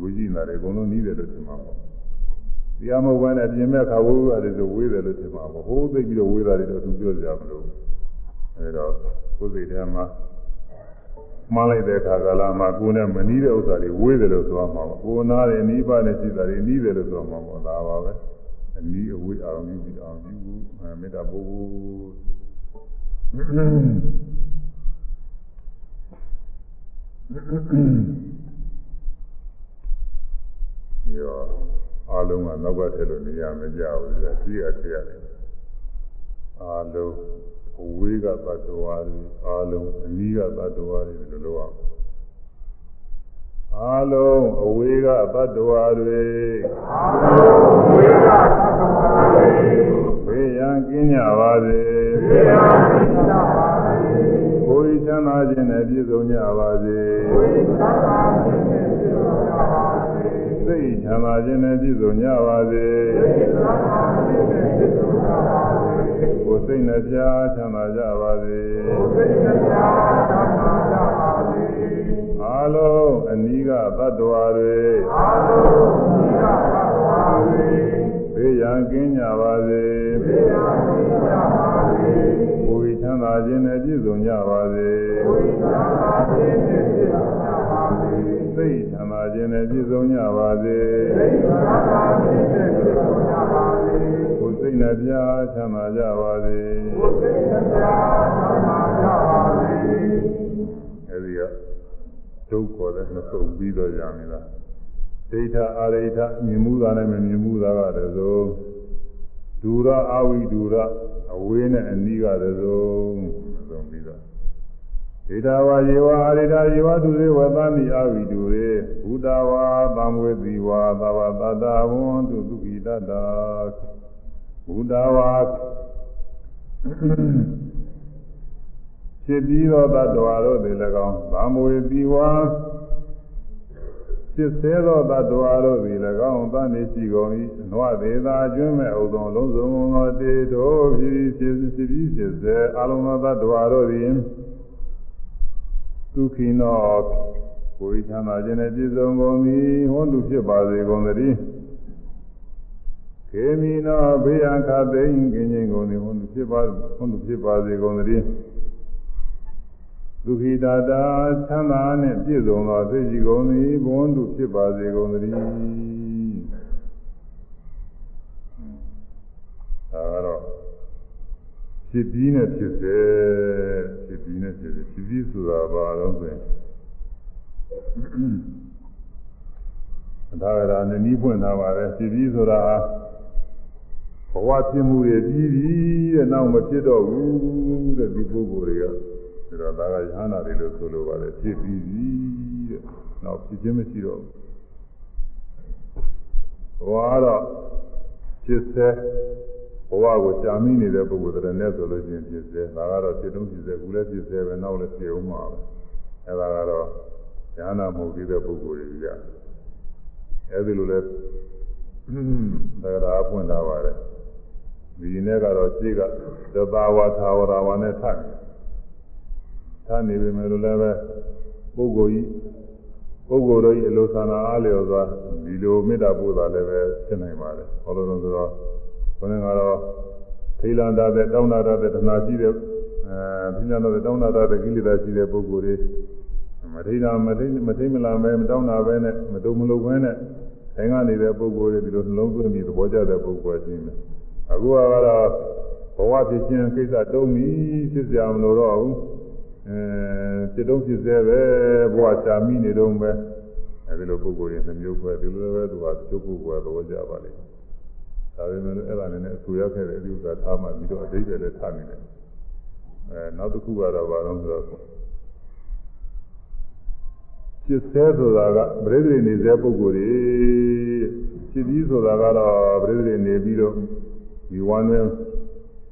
ဝိကြည့်နေတယ်အကုန်လုံးနီးတယ်လို့ထင်မှာပေါ့တရားမဟုတ်ဘဲနဲ့ပြင်မဲ့ခါဝိုးရတယ်ဆိုဝေးတယ်လို့ထင်မှာပေါ့ဟိုးသိပြီးတော့ဝေးတာတွေတော့သူပြောကြမလို့အဲတော့ကိုယ်စိတ်ထဲမှာမှားလိုက်တဲ့အခါကာလမှာကိုယ်နဲ့မနီးတဲ့ဥစ္စာတွေဝေးတယ်လို့ဆိုမှာပေါ့ကိုယ်နာတယ်နီးပါးနဲ့ရှိတာတွေနီးတယ်လို့ဆိုမှာပေါ့ဒါပါပဲ အနီးအဝေးအောင်ယူပြီးအောင်ယူအဲမေတ္တာပို့ရောအားလုံးကနောက်ကထည့်လို့နေရမကြဘူးလေကြီးရထည့်ရတယ်အားလုံးအဝေးကသတ္တဝါတွေအားလုံးအနီးကသတ္တဝါတွေဒီလိုလုပ်အောင် အားလုံးအဝေးကသတ္တဝါတွေအာဟုဝိရသတ္တဝါတွေဘေးရန်ကင်းကြပါစေသိဉာဏ်ရှိကြပါစေကိုယ်ချမ်းသာခြင်းနဲ့ပြည့်စုံကြပါစေကိုယ်ချမ်းသာခြင်းနဲ့ပြည့်စုံကြပါစေစိတ်ချမ်းသာခြင်းနဲ့ပြည့်စုံကြပါစေသိဉာဏ်ချမ်းသာခြင်းနဲ့ပြည့်စုံကြပါစေကိုယ်စိတ်နှပြချမ်းသာကြပါစေကိုယ်စိတ်နှပြချမ်းသာကြပါစေ အားလုံးအနီးကသတ္တဝါတွေအာဟုဝိရသတ္တဝါတွေဘေးရန်ကင်းကြပါစေသိဉာဏ်ရှိကြပါစေကိုယ်ချမ်းသာခြင်းနဲ့ပြည့်စုံကြပါစေကိုယ်ချမ်းသာခြင်းနဲ့ပြည့်စုံကြပါစေစိတ်ချမ်းသာခြင်းနဲ့ပြည့်စုံကြပါစေသိဉာဏ်သာခြင်းနဲ့ပြည့်စုံကြပါစေကိုယ်စိတ်နှပြချမ်းသာကြပါစေကိုယ်စိတ်နှပြချမ်းသာကြပါစေအဲဒီက ဒုက္ခတဲ့မဆုံးပြီးတော့ရမလားဒိဋ္ဌအာရိဋ္ဌမြင်မှုတာနဲ့မမြင်မှုတာကတည်းဆိုဒူရအဝိဒူရအဝေးနဲ့အနီးကတည်းဆိုဆုံးပြီးတော့ဣဒဝါယေဝအာရိဒယေဝသူရေဝသမိအာဝိတုရေဘုဒ္ဓဝါသံဝေတိဝါသဝတတဝံတုသူဣတတဘုဒ္ဓဝါ ဖြစ်ပြီးသောတ attva တို့သည်၎င်းသံဝေတိဝါဖြစ်သေးသောတ attva တို့သည်၎င်းသနေရှိကုန်၏နဝသေးသာကျွမ်းမဲ့ဥဒုံလုံးစုံသောတေတို့ဖြစ်ဖြစ်ဖြစ်ဖြစ်စေအလုံးသောတ attva တို့သည်ဒုက္ခိနောကိုယ်ချမ်းသာခြင်းနဲ့ပြည့်စုံကုန်သည်ဟောတုဖြစ်ပါစေကုန်သတည်းခေမီနောဘေးရန်ခသိင်ကင်းခြင်းကုန်သည်ဟောတုဖြစ်ပါဟောတုဖြစ်ပါစေကုန်သတည်း ဒုက္ခိတာတာချမ်းသာနှင့်ပြည့်စုံသောသိရှိကုန်သည်ဘဝတုဖြစ်ပါစေကုန်သတည်းဒါကတော့ဖြစ်ပြီးနဲ့ဖြစ်စေဖြစ်ပြီးနဲ့ဖြစ်စေဖြစ်ပြီးဆိုတာဘာလို့ဆိုရင်ဒါကရာနဲ့နီးပွင့်ထားပါတယ်ဖြစ်ပြီးဆိုတာဘဝဖြစ်မှုတွေပြီးပြီတဲ့နောက်မဖြစ်တော့ဘူးတဲ့ဒီပုဂ္ဂိုလ်တွေက ဒါတော့ဒါကယဟနာတွေလို့ဆိုလိုပါတယ်ဖြစ်ပြီးပြီတဲ့နောက်ဖြစ်ခြင်းမရှိတော့ဘူးဘဝတော့ဖြစ်စေဘဝကိုရှာမိနေတဲ့ပုဂ္ဂိုလ်တွေနဲ့ဆိုလို့ရှိရင်ဖြစ်စေဒါကတော့ဖြစ်တုံးဖြစ်စေကူလည်းဖြစ်စေပဲနောက်လည်းဖြစ်အောင်မှာပဲအဲဒါကတော့ဉာဏ်နာမဟုတ်သေးတဲ့ပုဂ္ဂိုလ်တွေကြအဲဒီလိုလဲဒါကရာဖွင့်ထားပါတယ်ဒီနေ့ကတော့ရှိကသဘာဝသာဝရဝနဲ့ထပ် ထပ်နေပြီမယ်လို့လည်းပဲပုဂ္ဂိုလ်ကြီးပုဂ္ဂိုလ်တို့၏အလိုဆန္ဒအားလျော်စွာဒီလိုမေတ္တာပို့တာလည်းပဲဖြစ်နိုင်ပါတယ်ဟောလို့ဆိုတော့ဘုန်းကြီးကတော့ထိလန္တာတဲ့တောင်းတာတဲ့တဏှာရှိတဲ့အဲပြညာတဲ့တောင်းတာတဲ့ကိလေသာရှိတဲ့ပုဂ္ဂိုလ်တွေမထိတာမထိမထိမလာမဲမတောင်းတာပဲနဲ့မတုံမလုံပဲနဲ့ဆိုင်ကနေနေတဲ့ပုဂ္ဂိုလ်တွေဒီလိုနှလုံးသွင်းပြီးသဘောကျတဲ့ပုဂ္ဂိုလ်ချင်းတယ်အခုကတော့ဘဝဖြစ်ခြင်းကိစ္စတုံးပြီဖြစ်ကြမလို့တော့ဘူး အဲဖြစ်တော့ဖြစ်သေးပဲဘဝချာမိနေတော့ပဲအဲဒီလိုပုဂ္ဂိုလ်တွေနှမျိုးခွဲဒီလိုပဲသူကချုပ်ပုဂ္ဂိုလ်ကသဘောကျပါလိမ့်မယ်ဒါပေမဲ့အဲ့ဒါနဲ့လည်းအဆူရောက်ခဲ့တဲ့ဒီဥစ္စာထားမှပြီးတော့အတိတ်ပဲလည်းထားနေတယ်အဲနောက်တစ်ခုကတော့ဘာလို့ဆိုတော့จิตဆဲဆိုတာကပရိသေနေဆဲပုဂ္ဂိုလ်တွေจิตပြီးဆိုတာကတော့ပရိသေနေပြီးတော့ဒီဝမ်းနဲ့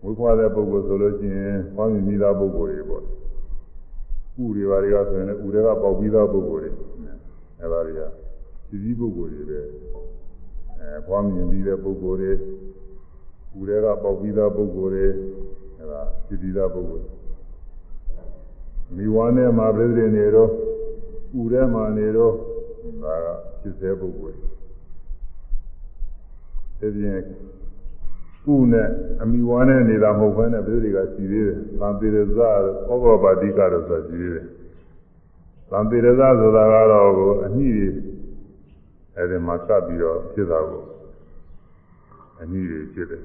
ဝိခွာတဲ့ပုဂ္ဂိုလ်ဆိုလို့ရှိရင်ဟောမြင်ပြီးသားပုဂ္ဂိုလ်တွေပေါ့ ဥတွေပါတွေကဆိုရင်လည်းဥတွေကပေါက်ပြီးသားပုဂ္ဂိုလ်တွေအဲဒါတွေကจิตပြီးပုဂ္ဂိုလ်တွေပဲအဲပွားမြင်ပြီးတဲ့ပုဂ္ဂိုလ်တွေဦးတွေကပေါက်ပြီးသားပုဂ္ဂိုလ်တွေအဲဒါသိပြီးသားပုဂ္ဂိုလ်မိဝါနဲ့မှာပြည့်စုံနေတော့ဦးထဲမှာနေတော့ဒါကဖြစ်သေးပုဂ္ဂိုလ်ဒီပြင် ဥနဲ့အမိဝါနဲ့နေတာမဟုတ်ဘဲနဲ့ပြည်တွေကရှိသေးတယ်။သံပေရဇဩဘောပါတိကတော့ဆိုရှိသေးတယ်။သံပေရဇဆိုတာကတော့အညှိတွေအဲဒီမှာစပ်ပြီးတော့ဖြစ်တာကိုအနည်းတွေဖြစ်တယ်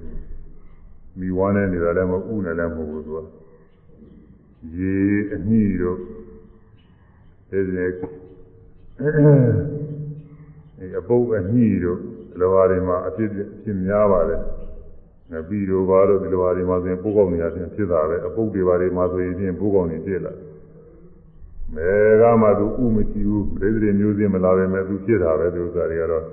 မိဝါနဲ့နေတာလည်းမဟုတ်ဥနဲ့လည်းမဟုတ်ဘူးသူကရေအနည်းတို့အဲဒီအဲအပုပ်အနည်းတို့လောဟာတွေမှာအဖြစ်ဖြစ်များပါတယ် ငပြီးတို့ဘာလို့ဒီလိုဟာတွေမှာဆိုရင်ပိုးကောင်းနေရခြင်းဖြစ်တာပဲအပုပ်တွေဘာတွေမှာဆိုရင်ပိုးကောင်းနေဖြစ်လာမဲကမှသူဥမရှိဘူးပရိသေမျိုးစင်းမလာပဲမဲ့သူဖြစ်တာပဲဒီဥစ္စာတွေကတော့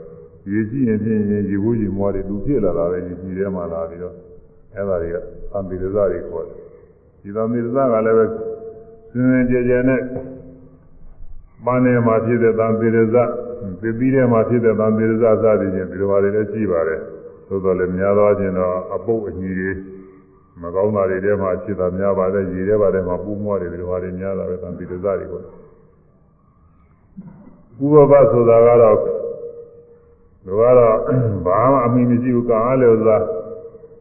ရေကြည့်ရင်ဖြင့်ရေဘူးရေမွားတွေသူဖြစ်လာတာပဲဒီကြီးထဲမှာလာပြီးတော့အဲဒါတွေကသံပိရဇတွေခေါ်တယ်ဒီသံပိရဇကလည်းပဲစင်စင်ကြယ်ကြယ်နဲ့ပန်းထဲမှာဖြစ်တဲ့သံပိရဇပီပီးထဲမှာဖြစ်တဲ့သံပိရဇစသည်ဖြင့်ဒီလိုဟာတွေလည်းရှိပါတယ် သို့တော်လည်းများသောအားဖြင့်တော့အပုပ်အညီတွေမကောင်းတာတွေထဲမှာဖြစ်တာများပါတယ်ရေထဲပါတယ်မှာပူးမွားတွေဒီလိုဟာတွေများတာပဲသံပိရဇတွေပေါ့ဥပပဆိုတာကတော့သူကတော့ဘာမှအမိမရှိဘူးကာအားလို့သာ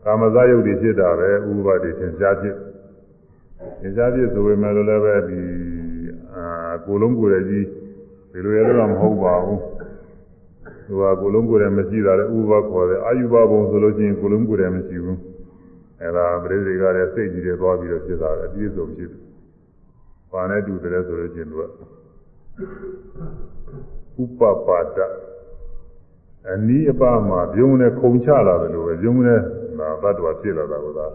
ကာမဇယုတ်တွေဖြစ်တာပဲဥပပတွေသင်ရှားဖြစ်သင်ရှားဖြစ်ဆိုပေမဲ့လည်းပဲဒီအာကိုလုံးကိုယ်ရဲ့ကြီးဒီလိုရတော့မဟုတ်ပါဘူး သူကကိုလုံးကိုယ်ရဲ့မရှိတာလေဥပပခေါ်တယ်အာယုဘဘုံဆိုလို့ချင်းကိုလုံးကိုယ်ရဲ့မရှိဘူးအဲဒါပရိသေကလည်းစိတ်ကြီးတွေသွားပြီးတော့ဖြစ်တာလေအပြည့်စုံဖြစ်တယ်။ဘာနဲ့တူတယ်ဆိုလို့ချင်းသူကဥပပါဒအနီးအပါမှာပြုံးနဲ့ခုံချလာတယ်လို့ပဲပြုံးနဲ့ဒါသတ္တဝါဖြစ်လာတာကသာ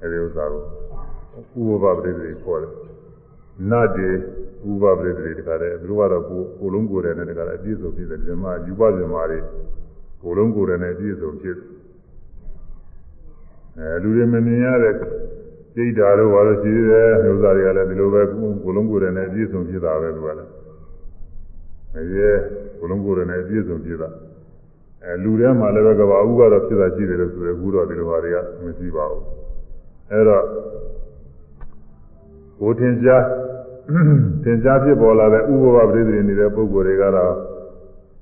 အဲဒီဥစ္စာကိုဥပပပရိသေခေါ်တယ် နတ်တွေဥပပရိသေတွေတခါတည်းသူတို့ကတော့ကိုကိုလုံးကိုယ်တယ်နဲ့တခါတည်းအပြည့်စုံဖြစ်တယ်ဒီမှာယူပဇင်မာတွေကိုလုံးကိုယ်တယ်နဲ့အပြည့်စုံဖြစ်အဲလူတွေမမြင်ရတဲ့စိတ်ဓာတ်တို့ဘာလို့ရှိသေးတယ်ဥစ္စာတွေကလည်းဒီလိုပဲကိုလုံးကိုယ်တယ်နဲ့အပြည့်စုံဖြစ်တာပဲသူကလည်းအဲကိုလုံးကိုယ်တယ်နဲ့အပြည့်စုံဖြစ်တာအဲလူထဲမှာလည်းပဲကဘာဥကတော့ဖြစ်တာရှိတယ်လို့ဆိုရအခုတော့ဒီလိုဟာတွေကမရှိပါဘူးအဲတော့ ကိုထင်ရှားသင်ကြားဖြစ်ပေါ်လာတဲ့ဥပဘပရိသေနေတဲ့ပုဂ္ဂိုလ်တွေကတော့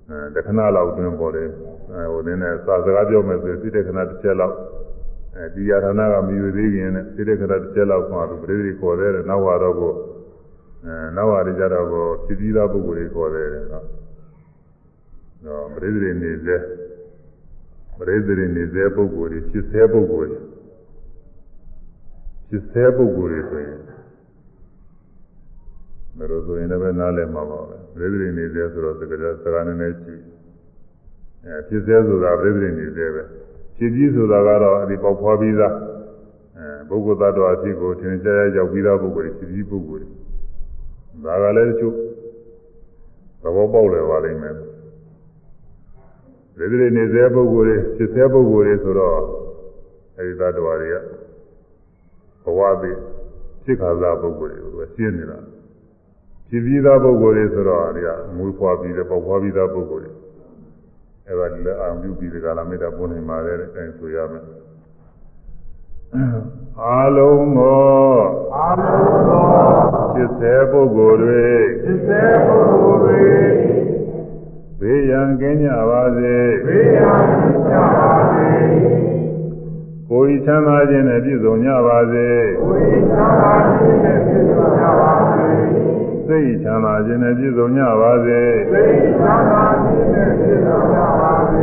အဲတခဏလောက်တွင်ပေါ်တယ်အဲဟိုနည်းနည်းစာစကားပြောမယ်ဆိုစိတ်တခဏတစ်ချက်လောက်အဲဒီယာဌာနကမြည်သေးခင်နဲ့စိတ်တခဏတစ်ချက်လောက်မှသူပရိသေခေါ်တယ်နောက်ဟာတော့ကိုအဲနောက်ဟာတွေကြတော့ကိုဖြစ်ပြီးသားပုဂ္ဂိုလ်တွေခေါ်တယ်နော်တော့ပရိသေနေစေပရိသေနေစေပုဂ္ဂိုလ်တွေဖြစ်စေပုဂ္ဂိုလ်တွေဖြစ်စေပုဂ္ဂိုလ်တွေဆိုရင် ဒါလို့ဆိုရင်လည်းနားလည်မှာပါပဲပြိဿရိနေသေးဆိုတော့သကကြစကားနည်းနည်းရှိအဲဖြစ်သေးဆိုတာပြိဿရိနေသေးပဲဖြစ်ကြီးဆိုတာကတော့အဒီပေါက်ဖွားပြီးသားအဲပုဂ္ဂိုလ်သတ္တဝါဖြစ်ကိုထင်ရှားရောက်ပြီးသားပုဂ္ဂိုလ်ဖြစ်ကြီးပုဂ္ဂိုလ်ဒါကလည်းတချို့သဘောပေါက်လည်ပါလိမ့်မယ်ပြိဿရိနေသေးပုဂ္ဂိုလ်တွေဖြစ်သေးပုဂ္ဂိုလ်တွေဆိုတော့အဲဒီသတ္တဝါတွေကဘဝပြီးဖြစ်ခါစားပုဂ္ဂိုလ်တွေကိုရှင်းနေတာ ဖြစ်ပြီးသားပုဂ္ဂိုလ်တွေဆိုတော့ဒီကမွေးဖွားပြီးတဲ့ပေါက်ဖွားပြီးသားပုဂ္ဂိုလ်တွေအဲ့ဒါလည်းအာမြုပြီးဒီကလာမေတ္တာပွင့်နေမှာတဲ့အဲဆိုရမယ်အာလုံးသောအာလုံးသောဖြစ်စေပုဂ္ဂိုလ်တွေဖြစ်စေပုဂ္ဂိုလ်တွေဘေးရန်ကင်းကြပါစေဘေးရန်ကင်းကြပါစေကိုယ်ချမ်းသာခြင်းနဲ့ပြည့်စုံကြပါစေကိုယ်ချမ်းသာခြင်းနဲ့ပြည့်စုံကြပါစေ စိတ်ချမ်းသာခြင်းနဲ့ပြည့်စုံကြပါစေစိတ်ချမ်းသာခြင်းနဲ့ပြည့်စုံကြပါစေ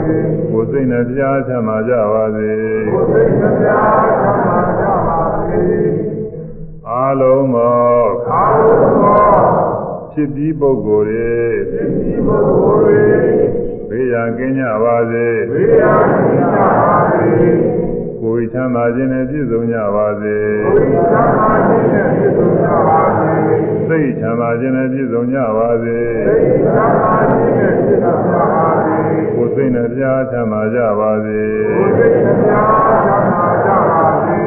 ကိုယ်စိတ်နဲ့တရားချမ်းသာကြပါစေကိုယ်စိတ်နဲ့တရားချမ်းသာကြပါစေအာလုံးသောအာလုံးသောဖြစ်ပြီးပုဂ္ဂိုလ်တွေဖြစ်ပြီးပုဂ္ဂိုလ်တွေဘေးရန်ကင်းကြပါစေဘေးရန်ကင်းကြပါစေ ကိုယ်ချမ်းသာခြင်းနဲ့ပြည့်စုံကြပါစေကိုယ်ချမ်းသာခြင်းနဲ့ပြည့်စုံကြပါစေစိတ်ချမ်းသာခြင်းနဲ့ပြည့်စုံကြပါစေစိတ်ချမ်းသာခြင်းနဲ့ပြည့်စုံကြပါစေကိုယ်စိတ်နဲ့ပြားချမ်းသာကြပါစေကိုယ်စိတ်နဲ့ပြားချမ်းသာကြပါစေ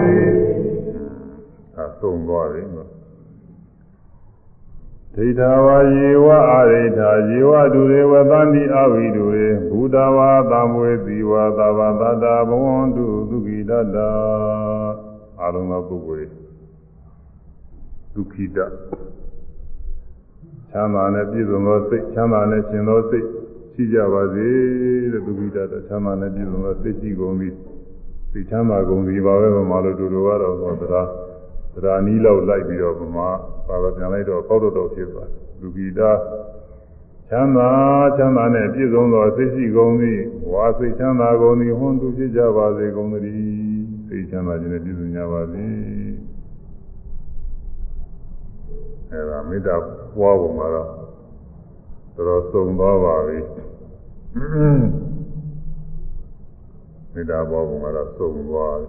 အဆုံးသွားပြီနော် ဒိဋ္ဌာဝါယေဝအာရိဋ္ဌာယေဝဒုရေဝသန္တိအဝိဒုရေဘုဒ္ဓဝါသံဝေတိဝါသဗ္ဗတတ္တဘဝန္တုသုခိတတ္တအာလုံးသောပုဂ္ဂိုလ်ဒုက္ခိတချမ်းသာနဲ့ပြည့်စုံသောစိတ်ချမ်းသာနဲ့ရှင်သောစိတ်ရှိကြပါစေတဲ့ဒုက္ခိတတော့ချမ်းသာနဲ့ပြည့်စုံသောစိတ်ရှိကုန်ပြီစိတ်ချမ်းသာကုန်ပြီပါပဲဗမာလိုတူတူကတော့သောတရား တရားနီးလောက်လိုက်ပြီးတော့ဗမာပါတော့ပြန်လိုက်တော့ပေါက်တော့တော့ဖြစ်သွားဒုက္ခိတချမ်းသာချမ်းသာနဲ့ပြည့်စုံသောစိတ်ရှိကုန်ပြီဝါစိတ်ချမ်းသာကုန်ပြီဟွန်းသူဖြစ်ကြပါစေကုန်သတည်းစိတ်ချမ်းသာခြင်းနဲ့ပြည့်စုံကြပါစေအဲဒါမေတ္တာပွားပုံကတော့တော်တော်စုံသွားပါပြီမေတ္တာပွားပုံကတော့စုံသွားပြီ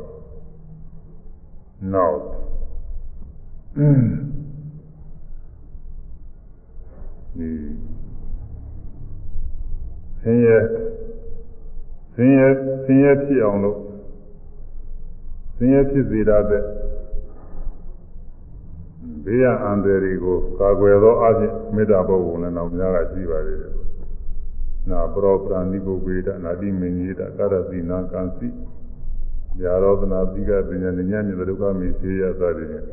နောက် ဒီဆင်းရဲဆင်းရဲဆင်းရဲဖြစ်အောင်လို့ဆင်းရဲဖြစ်စေတဲ့ဘေးရန်အန္တရာယ်တွေကိုကာကွယ်သောအခြင်းမေတ္တာပုဂ္ဂိုလ်လည်းနောက်များကရှိပါသေးတယ်။နာပရောပရဏိပုဂ္ဂေတနာတိမင်းကြီးတကာရတိနာကံစီญาရောသနာတိကပညာဉာဏ်မြတ်ဒုက္ခမိသေယသတိဖြင့်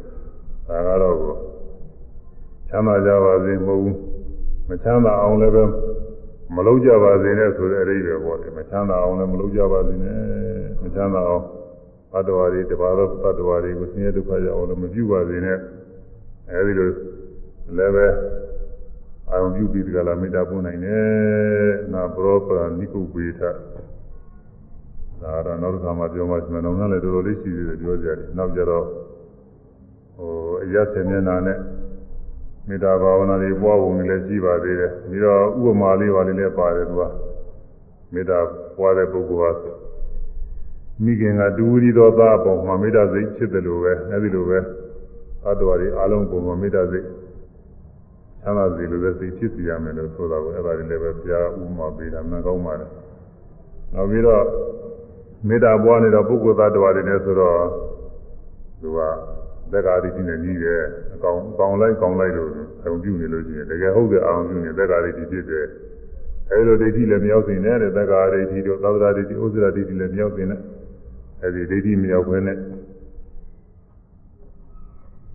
ဒါကတော့ကိုချမ်းသာကြပါစေမဟုတ်ဘူးမချမ်းသာအောင်လည်းပဲမလုပ်ကြပါစေနဲ့ဆိုတဲ့အရေးပဲပေါ့လေမချမ်းသာအောင်လည်းမလုပ်ကြပါစေနဲ့မချမ်းသာအောင်ဘတ်တော်ရီတပါတော့ဘတ်တော်ရီကိုဆင်းရဲဒုက္ခရောက်အောင်လည်းမပြုပါစေနဲ့အဲဒီလိုလည်းပဲအာရုံပြုပြီးဒီကလာမေတ္တာပို့နိုင်တယ်နာပရောပရနိကုပေထဒါတော့နောက်တစ်ခါမှပြောမှရှိမယ်။နောက်လည်းတော်တော်လေးရှိသေးတယ်ပြောကြတယ်။နောက်ကြတော့ ဟိုအရဆင်မျက်နာနဲ့မေတ္တာဘာဝနာတွေပွားပုံတွေလည်းရှိပါသေးတယ်။ပြီးတော့ဥပမာလေးပါလေးလည်းပါတယ်သူကမေတ္တာပွားတဲ့ပုဂ္ဂိုလ်ဟာမိခင်ကဒူရီတော်သားအပေါ်မှာမေတ္တာစိတ်ဖြစ်တယ်လို့ပဲအဲဒီလိုပဲသတ္တဝါတွေအားလုံးပုံမှာမေတ္တာစိတ်ချမ်းသာစေလို့ပဲစိတ်ဖြစ်စီရမယ်လို့ဆိုတာကိုအဲ့ဒါတွေလည်းပဲဘုရားဥပမာပေးတာမှန်ကောင်းပါတယ်နောက်ပြီးတော့မေတ္တာပွားနေတော့ပုဂ္ဂိုလ်သတ္တဝါတွေနဲ့ဆိုတော့သူက သက္ကာရိတိနဲ့ကြီးတယ်အကောင်အကောင်လိုက်ကောင်လိုက်လို့အောင်ပြုနေလို့ရှိရင်တကယ်ဟုတ်တဲ့အောင်ပြုနေသက္ကာရိတိဖြစ်တယ်အဲဒီလိုဒိဋ္ဌိလည်းမရောက်စေနဲ့တဲ့သက္ကာရိတိတို့သာသနာဒိဋ္ဌိဥစ္စရာဒိဋ္ဌိလည်းမရောက်စေနဲ့အဲဒီဒိဋ္ဌိမရောက်ဘဲနဲ့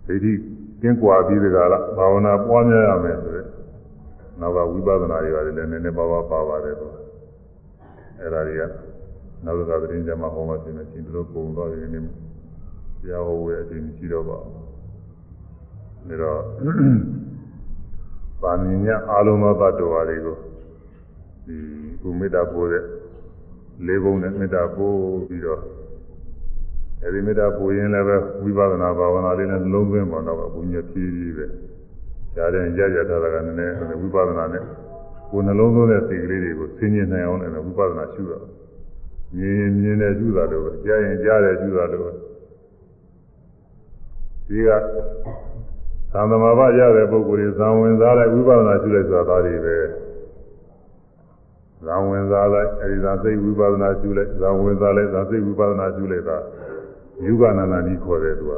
ဒိဋ္ဌိကျင်းကွာပြီးဒီကလာဘာဝနာပွားများရမယ်ဆိုတဲ့နောက်ကဝိပဿနာတွေပါတယ်လည်းနည်းနည်းပါးပါးပါပါတယ်တော့အဲ့ဒါတွေကနောက်ကသတင်းကြမှာဟောမှပြင်မယ်ရှင်တို့ပုံသွားတယ်နေ တရားဟောဝယ်အချိန်ရှိတော့ပါဘူးဒါတော့ပါမညအာလုံးသောတ attva တွေကိုဒီကုမေတ္တာပို့တဲ့လေးဘုံနဲ့မေတ္တာပို့ပြီးတော့အဲဒီမေတ္တာပို့ရင်လည်းပဲဝိပဿနာဘာဝနာလေးနဲ့လုံးသွင်းပေါ်တော့ဘုညဖြည်းဖြည်းပဲကြားတဲ့ကြကြထားတာကနည်းနည်းဝိပဿနာနဲ့ကိုယ်နှလုံးသွင်းတဲ့စိတ်ကလေးတွေကိုဆင်ញင်နိုင်အောင်လည်းဝိပဿနာရှုတော့မြင်ရင်မြင်တယ်ရှုတာလို့ပဲကြားရင်ကြားတယ်ရှုတာလို့ပဲ ဒီကသံသမဘာရတဲ့ပုဂ္ဂိုလ်တွေဇံဝင်စားလိုက်ဝိပဿနာရှုလိုက်ဆိုတာဒါတွေပဲဇံဝင်စားလိုက်အဲဒီဇာစိတ်ဝိပဿနာရှုလိုက်ဇံဝင်စားလိုက်ဇာစိတ်ဝိပဿနာရှုလိုက်တာယူကနာနာကြီးခေါ်တယ်သူက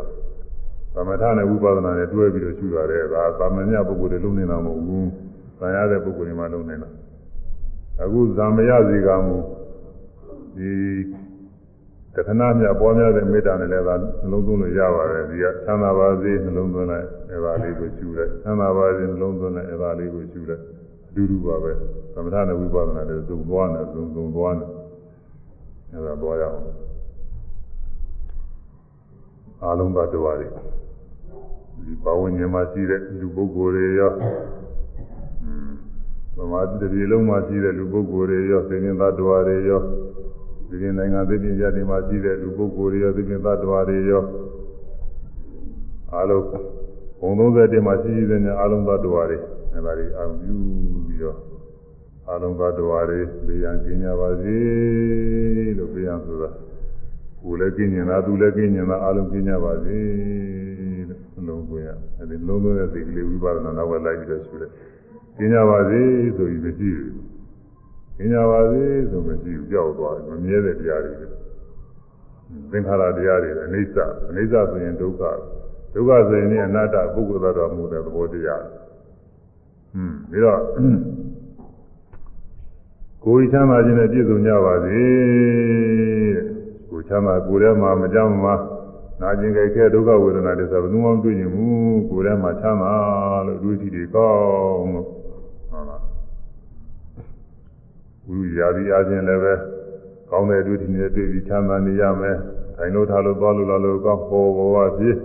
သမထနဲ့ဝိပဿနာနဲ့တွဲပြီးတော့ရှုရတယ်ဒါသာမညပုဂ္ဂိုလ်တွေလုံးနေတာမဟုတ်ဘူး။ဇာရတဲ့ပုဂ္ဂိုလ်တွေမှလုံးနေတာ။အခုဇာမရစီကမှုဒီ တခဏမြပွားများတဲ့မေတ္တာနဲ့လည်းသာနှလုံးသွင်းလို့ရပါတယ်ဒီကသံသာပါစေနှလုံးသွင်းလိုက်အဲဒါလေးကိုရှုလိုက်သံသာပါစေနှလုံးသွင်းလိုက်အဲဒါလေးကိုရှုလိုက်အတူတူပါပဲသမထနဲ့ဝိပဿနာတွေသုံးသွားနေသုံးသုံးသွားနေအဲဒါသွားရအောင်အာလုံးသတ္တဝါတွေဒီဘဝဉာဏ်မှာရှိတဲ့လူပုဂ္ဂိုလ်တွေရောသမာဓိတစ်ပြေလုံးမှာရှိတဲ့လူပုဂ္ဂိုလ်တွေရောသိဉ္ဇသတ္တဝါတွေရော ဒီပြင်နိုင်ငံသိပြင်ရတဲ့မှာရှိတဲ့လူပုဂ္ဂိုလ်တွေရောသိပြင်သတ္တဝါတွေရောအားလုံးဘုံ30တင်မှာရှိရှိတဲ့အားလုံးသတ္တဝါတွေအဲဒါတွေအာရုံပြုပြီးတော့အားလုံးသတ္တဝါတွေဘေးရန်ကင်းကြပါစေလို့ဘေးရန်ဆိုတာကိုယ်လည်းကင်းကျင်တာသူလည်းကင်းကျင်တာအားလုံးကင်းကြပါစေလို့လုံးကိုရအဲဒီလုံးလုံးတဲ့စိတ်ကလေးဝိပဿနာနောက်ဝဲလိုက်ပြီးတော့ရှုတယ်ကင်းကြပါစေဆိုပြီးမရှိဘူး ကင်းကြပါစေဆိုမရှိဘူးကြောက်သွားတယ်မမြဲတဲ့တရားတွေသင်္ခါရတရားတွေအနိစ္စအနိစ္စဆိုရင်ဒုက္ခဒုက္ခဆိုရင်အနတ္တပုဂ္ဂိုလ်သတ္တဝါမှုတဲ့သဘောတရားဟွန်းပြီးတော့ကိုယ်ချမ်းသာခြင်းနဲ့ပြည့်စုံကြပါစေကိုယ်ချမ်းသာကိုယ်ထဲမှာမကြောက်မှာနာကျင်ကြိုက်ခဲဒုက္ခဝေဒနာတွေဆိုဘယ်သူမှမတွေ့ရင်ဘူးကိုယ်ထဲမှာချမ်းသာလို့ဒုတိတွေကောင်းလို့ဟုတ်လား ဝိရာဒီအချင်းလည်းပဲကောင်းတဲ့ဒုတိနဲ့တွေ့ပြီးချမ်းသာနေရမယ်ထိုင်လို့ထားလို့သွားလို့လာလို့ကောင်းပေါ်ဘဝဖြစ်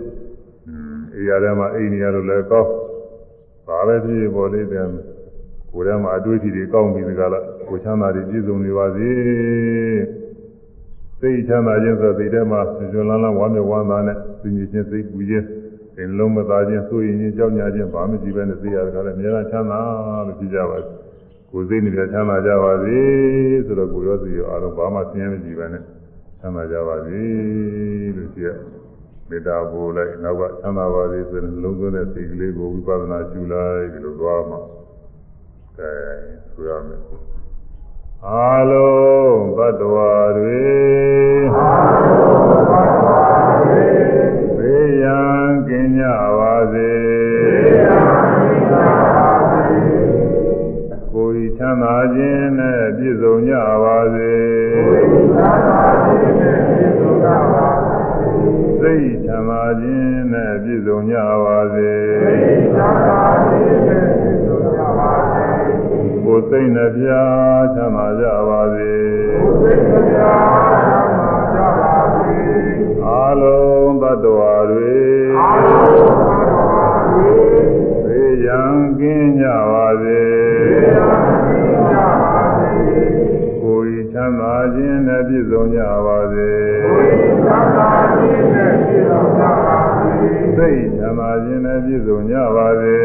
အေးရထဲမှာအိမ်နေရလို့လည်းကောင်းဒါပဲဖြစ်ပေါ်လေးတယ်ကိုယ်ထဲမှာအတွေ့အထိတွေကောင်းပြီးဒီကလာကိုချမ်းသာတွေပြည့်စုံနေပါစေစိတ်ချမ်းသာခြင်းဆိုစိတ်ထဲမှာဆွေဆွေလန်းလန်းဝမ်းမြောက်ဝမ်းသာနဲ့သိဉ္ချင်းစိတ်ပူခြင်းအင်းလုံးမသားခြင်းစိုးရင်ခြင်းကြောက်ညာခြင်းဘာမှကြည့်ပဲနဲ့သိရတာလည်းအများအားချမ်းသာလို့ကြည့်ကြပါစေ ကိုယ်စိတ်နဲ့ချမ်းသာကြပါစေဆိုတော့ကိုယ်ရောစီရောအားလုံးဘာမှဆင်းရဲမကြည့်ပဲနဲ့ချမ်းသာကြပါစေလို့ကြည့်ရမေတ္တာပို့လိုက်နောက်ကချမ်းသာပါစေဆိုရင်လုံးစုံတဲ့စိတ်ကလေးကိုဝိပဿနာရှုလိုက်ဒီလိုသွားမှာကဲဆိုရမယ်အာလုံးသတ္တဝါတွေဘေးရန်ကင်းကြပါစေ ချမ်းသာခြင်းနဲ့ပြည့်စုံကြပါစေစိတ်ချမ်းသာခြင်းနဲ့ပြည့်စုံကြပါစေကိုယ်စိတ်နှပြချမ်းသာကြပါစေအာလုံးသတ္တဝါတွေသေရန်ကင်းကြပါစေကို နဲ့ပြည့်စုံကြပါစေစိတ်ချမ်းသာခြင်းနဲ့ပြည့်စုံကြပါစေ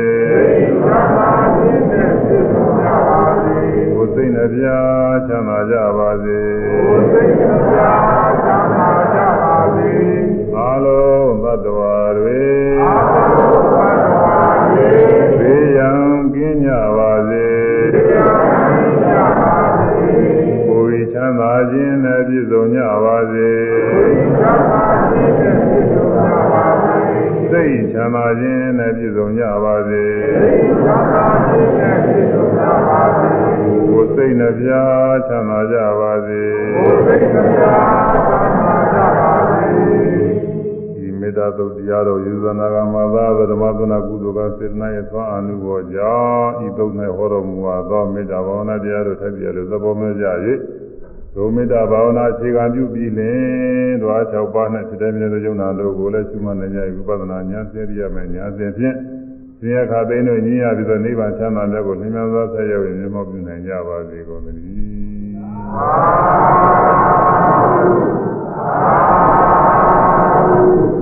ကိုယ်စိတ်နှပြချမ်းသာကြပါစေအာလုံးသတ္တဝါ စိတ်ချမ်းသာခြင်းနဲ့ပြည့်စုံကြပါစေကိုယ်စိတ်နှပြချမ်းသာကြပါစေဒီမေတ္တာသုတ်တရားတော်ယူဇနာကမသာဓမ္မသနာကုသိုလ်ကစေတနာရဲ့သွမ်းအမှုပေါ်ကြောင့်ဤသုတ်၌ဟောတော်မူသောမေတ္တာဘာဝနာတရားတို့ထပ်ပြရလို့သဘောမဲ့ကြ၍ ဒုမေတ္တာဘာဝနာအခြေခံပြုပြီးလင်ဓဝါ6ပါးနဲ့ဖြစ်တဲ့မြေသောယုံနာတို့ကိုလည်းရှုမှတ်နိုင်ကြဝိပဿနာဉာဏ်စေရမယ်ဉာဏ်စဉ်ဖြင့်သင်္ခါသိန်းတို့ညီရပြီးတော့နိဗ္ဗာန်ချမ်းသာတဲ့ကိုလင်းမြန်စွာဆက်ရောက်ရင်မြတ်မောပြုနိုင်ကြပါစေကုန်သတည်း